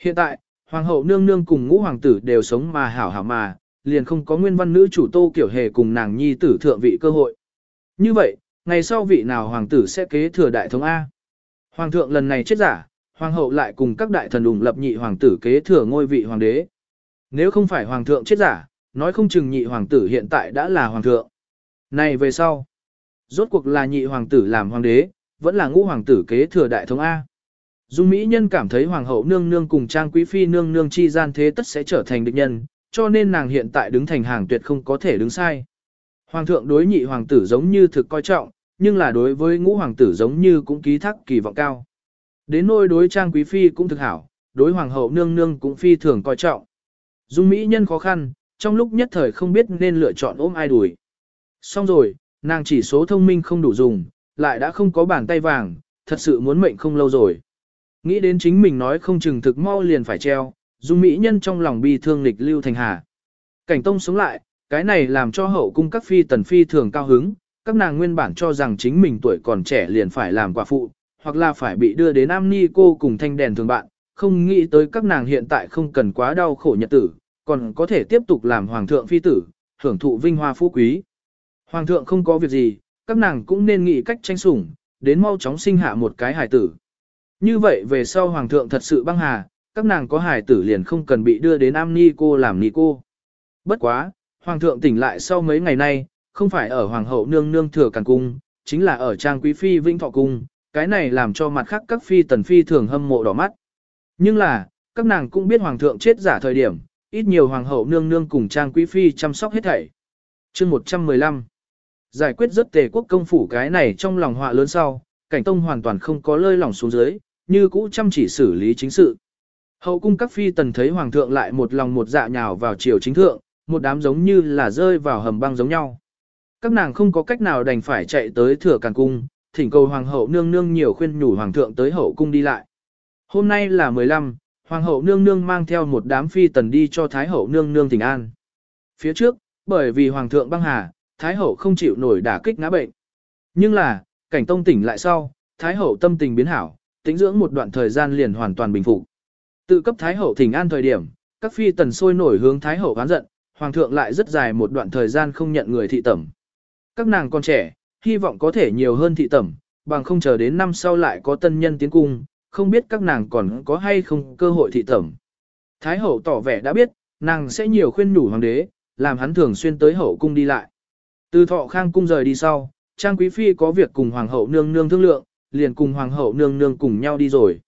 Speaker 1: Hiện tại, hoàng hậu nương nương cùng ngũ hoàng tử đều sống mà hảo hảo mà, liền không có nguyên văn nữ chủ tô kiểu hề cùng nàng nhi tử thượng vị cơ hội. Như vậy, ngày sau vị nào hoàng tử sẽ kế thừa đại thống A? Hoàng thượng lần này chết giả, hoàng hậu lại cùng các đại thần ủng lập nhị hoàng tử kế thừa ngôi vị hoàng đế. Nếu không phải hoàng thượng chết giả, nói không chừng nhị hoàng tử hiện tại đã là hoàng thượng. Này về sau, rốt cuộc là nhị hoàng tử làm hoàng đế, vẫn là ngũ hoàng tử kế thừa đại thống A. Dung Mỹ Nhân cảm thấy hoàng hậu nương nương cùng trang quý phi nương nương chi gian thế tất sẽ trở thành địch nhân, cho nên nàng hiện tại đứng thành hàng tuyệt không có thể đứng sai. Hoàng thượng đối nhị hoàng tử giống như thực coi trọng, nhưng là đối với ngũ hoàng tử giống như cũng ký thác kỳ vọng cao. Đến nôi đối trang quý phi cũng thực hảo, đối hoàng hậu nương nương cũng phi thường coi trọng. Dung Mỹ Nhân khó khăn, trong lúc nhất thời không biết nên lựa chọn ôm ai đuổi. Xong rồi, nàng chỉ số thông minh không đủ dùng, lại đã không có bàn tay vàng, thật sự muốn mệnh không lâu rồi. Nghĩ đến chính mình nói không chừng thực mau liền phải treo, dung mỹ nhân trong lòng bi thương lịch lưu thành hà. Cảnh tông sống lại, cái này làm cho hậu cung các phi tần phi thường cao hứng, các nàng nguyên bản cho rằng chính mình tuổi còn trẻ liền phải làm quả phụ, hoặc là phải bị đưa đến am ni cô cùng thanh đèn thường bạn, không nghĩ tới các nàng hiện tại không cần quá đau khổ nhật tử, còn có thể tiếp tục làm hoàng thượng phi tử, hưởng thụ vinh hoa phú quý. Hoàng thượng không có việc gì, các nàng cũng nên nghĩ cách tranh sủng, đến mau chóng sinh hạ một cái hài tử. Như vậy về sau hoàng thượng thật sự băng hà, các nàng có hài tử liền không cần bị đưa đến am ni cô làm ni cô. Bất quá, hoàng thượng tỉnh lại sau mấy ngày nay, không phải ở hoàng hậu nương nương thừa càn cung, chính là ở trang quý phi vĩnh thọ cung, cái này làm cho mặt khác các phi tần phi thường hâm mộ đỏ mắt. Nhưng là, các nàng cũng biết hoàng thượng chết giả thời điểm, ít nhiều hoàng hậu nương nương cùng trang quý phi chăm sóc hết thảy. Chương 115 Giải quyết rất tề quốc công phủ cái này trong lòng họa lớn sau, cảnh tông hoàn toàn không có lơi lỏng xuống dưới, như cũ chăm chỉ xử lý chính sự. Hậu cung các phi tần thấy hoàng thượng lại một lòng một dạ nhào vào triều chính thượng, một đám giống như là rơi vào hầm băng giống nhau. Các nàng không có cách nào đành phải chạy tới thừa càn cung, thỉnh cầu hoàng hậu nương nương nhiều khuyên nhủ hoàng thượng tới hậu cung đi lại. Hôm nay là 15, hoàng hậu nương nương mang theo một đám phi tần đi cho thái hậu nương nương thỉnh an. Phía trước, bởi vì hoàng thượng băng hà, thái hậu không chịu nổi đả kích ngã bệnh. Nhưng là, cảnh tông tỉnh lại sau, thái hậu tâm tình biến hảo, tĩnh dưỡng một đoạn thời gian liền hoàn toàn bình phục. Tự cấp thái hậu thỉnh an thời điểm, các phi tần sôi nổi hướng thái hậu oán giận, hoàng thượng lại rất dài một đoạn thời gian không nhận người thị tẩm. Các nàng còn trẻ, hy vọng có thể nhiều hơn thị tẩm, bằng không chờ đến năm sau lại có tân nhân tiến cung, không biết các nàng còn có hay không cơ hội thị tẩm. Thái hậu tỏ vẻ đã biết, nàng sẽ nhiều khuyên nhủ hoàng đế, làm hắn thường xuyên tới hậu cung đi lại. Từ thọ khang cung rời đi sau, Trang Quý Phi có việc cùng Hoàng hậu nương nương thương lượng, liền cùng Hoàng hậu nương nương cùng nhau đi rồi.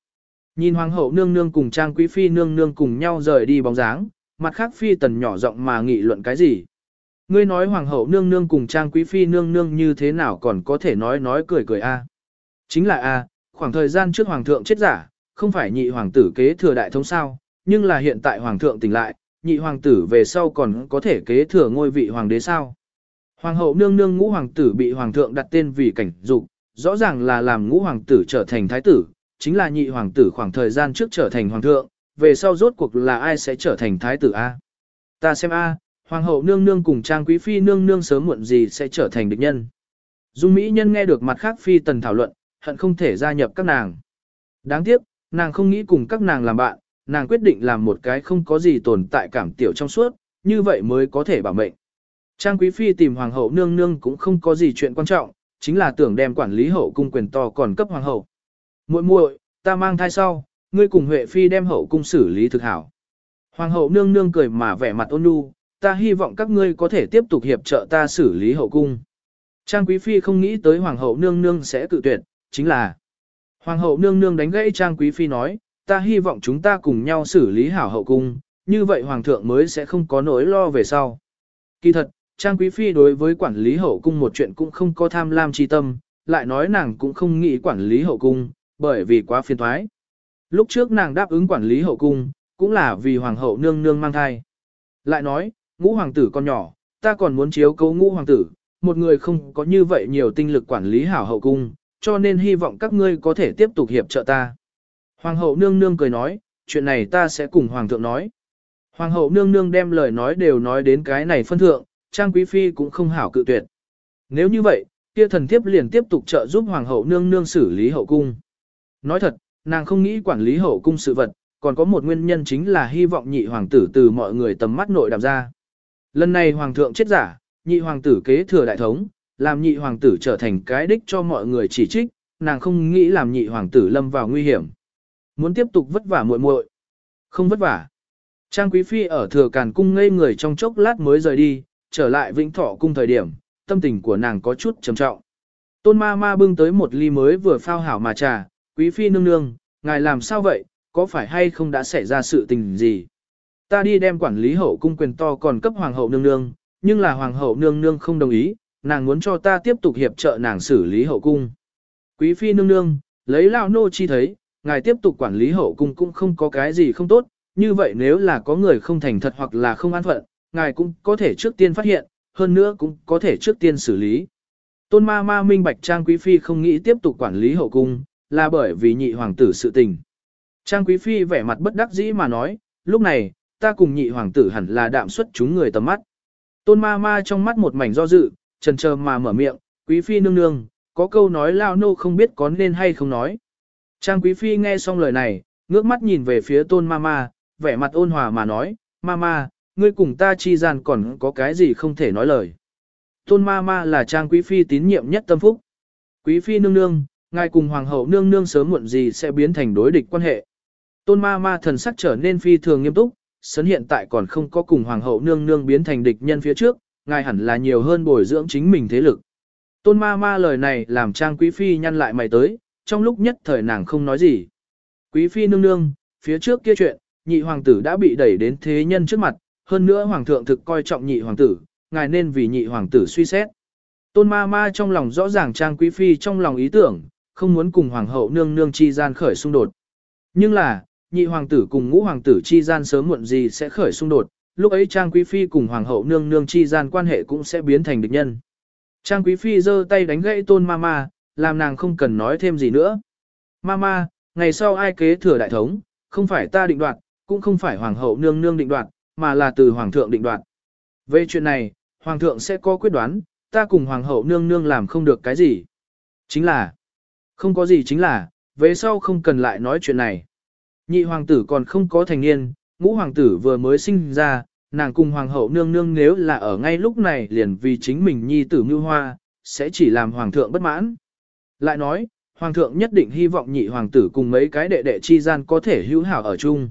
Speaker 1: Nhìn Hoàng hậu nương nương cùng Trang Quý Phi nương nương cùng nhau rời đi bóng dáng, mặt khác Phi tần nhỏ giọng mà nghị luận cái gì. Ngươi nói Hoàng hậu nương nương cùng Trang Quý Phi nương nương như thế nào còn có thể nói nói cười cười a à? Chính là a à, khoảng thời gian trước Hoàng thượng chết giả, không phải nhị hoàng tử kế thừa đại thống sao, nhưng là hiện tại Hoàng thượng tỉnh lại, nhị hoàng tử về sau còn có thể kế thừa ngôi vị hoàng đế sao. Hoàng hậu nương nương ngũ hoàng tử bị hoàng thượng đặt tên vì cảnh dục, rõ ràng là làm ngũ hoàng tử trở thành thái tử, chính là nhị hoàng tử khoảng thời gian trước trở thành hoàng thượng, về sau rốt cuộc là ai sẽ trở thành thái tử A. Ta xem A, hoàng hậu nương nương cùng trang quý phi nương nương sớm muộn gì sẽ trở thành địch nhân. Dung Mỹ nhân nghe được mặt khác phi tần thảo luận, hận không thể gia nhập các nàng. Đáng tiếc, nàng không nghĩ cùng các nàng làm bạn, nàng quyết định làm một cái không có gì tồn tại cảm tiểu trong suốt, như vậy mới có thể bảo mệnh. Trang Quý Phi tìm Hoàng hậu nương nương cũng không có gì chuyện quan trọng, chính là tưởng đem quản lý hậu cung quyền to còn cấp Hoàng hậu. muội muội ta mang thai sau, ngươi cùng Huệ Phi đem hậu cung xử lý thực hảo. Hoàng hậu nương nương cười mà vẻ mặt ôn nhu, ta hy vọng các ngươi có thể tiếp tục hiệp trợ ta xử lý hậu cung. Trang Quý Phi không nghĩ tới Hoàng hậu nương nương sẽ cự tuyệt, chính là Hoàng hậu nương nương đánh gãy Trang Quý Phi nói, ta hy vọng chúng ta cùng nhau xử lý hảo hậu cung, như vậy Hoàng thượng mới sẽ không có nỗi lo về sau. Kỳ thật, Trang Quý Phi đối với quản lý hậu cung một chuyện cũng không có tham lam chi tâm, lại nói nàng cũng không nghĩ quản lý hậu cung, bởi vì quá phiền thoái. Lúc trước nàng đáp ứng quản lý hậu cung, cũng là vì Hoàng hậu nương nương mang thai. Lại nói, ngũ hoàng tử con nhỏ, ta còn muốn chiếu cố ngũ hoàng tử, một người không có như vậy nhiều tinh lực quản lý hảo hậu cung, cho nên hy vọng các ngươi có thể tiếp tục hiệp trợ ta. Hoàng hậu nương nương cười nói, chuyện này ta sẽ cùng hoàng thượng nói. Hoàng hậu nương nương đem lời nói đều nói đến cái này phân thượng, trang quý phi cũng không hảo cự tuyệt. Nếu như vậy, kia thần thiếp liền tiếp tục trợ giúp hoàng hậu nương nương xử lý hậu cung. Nói thật, nàng không nghĩ quản lý hậu cung sự vật, còn có một nguyên nhân chính là hy vọng nhị hoàng tử từ mọi người tầm mắt nội đạp ra. Lần này hoàng thượng chết giả, nhị hoàng tử kế thừa đại thống, làm nhị hoàng tử trở thành cái đích cho mọi người chỉ trích, nàng không nghĩ làm nhị hoàng tử lâm vào nguy hiểm. Muốn tiếp tục vất vả muội muội, không vất vả. Trang quý phi ở thừa càn cung ngây người trong chốc lát mới rời đi, trở lại vĩnh thọ cung thời điểm, tâm tình của nàng có chút trầm trọng. Tôn ma ma bưng tới một ly mới vừa phao hảo mà trà, quý phi nương nương, ngài làm sao vậy, có phải hay không đã xảy ra sự tình gì? Ta đi đem quản lý hậu cung quyền to còn cấp hoàng hậu nương nương, nhưng là hoàng hậu nương nương không đồng ý, nàng muốn cho ta tiếp tục hiệp trợ nàng xử lý hậu cung. Quý phi nương nương, lấy lao nô chi thấy, ngài tiếp tục quản lý hậu cung cũng không có cái gì không tốt, như vậy nếu là có người không thành thật hoặc là không an phận, ngài cũng có thể trước tiên phát hiện, hơn nữa cũng có thể trước tiên xử lý. Tôn ma ma minh bạch Trang Quý Phi không nghĩ tiếp tục quản lý hậu cung, là bởi vì nhị hoàng tử sự tình. Trang Quý Phi vẻ mặt bất đắc dĩ mà nói, lúc này, ta cùng nhị hoàng tử hẳn là đạm xuất chúng người tầm mắt. Tôn ma ma trong mắt một mảnh do dự, trần chờ mà mở miệng, quý phi nương nương, có câu nói lao nô không biết có nên hay không nói. Trang quý phi nghe xong lời này, ngước mắt nhìn về phía tôn ma ma, vẻ mặt ôn hòa mà nói, ma ma, ngươi cùng ta chi gian còn có cái gì không thể nói lời. Tôn ma ma là trang quý phi tín nhiệm nhất tâm phúc. Quý phi nương nương, ngài cùng hoàng hậu nương nương sớm muộn gì sẽ biến thành đối địch quan hệ. Tôn ma ma thần sắc trở nên phi thường nghiêm túc, sấn hiện tại còn không có cùng hoàng hậu nương nương biến thành địch nhân phía trước, ngài hẳn là nhiều hơn bồi dưỡng chính mình thế lực. Tôn ma ma lời này làm trang quý phi nhăn lại mày tới, trong lúc nhất thời nàng không nói gì. Quý phi nương nương, phía trước kia chuyện, nhị hoàng tử đã bị đẩy đến thế nhân trước mặt, hơn nữa hoàng thượng thực coi trọng nhị hoàng tử, ngài nên vì nhị hoàng tử suy xét. Tôn ma ma trong lòng rõ ràng trang quý phi trong lòng ý tưởng, không muốn cùng hoàng hậu nương nương chi gian khởi xung đột. Nhưng là, nhị hoàng tử cùng ngũ hoàng tử chi gian sớm muộn gì sẽ khởi xung đột, lúc ấy Trang Quý Phi cùng Hoàng hậu nương nương chi gian quan hệ cũng sẽ biến thành địch nhân. Trang Quý Phi giơ tay đánh gãy tôn mama, làm nàng không cần nói thêm gì nữa. Mama, ngày sau ai kế thừa đại thống, không phải ta định đoạt, cũng không phải Hoàng hậu nương nương định đoạt, mà là từ Hoàng thượng định đoạt. Về chuyện này, Hoàng thượng sẽ có quyết đoán, ta cùng Hoàng hậu nương nương làm không được cái gì. Chính là, không có gì chính là, về sau không cần lại nói chuyện này. Nhị hoàng tử còn không có thành niên, ngũ hoàng tử vừa mới sinh ra, nàng cùng hoàng hậu nương nương nếu là ở ngay lúc này liền vì chính mình nhi tử mưu hoa, sẽ chỉ làm hoàng thượng bất mãn. Lại nói, hoàng thượng nhất định hy vọng nhị hoàng tử cùng mấy cái đệ đệ chi gian có thể hữu hảo ở chung.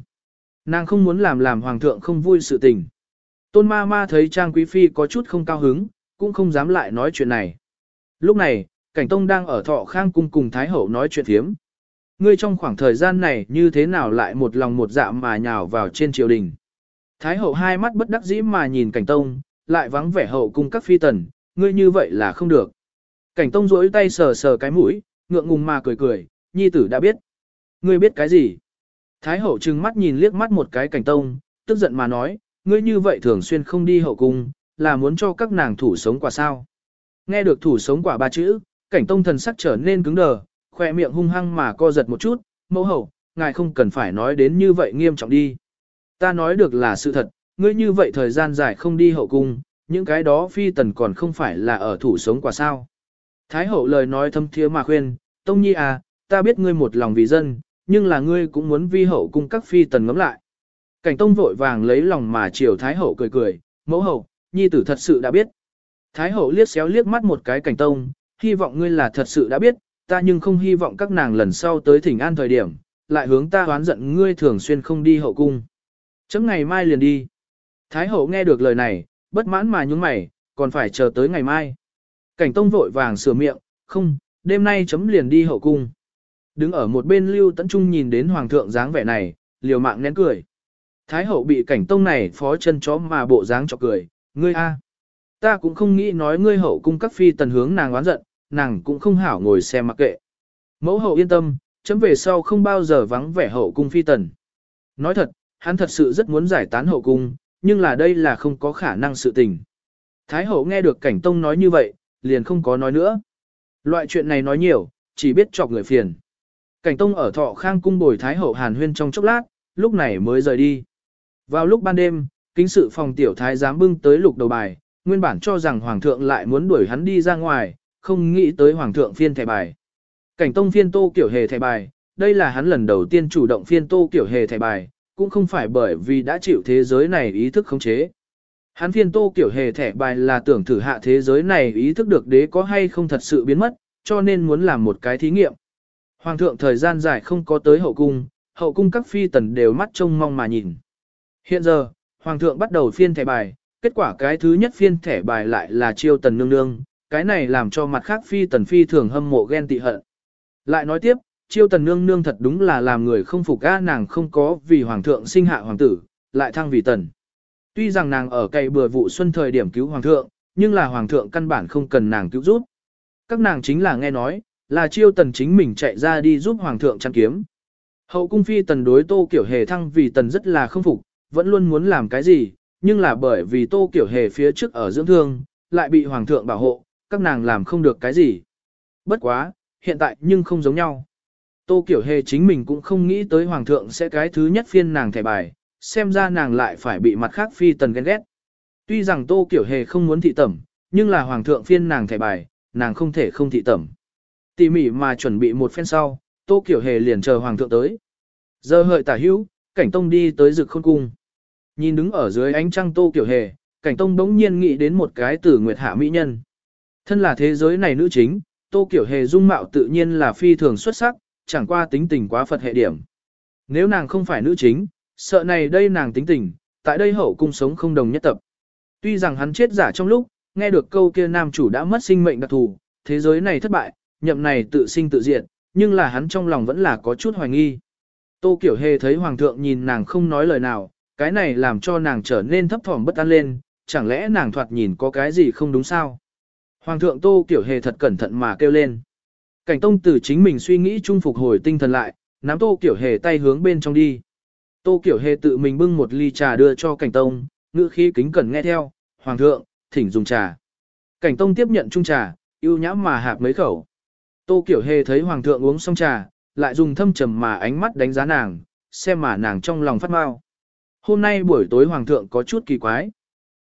Speaker 1: Nàng không muốn làm làm hoàng thượng không vui sự tình. Tôn ma ma thấy Trang Quý Phi có chút không cao hứng, cũng không dám lại nói chuyện này. Lúc này, Cảnh Tông đang ở thọ khang cung cùng Thái Hậu nói chuyện thiếm. Ngươi trong khoảng thời gian này như thế nào lại một lòng một dạ mà nhào vào trên triều đình. Thái hậu hai mắt bất đắc dĩ mà nhìn cảnh tông, lại vắng vẻ hậu cung các phi tần, ngươi như vậy là không được. Cảnh tông rỗi tay sờ sờ cái mũi, ngượng ngùng mà cười cười, nhi tử đã biết. Ngươi biết cái gì? Thái hậu trừng mắt nhìn liếc mắt một cái cảnh tông, tức giận mà nói, ngươi như vậy thường xuyên không đi hậu cung, là muốn cho các nàng thủ sống quả sao. Nghe được thủ sống quả ba chữ, cảnh tông thần sắc trở nên cứng đờ, khoe miệng hung hăng mà co giật một chút, mẫu hậu, ngài không cần phải nói đến như vậy nghiêm trọng đi. Ta nói được là sự thật, ngươi như vậy thời gian dài không đi hậu cung, những cái đó phi tần còn không phải là ở thủ sống quả sao. Thái hậu lời nói thâm thiế mà khuyên, Tông Nhi à, ta biết ngươi một lòng vì dân, nhưng là ngươi cũng muốn vi hậu cung các phi tần ngắm lại. Cảnh Tông vội vàng lấy lòng mà chiều Thái hậu cười cười, mẫu hậu, Nhi tử thật sự đã biết. Thái hậu liếc xéo liếc mắt một cái Cảnh Tông, hy vọng ngươi là thật sự đã biết, ta nhưng không hy vọng các nàng lần sau tới thỉnh an thời điểm, lại hướng ta oán giận ngươi thường xuyên không đi hậu cung. Chấm ngày mai liền đi. Thái hậu nghe được lời này, bất mãn mà nhúng mày, còn phải chờ tới ngày mai. Cảnh tông vội vàng sửa miệng, không, đêm nay chấm liền đi hậu cung. Đứng ở một bên lưu tấn trung nhìn đến hoàng thượng dáng vẻ này, liều mạng nén cười. Thái hậu bị cảnh tông này phó chân chó mà bộ dáng cho cười, ngươi a, Ta cũng không nghĩ nói ngươi hậu cung các phi tần hướng nàng oán giận, nàng cũng không hảo ngồi xem mặc kệ. Mẫu hậu yên tâm, chấm về sau không bao giờ vắng vẻ hậu cung phi tần. Nói thật, hắn thật sự rất muốn giải tán hậu cung, nhưng là đây là không có khả năng sự tình. Thái hậu nghe được cảnh tông nói như vậy, liền không có nói nữa. Loại chuyện này nói nhiều, chỉ biết chọc người phiền. Cảnh tông ở thọ khang cung bồi Thái hậu hàn huyên trong chốc lát, lúc này mới rời đi. Vào lúc ban đêm, kính sự phòng tiểu thái giám bưng tới lục đầu bài, nguyên bản cho rằng hoàng thượng lại muốn đuổi hắn đi ra ngoài, không nghĩ tới hoàng thượng phiên thẻ bài. Cảnh tông phiên tô kiểu hề thẻ bài, đây là hắn lần đầu tiên chủ động phiên tô kiểu hề thẻ bài, cũng không phải bởi vì đã chịu thế giới này ý thức khống chế. Hắn phiên tô kiểu hề thẻ bài là tưởng thử hạ thế giới này ý thức được đế có hay không thật sự biến mất, cho nên muốn làm một cái thí nghiệm. Hoàng thượng thời gian dài không có tới hậu cung, hậu cung các phi tần đều mắt trông mong mà nhìn. Hiện giờ, Hoàng thượng bắt đầu phiên thẻ bài, kết quả cái thứ nhất phiên thẻ bài lại là chiêu tần nương nương, cái này làm cho mặt khác phi tần phi thường hâm mộ ghen tị hận. Lại nói tiếp, chiêu tần nương nương thật đúng là làm người không phục á nàng không có vì hoàng thượng sinh hạ hoàng tử, lại thăng vì tần. Tuy rằng nàng ở cây bừa vụ xuân thời điểm cứu hoàng thượng, nhưng là hoàng thượng căn bản không cần nàng cứu giúp. Các nàng chính là nghe nói, là chiêu tần chính mình chạy ra đi giúp hoàng thượng chăn kiếm. Hậu cung phi tần đối tô kiểu hề thăng vì tần rất là không phục, vẫn luôn muốn làm cái gì, nhưng là bởi vì tô kiểu hề phía trước ở dưỡng thương, lại bị hoàng thượng bảo hộ, các nàng làm không được cái gì. Bất quá, hiện tại nhưng không giống nhau. Tô kiểu hề chính mình cũng không nghĩ tới hoàng thượng sẽ cái thứ nhất phiên nàng thẻ bài, xem ra nàng lại phải bị mặt khác phi tần ghen ghét. Tuy rằng tô kiểu hề không muốn thị tẩm, nhưng là hoàng thượng phiên nàng thẻ bài, nàng không thể không thị tẩm. Tỉ mỉ mà chuẩn bị một phen sau, tô kiểu hề liền chờ hoàng thượng tới. Giờ hợi tả hữu, cảnh tông đi tới rực khôn cung. Nhìn đứng ở dưới ánh trăng tô kiểu hề, cảnh tông bỗng nhiên nghĩ đến một cái từ nguyệt hạ mỹ nhân. Thân là thế giới này nữ chính, tô kiểu hề dung mạo tự nhiên là phi thường xuất sắc, chẳng qua tính tình quá Phật hệ điểm. Nếu nàng không phải nữ chính, sợ này đây nàng tính tình, tại đây hậu cung sống không đồng nhất tập. Tuy rằng hắn chết giả trong lúc, nghe được câu kia nam chủ đã mất sinh mệnh đặc thù, thế giới này thất bại, nhậm này tự sinh tự diệt, nhưng là hắn trong lòng vẫn là có chút hoài nghi. Tô Kiểu Hề thấy Hoàng thượng nhìn nàng không nói lời nào, cái này làm cho nàng trở nên thấp thỏm bất an lên, chẳng lẽ nàng thoạt nhìn có cái gì không đúng sao? Hoàng thượng Tô Kiểu Hề thật cẩn thận mà kêu lên. Cảnh Tông từ chính mình suy nghĩ chung phục hồi tinh thần lại, nắm Tô Kiểu Hề tay hướng bên trong đi. Tô Kiểu Hề tự mình bưng một ly trà đưa cho Cảnh Tông, ngữ khí kính cẩn nghe theo, Hoàng thượng, thỉnh dùng trà. Cảnh Tông tiếp nhận chung trà, yêu nhã mà hạp mấy khẩu. Tô Kiểu Hề thấy Hoàng thượng uống xong trà, lại dùng thâm trầm mà ánh mắt đánh giá nàng, xem mà nàng trong lòng phát mau. Hôm nay buổi tối Hoàng thượng có chút kỳ quái.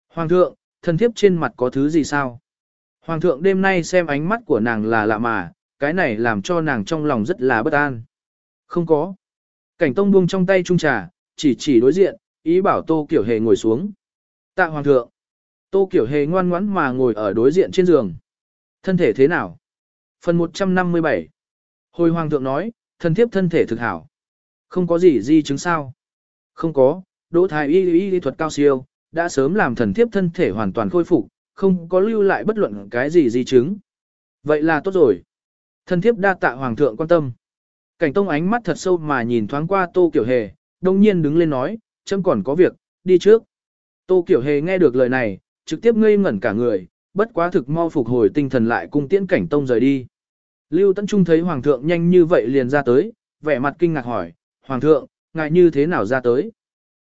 Speaker 1: Hoàng thượng, thân thiếp trên mặt có thứ gì sao? Hoàng thượng đêm nay xem ánh mắt của nàng là lạ mà, cái này làm cho nàng trong lòng rất là bất an. Không có. Cảnh tông buông trong tay trung trà, chỉ chỉ đối diện, ý bảo tô kiểu hề ngồi xuống. Tạ hoàng thượng. Tô kiểu hề ngoan ngoãn mà ngồi ở đối diện trên giường. Thân thể thế nào? Phần 157. Hồi hoàng thượng nói, thân thiếp thân thể thực hảo. Không có gì di chứng sao? Không có, đỗ thái y y thuật cao siêu, đã sớm làm thần thiếp thân thể hoàn toàn khôi phục, không có lưu lại bất luận cái gì di chứng. Vậy là tốt rồi. Thần thiếp đa tạ hoàng thượng quan tâm. Cảnh tông ánh mắt thật sâu mà nhìn thoáng qua tô kiểu hề, đồng nhiên đứng lên nói, chấm còn có việc, đi trước. Tô kiểu hề nghe được lời này, trực tiếp ngây ngẩn cả người, bất quá thực mau phục hồi tinh thần lại cung tiễn cảnh tông rời đi. Lưu Tấn Trung thấy Hoàng thượng nhanh như vậy liền ra tới, vẻ mặt kinh ngạc hỏi, Hoàng thượng, ngài như thế nào ra tới?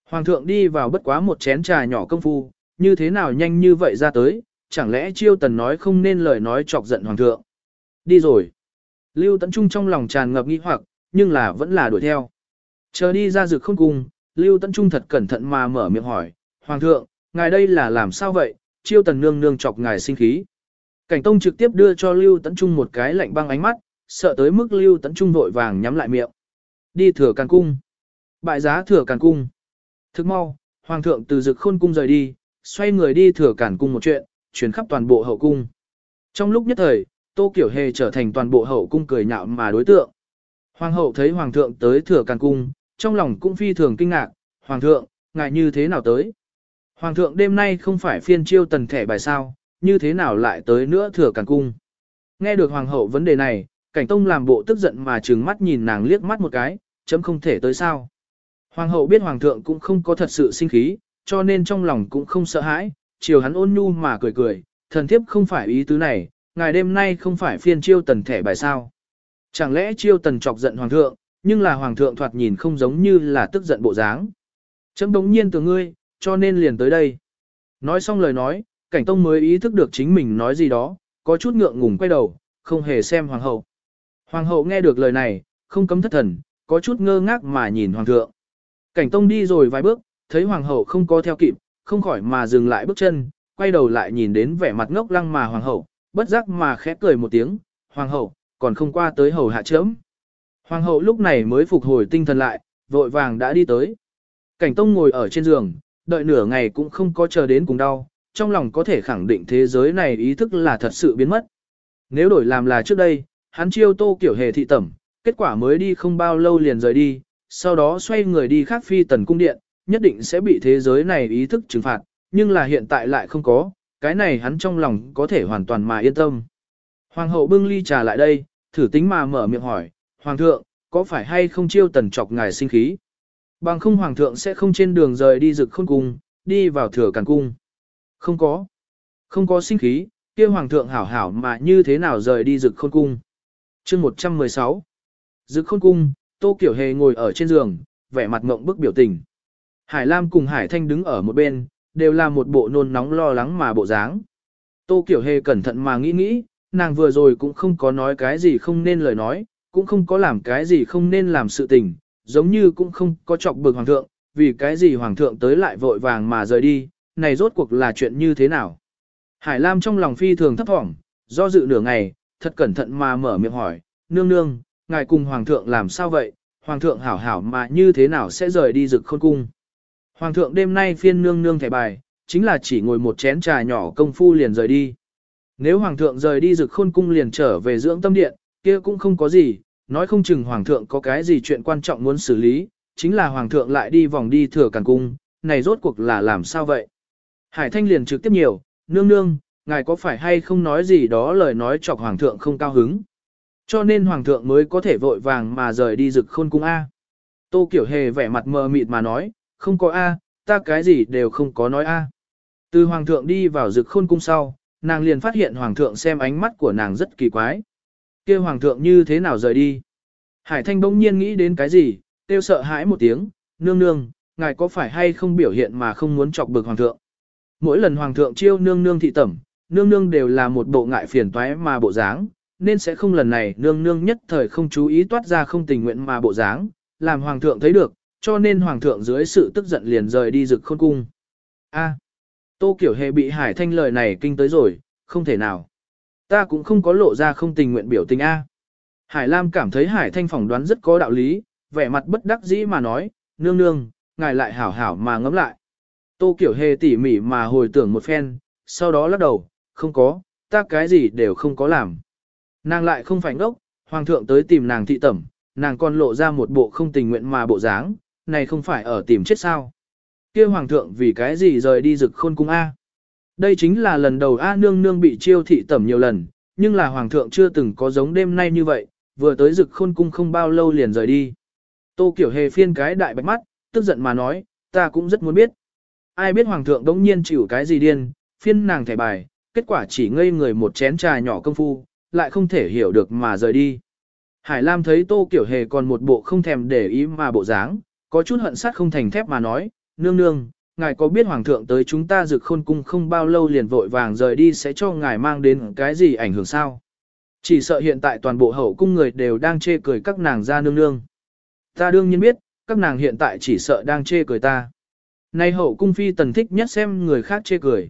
Speaker 1: Hoàng thượng đi vào bất quá một chén trà nhỏ công phu, như thế nào nhanh như vậy ra tới, chẳng lẽ chiêu tần nói không nên lời nói chọc giận Hoàng thượng? Đi rồi. Lưu Tấn Trung trong lòng tràn ngập nghi hoặc, nhưng là vẫn là đuổi theo. Chờ đi ra rực không cùng, Lưu Tấn Trung thật cẩn thận mà mở miệng hỏi, Hoàng thượng, ngài đây là làm sao vậy, chiêu tần nương nương chọc ngài sinh khí. Cảnh Tông trực tiếp đưa cho Lưu Tấn Trung một cái lạnh băng ánh mắt, sợ tới mức Lưu Tấn Trung vội vàng nhắm lại miệng. Đi thừa càn cung. Bại giá thừa càn cung. Thức mau, Hoàng thượng từ rực khôn cung rời đi, xoay người đi thừa cản cung một chuyện, chuyển khắp toàn bộ hậu cung. Trong lúc nhất thời, Tô Kiểu Hề trở thành toàn bộ hậu cung cười nhạo mà đối tượng. Hoàng hậu thấy Hoàng thượng tới thừa càn cung, trong lòng cũng phi thường kinh ngạc, Hoàng thượng, ngài như thế nào tới? Hoàng thượng đêm nay không phải phiên chiêu tần thẻ bài sao, như thế nào lại tới nữa thừa càn cung? Nghe được hoàng hậu vấn đề này, cảnh tông làm bộ tức giận mà trừng mắt nhìn nàng liếc mắt một cái, chấm không thể tới sao. Hoàng hậu biết hoàng thượng cũng không có thật sự sinh khí, cho nên trong lòng cũng không sợ hãi, chiều hắn ôn nhu mà cười cười, thần thiếp không phải ý tứ này, ngài đêm nay không phải phiên chiêu tần thẻ bài sao. Chẳng lẽ chiêu tần chọc giận hoàng thượng, nhưng là hoàng thượng thoạt nhìn không giống như là tức giận bộ dáng. Chấm đống nhiên từ ngươi, cho nên liền tới đây. Nói xong lời nói, cảnh tông mới ý thức được chính mình nói gì đó, có chút ngượng ngùng quay đầu, không hề xem hoàng hậu. Hoàng hậu nghe được lời này, không cấm thất thần, có chút ngơ ngác mà nhìn hoàng thượng. Cảnh tông đi rồi vài bước, thấy hoàng hậu không có theo kịp, không khỏi mà dừng lại bước chân, quay đầu lại nhìn đến vẻ mặt ngốc lăng mà hoàng hậu, bất giác mà khẽ cười một tiếng, hoàng hậu, còn không qua tới hầu hạ chớm. Hoàng hậu lúc này mới phục hồi tinh thần lại, vội vàng đã đi tới. Cảnh tông ngồi ở trên giường, đợi nửa ngày cũng không có chờ đến cùng đau, trong lòng có thể khẳng định thế giới này ý thức là thật sự biến mất. Nếu đổi làm là trước đây, hắn chiêu tô kiểu hề thị tẩm, kết quả mới đi không bao lâu liền rời đi, sau đó xoay người đi khác phi tần cung điện, nhất định sẽ bị thế giới này ý thức trừng phạt, nhưng là hiện tại lại không có, cái này hắn trong lòng có thể hoàn toàn mà yên tâm. Hoàng hậu bưng ly trà lại đây, thử tính mà mở miệng hỏi, Hoàng thượng, có phải hay không chiêu tần chọc ngài sinh khí? Bằng không Hoàng thượng sẽ không trên đường rời đi rực khôn cung, đi vào thừa càn cung. Không có. Không có sinh khí, kia Hoàng thượng hảo hảo mà như thế nào rời đi rực khôn cung. chương 116 Rực khôn cung, Tô Kiểu Hề ngồi ở trên giường, vẻ mặt mộng bức biểu tình. Hải Lam cùng Hải Thanh đứng ở một bên, đều là một bộ nôn nóng lo lắng mà bộ dáng. Tô Kiểu Hề cẩn thận mà nghĩ nghĩ, nàng vừa rồi cũng không có nói cái gì không nên lời nói, cũng không có làm cái gì không nên làm sự tình, giống như cũng không có chọc bực hoàng thượng, vì cái gì hoàng thượng tới lại vội vàng mà rời đi, này rốt cuộc là chuyện như thế nào. Hải Lam trong lòng phi thường thấp thỏm, do dự nửa ngày, thật cẩn thận mà mở miệng hỏi, nương nương, ngài cùng hoàng thượng làm sao vậy, hoàng thượng hảo hảo mà như thế nào sẽ rời đi rực khôn cung. Hoàng thượng đêm nay phiên nương nương thẻ bài, chính là chỉ ngồi một chén trà nhỏ công phu liền rời đi. Nếu hoàng thượng rời đi rực khôn cung liền trở về dưỡng tâm điện, kia cũng không có gì, nói không chừng hoàng thượng có cái gì chuyện quan trọng muốn xử lý, chính là hoàng thượng lại đi vòng đi thừa càn cung, này rốt cuộc là làm sao vậy? Hải Thanh liền trực tiếp nhiều, nương nương, ngài có phải hay không nói gì đó lời nói chọc hoàng thượng không cao hứng. Cho nên hoàng thượng mới có thể vội vàng mà rời đi rực khôn cung A. Tô Kiểu Hề vẻ mặt mờ mịt mà nói, không có A, ta cái gì đều không có nói A. Từ hoàng thượng đi vào rực khôn cung sau, nàng liền phát hiện hoàng thượng xem ánh mắt của nàng rất kỳ quái kia hoàng thượng như thế nào rời đi. Hải Thanh bỗng nhiên nghĩ đến cái gì, tiêu sợ hãi một tiếng, nương nương, ngài có phải hay không biểu hiện mà không muốn chọc bực hoàng thượng. Mỗi lần hoàng thượng chiêu nương nương thị tẩm, nương nương đều là một bộ ngại phiền toái mà bộ dáng, nên sẽ không lần này nương nương nhất thời không chú ý toát ra không tình nguyện mà bộ dáng, làm hoàng thượng thấy được, cho nên hoàng thượng dưới sự tức giận liền rời đi rực khôn cung. A, tô kiểu hề bị hải thanh lời này kinh tới rồi, không thể nào. Ta cũng không có lộ ra không tình nguyện biểu tình A. Hải Lam cảm thấy Hải Thanh phỏng đoán rất có đạo lý, vẻ mặt bất đắc dĩ mà nói, nương nương, ngài lại hảo hảo mà ngẫm lại. Tô Kiểu Hề tỉ mỉ mà hồi tưởng một phen, sau đó lắc đầu, không có, ta cái gì đều không có làm. Nàng lại không phải ngốc, hoàng thượng tới tìm nàng thị tẩm, nàng còn lộ ra một bộ không tình nguyện mà bộ dáng, này không phải ở tìm chết sao. kia hoàng thượng vì cái gì rời đi rực khôn cung A. Đây chính là lần đầu A nương nương bị chiêu thị tẩm nhiều lần, nhưng là hoàng thượng chưa từng có giống đêm nay như vậy, vừa tới rực khôn cung không bao lâu liền rời đi. Tô kiểu hề phiên cái đại bạch mắt, tức giận mà nói, ta cũng rất muốn biết. Ai biết hoàng thượng đống nhiên chịu cái gì điên, phiên nàng thẻ bài, kết quả chỉ ngây người một chén trà nhỏ công phu, lại không thể hiểu được mà rời đi. Hải Lam thấy tô kiểu hề còn một bộ không thèm để ý mà bộ dáng, có chút hận sát không thành thép mà nói, nương nương, ngài có biết hoàng thượng tới chúng ta rực khôn cung không bao lâu liền vội vàng rời đi sẽ cho ngài mang đến cái gì ảnh hưởng sao? Chỉ sợ hiện tại toàn bộ hậu cung người đều đang chê cười các nàng ra nương nương. Ta đương nhiên biết, các nàng hiện tại chỉ sợ đang chê cười ta. Nay hậu cung phi tần thích nhất xem người khác chê cười.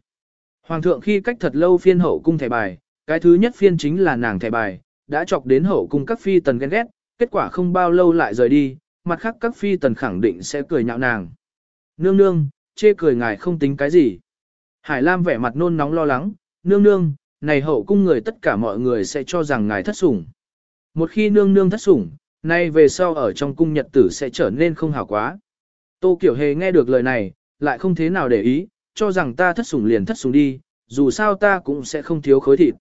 Speaker 1: Hoàng thượng khi cách thật lâu phiên hậu cung thẻ bài, cái thứ nhất phiên chính là nàng thẻ bài, đã chọc đến hậu cung các phi tần ghen ghét, kết quả không bao lâu lại rời đi, mặt khác các phi tần khẳng định sẽ cười nhạo nàng. Nương nương, chê cười ngài không tính cái gì. Hải Lam vẻ mặt nôn nóng lo lắng, nương nương, này hậu cung người tất cả mọi người sẽ cho rằng ngài thất sủng. Một khi nương nương thất sủng, nay về sau ở trong cung nhật tử sẽ trở nên không hảo quá. Tô Kiểu Hề nghe được lời này, lại không thế nào để ý, cho rằng ta thất sủng liền thất sủng đi, dù sao ta cũng sẽ không thiếu khối thịt.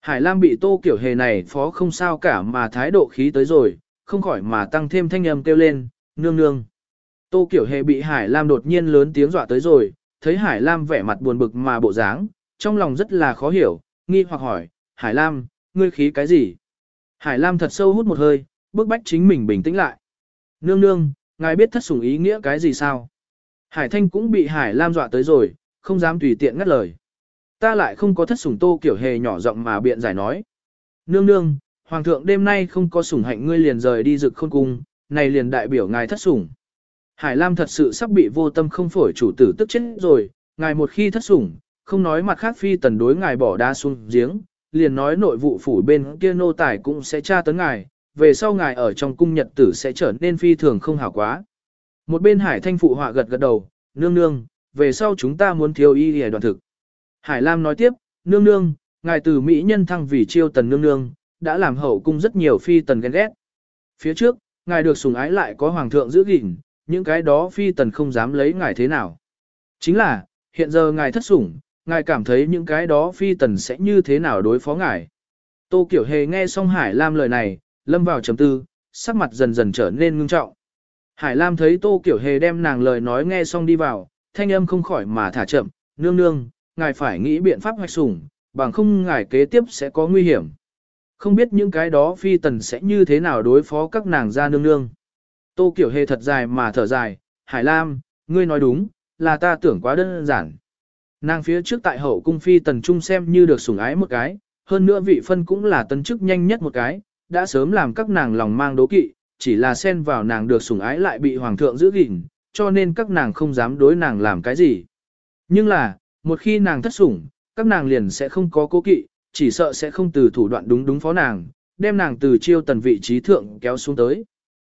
Speaker 1: Hải Lam bị Tô Kiểu Hề này phó không sao cả mà thái độ khí tới rồi, không khỏi mà tăng thêm thanh âm kêu lên, nương nương. Tô Kiểu Hề bị Hải Lam đột nhiên lớn tiếng dọa tới rồi, thấy Hải Lam vẻ mặt buồn bực mà bộ dáng, trong lòng rất là khó hiểu, nghi hoặc hỏi, Hải Lam, ngươi khí cái gì? Hải Lam thật sâu hút một hơi, bước bách chính mình bình tĩnh lại. Nương nương, ngài biết thất sủng ý nghĩa cái gì sao? Hải Thanh cũng bị Hải Lam dọa tới rồi, không dám tùy tiện ngắt lời. Ta lại không có thất sủng tô kiểu hề nhỏ giọng mà biện giải nói. Nương nương, Hoàng thượng đêm nay không có sủng hạnh ngươi liền rời đi rực khôn cung, này liền đại biểu ngài thất sủng. Hải Lam thật sự sắp bị vô tâm không phổi chủ tử tức chết rồi, ngài một khi thất sủng, không nói mặt khác phi tần đối ngài bỏ đa xuống giếng, liền nói nội vụ phủ bên kia nô tài cũng sẽ tra tấn ngài, về sau ngài ở trong cung nhật tử sẽ trở nên phi thường không hảo quá. Một bên Hải Thanh phụ họa gật gật đầu, nương nương, về sau chúng ta muốn thiếu y hề đoạn thực. Hải Lam nói tiếp, nương nương, ngài từ Mỹ nhân thăng vì chiêu tần nương nương, đã làm hậu cung rất nhiều phi tần ghen ghét. Phía trước, ngài được sủng ái lại có hoàng thượng giữ gìn, những cái đó phi tần không dám lấy ngài thế nào. Chính là, hiện giờ ngài thất sủng, ngài cảm thấy những cái đó phi tần sẽ như thế nào đối phó ngài. Tô Kiểu Hề nghe xong Hải Lam lời này, lâm vào trầm tư, sắc mặt dần dần trở nên ngưng trọng. Hải Lam thấy Tô Kiểu Hề đem nàng lời nói nghe xong đi vào, thanh âm không khỏi mà thả chậm, nương nương, ngài phải nghĩ biện pháp hoạch sủng, bằng không ngài kế tiếp sẽ có nguy hiểm. Không biết những cái đó phi tần sẽ như thế nào đối phó các nàng ra nương nương. Tô Kiểu Hề thật dài mà thở dài, Hải Lam, ngươi nói đúng, là ta tưởng quá đơn giản. Nàng phía trước tại hậu cung phi tần trung xem như được sủng ái một cái, hơn nữa vị phân cũng là tân chức nhanh nhất một cái, đã sớm làm các nàng lòng mang đố kỵ, chỉ là xen vào nàng được sủng ái lại bị hoàng thượng giữ gìn, cho nên các nàng không dám đối nàng làm cái gì. Nhưng là, một khi nàng thất sủng, các nàng liền sẽ không có cố kỵ, chỉ sợ sẽ không từ thủ đoạn đúng đúng phó nàng, đem nàng từ chiêu tần vị trí thượng kéo xuống tới.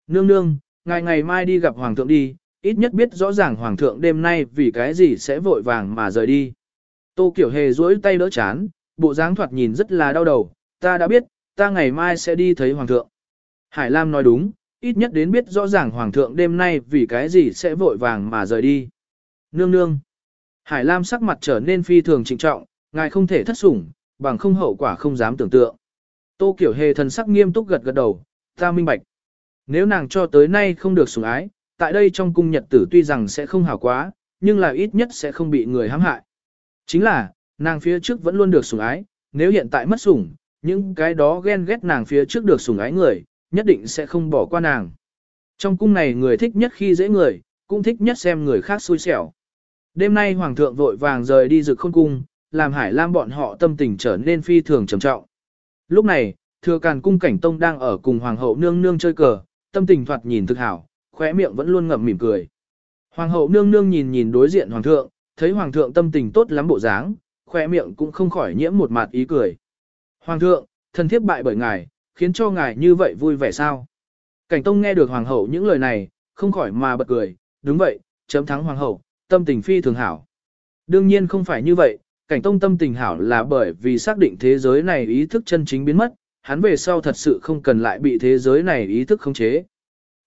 Speaker 1: Nương nương, ngày ngày mai đi gặp hoàng thượng đi, ít nhất biết rõ ràng hoàng thượng đêm nay vì cái gì sẽ vội vàng mà rời đi. Tô Kiểu Hề duỗi tay đỡ chán, bộ dáng thoạt nhìn rất là đau đầu, ta đã biết, ta ngày mai sẽ đi thấy hoàng thượng. Hải Lam nói đúng, ít nhất đến biết rõ ràng hoàng thượng đêm nay vì cái gì sẽ vội vàng mà rời đi. Nương nương. Hải Lam sắc mặt trở nên phi thường trịnh trọng, ngài không thể thất sủng, bằng không hậu quả không dám tưởng tượng. Tô Kiểu Hề thần sắc nghiêm túc gật gật đầu, ta minh bạch. Nếu nàng cho tới nay không được sủng ái, tại đây trong cung nhật tử tuy rằng sẽ không hảo quá, nhưng là ít nhất sẽ không bị người hãm hại. Chính là, nàng phía trước vẫn luôn được sủng ái, nếu hiện tại mất sủng, những cái đó ghen ghét nàng phía trước được sủng ái người, nhất định sẽ không bỏ qua nàng. Trong cung này người thích nhất khi dễ người, cũng thích nhất xem người khác xui xẻo. Đêm nay hoàng thượng vội vàng rời đi rực khôn cung, làm Hải Lam bọn họ tâm tình trở nên phi thường trầm trọng. Lúc này, thừa càn cung cảnh tông đang ở cùng hoàng hậu nương nương chơi cờ, tâm tình thoạt nhìn thực hảo, khóe miệng vẫn luôn ngậm mỉm cười. Hoàng hậu nương nương nhìn nhìn đối diện hoàng thượng, thấy hoàng thượng tâm tình tốt lắm bộ dáng, khóe miệng cũng không khỏi nhiễm một mặt ý cười. Hoàng thượng, thần thiếp bại bởi ngài, khiến cho ngài như vậy vui vẻ sao? Cảnh Tông nghe được hoàng hậu những lời này, không khỏi mà bật cười, đúng vậy, chấm thắng hoàng hậu, tâm tình phi thường hảo. Đương nhiên không phải như vậy, Cảnh Tông tâm tình hảo là bởi vì xác định thế giới này ý thức chân chính biến mất, hắn về sau thật sự không cần lại bị thế giới này ý thức khống chế.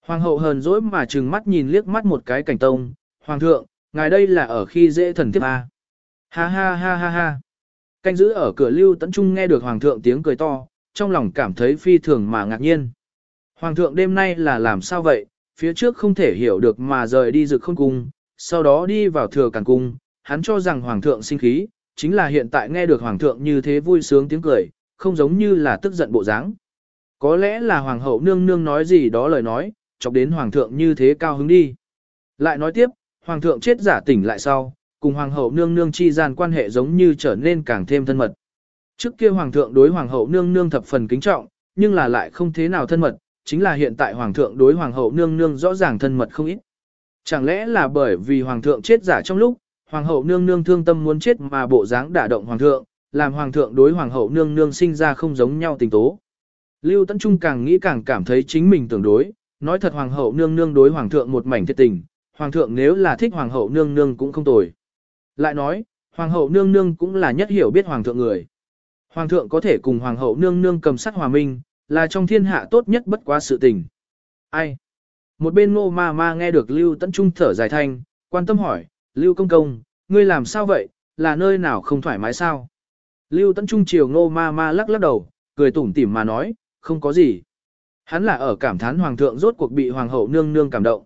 Speaker 1: Hoàng hậu hờn dỗi mà trừng mắt nhìn liếc mắt một cái cảnh tông, Hoàng thượng, ngài đây là ở khi dễ thần tiếp à? Ha ha ha ha ha. Canh giữ ở cửa lưu tấn trung nghe được Hoàng thượng tiếng cười to, trong lòng cảm thấy phi thường mà ngạc nhiên. Hoàng thượng đêm nay là làm sao vậy, phía trước không thể hiểu được mà rời đi rực không cung, sau đó đi vào thừa càn cung, hắn cho rằng Hoàng thượng sinh khí, chính là hiện tại nghe được Hoàng thượng như thế vui sướng tiếng cười, không giống như là tức giận bộ dáng. Có lẽ là Hoàng hậu nương nương nói gì đó lời nói, chọc đến hoàng thượng như thế cao hứng đi. Lại nói tiếp, hoàng thượng chết giả tỉnh lại sau, cùng hoàng hậu nương nương chi gian quan hệ giống như trở nên càng thêm thân mật. Trước kia hoàng thượng đối hoàng hậu nương nương thập phần kính trọng, nhưng là lại không thế nào thân mật, chính là hiện tại hoàng thượng đối hoàng hậu nương nương rõ ràng thân mật không ít. Chẳng lẽ là bởi vì hoàng thượng chết giả trong lúc, hoàng hậu nương nương thương tâm muốn chết mà bộ dáng đả động hoàng thượng, làm hoàng thượng đối hoàng hậu nương nương sinh ra không giống nhau tình tố. Lưu Tấn Trung càng nghĩ càng cảm thấy chính mình tưởng đối, nói thật hoàng hậu nương nương đối hoàng thượng một mảnh thiệt tình, hoàng thượng nếu là thích hoàng hậu nương nương cũng không tồi. Lại nói, hoàng hậu nương nương cũng là nhất hiểu biết hoàng thượng người. Hoàng thượng có thể cùng hoàng hậu nương nương cầm sát hòa minh, là trong thiên hạ tốt nhất bất quá sự tình. Ai? Một bên ngô ma ma nghe được Lưu Tấn Trung thở dài thanh, quan tâm hỏi, Lưu công công, ngươi làm sao vậy, là nơi nào không thoải mái sao? Lưu Tấn Trung chiều ngô ma ma lắc lắc đầu, cười tủm tỉm mà nói, không có gì. Hắn là ở cảm thán hoàng thượng rốt cuộc bị hoàng hậu nương nương cảm động.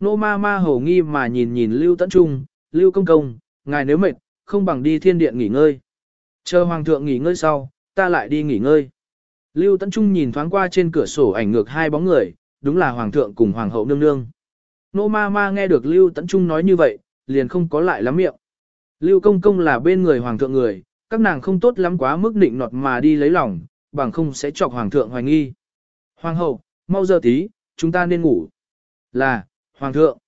Speaker 1: Ngô ma ma hầu nghi mà nhìn nhìn Lưu Tấn Trung, Lưu công công, ngài nếu mệt, không bằng đi thiên điện nghỉ ngơi. Chờ hoàng thượng nghỉ ngơi sau, ta lại đi nghỉ ngơi. Lưu Tấn Trung nhìn thoáng qua trên cửa sổ ảnh ngược hai bóng người, đúng là hoàng thượng cùng hoàng hậu nương nương. Nô ma ma nghe được Lưu Tấn Trung nói như vậy, liền không có lại lắm miệng. Lưu công công là bên người hoàng thượng người, các nàng không tốt lắm quá mức định nọt mà đi lấy lòng, bằng không sẽ chọc hoàng thượng hoài nghi. Hoàng hậu, mau giờ tí, chúng ta nên ngủ. Là, hoàng thượng.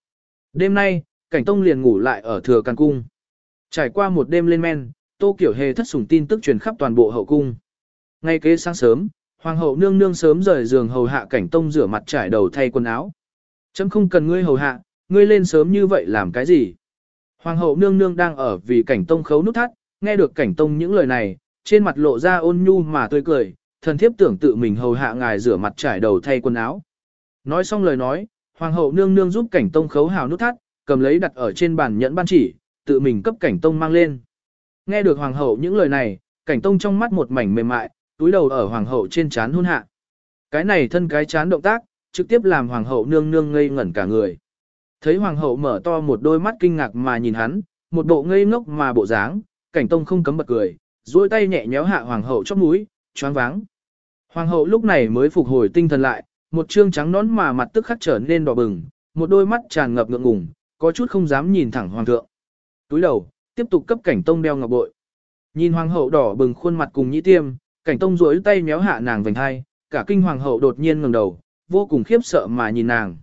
Speaker 1: Đêm nay, cảnh tông liền ngủ lại ở thừa càn cung. Trải qua một đêm lên men, tô kiểu hề thất sủng tin tức truyền khắp toàn bộ hậu cung. Ngay kế sáng sớm, hoàng hậu nương nương sớm rời giường hầu hạ cảnh tông rửa mặt trải đầu thay quần áo. Chấm không cần ngươi hầu hạ, ngươi lên sớm như vậy làm cái gì? Hoàng hậu nương nương đang ở vì cảnh tông khấu nút thắt, nghe được cảnh tông những lời này, trên mặt lộ ra ôn nhu mà tươi cười, thần thiếp tưởng tự mình hầu hạ ngài rửa mặt trải đầu thay quần áo. Nói xong lời nói, hoàng hậu nương nương giúp cảnh tông khấu hào nút thắt, cầm lấy đặt ở trên bàn nhẫn ban chỉ, tự mình cấp cảnh tông mang lên. Nghe được hoàng hậu những lời này, cảnh tông trong mắt một mảnh mềm mại, túi đầu ở hoàng hậu trên chán hôn hạ. Cái này thân cái chán động tác, trực tiếp làm hoàng hậu nương nương ngây ngẩn cả người. Thấy hoàng hậu mở to một đôi mắt kinh ngạc mà nhìn hắn, một bộ ngây ngốc mà bộ dáng, cảnh tông không cấm bật cười, duỗi tay nhẹ nhéo hạ hoàng hậu chóp mũi, choáng váng. Hoàng hậu lúc này mới phục hồi tinh thần lại, một trương trắng nón mà mặt tức khắc trở nên đỏ bừng, một đôi mắt tràn ngập ngượng ngùng, có chút không dám nhìn thẳng hoàng thượng. Túi đầu, tiếp tục cấp cảnh tông đeo ngọc bội. Nhìn hoàng hậu đỏ bừng khuôn mặt cùng nhĩ tiêm, cảnh tông duỗi tay méo hạ nàng vành hai, cả kinh hoàng hậu đột nhiên ngẩng đầu, vô cùng khiếp sợ mà nhìn nàng.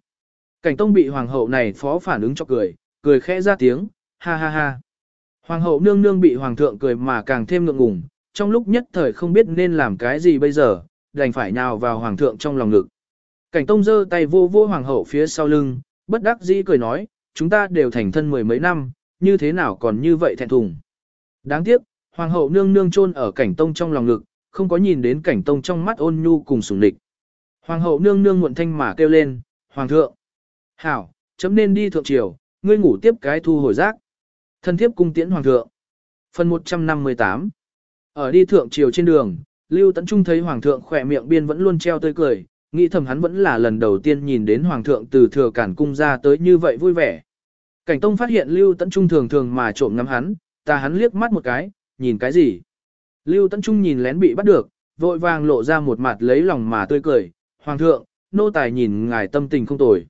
Speaker 1: Cảnh tông bị hoàng hậu này phó phản ứng cho cười, cười khẽ ra tiếng, ha ha ha. Hoàng hậu nương nương bị hoàng thượng cười mà càng thêm ngượng ngùng, trong lúc nhất thời không biết nên làm cái gì bây giờ, đành phải nhào vào hoàng thượng trong lòng ngực. Cảnh tông giơ tay vô vô hoàng hậu phía sau lưng, bất đắc dĩ cười nói, chúng ta đều thành thân mười mấy năm, như thế nào còn như vậy thẹn thùng. Đáng tiếc, hoàng hậu nương nương chôn ở cảnh tông trong lòng ngực, không có nhìn đến cảnh tông trong mắt ôn nhu cùng sủng địch. Hoàng hậu nương nương muộn thanh mà kêu lên, hoàng thượng. Hảo, chấm nên đi thượng triều, ngươi ngủ tiếp cái thu hồi giác. Thân thiếp cung tiễn hoàng thượng. Phần 158 Ở đi thượng triều trên đường, Lưu Tấn Trung thấy hoàng thượng khỏe miệng biên vẫn luôn treo tươi cười, nghĩ thầm hắn vẫn là lần đầu tiên nhìn đến hoàng thượng từ thừa cản cung ra tới như vậy vui vẻ. Cảnh Tông phát hiện Lưu Tấn Trung thường thường mà trộm ngắm hắn, ta hắn liếc mắt một cái, nhìn cái gì? Lưu Tấn Trung nhìn lén bị bắt được, vội vàng lộ ra một mặt lấy lòng mà tươi cười, Hoàng thượng, nô tài nhìn ngài tâm tình không tồi.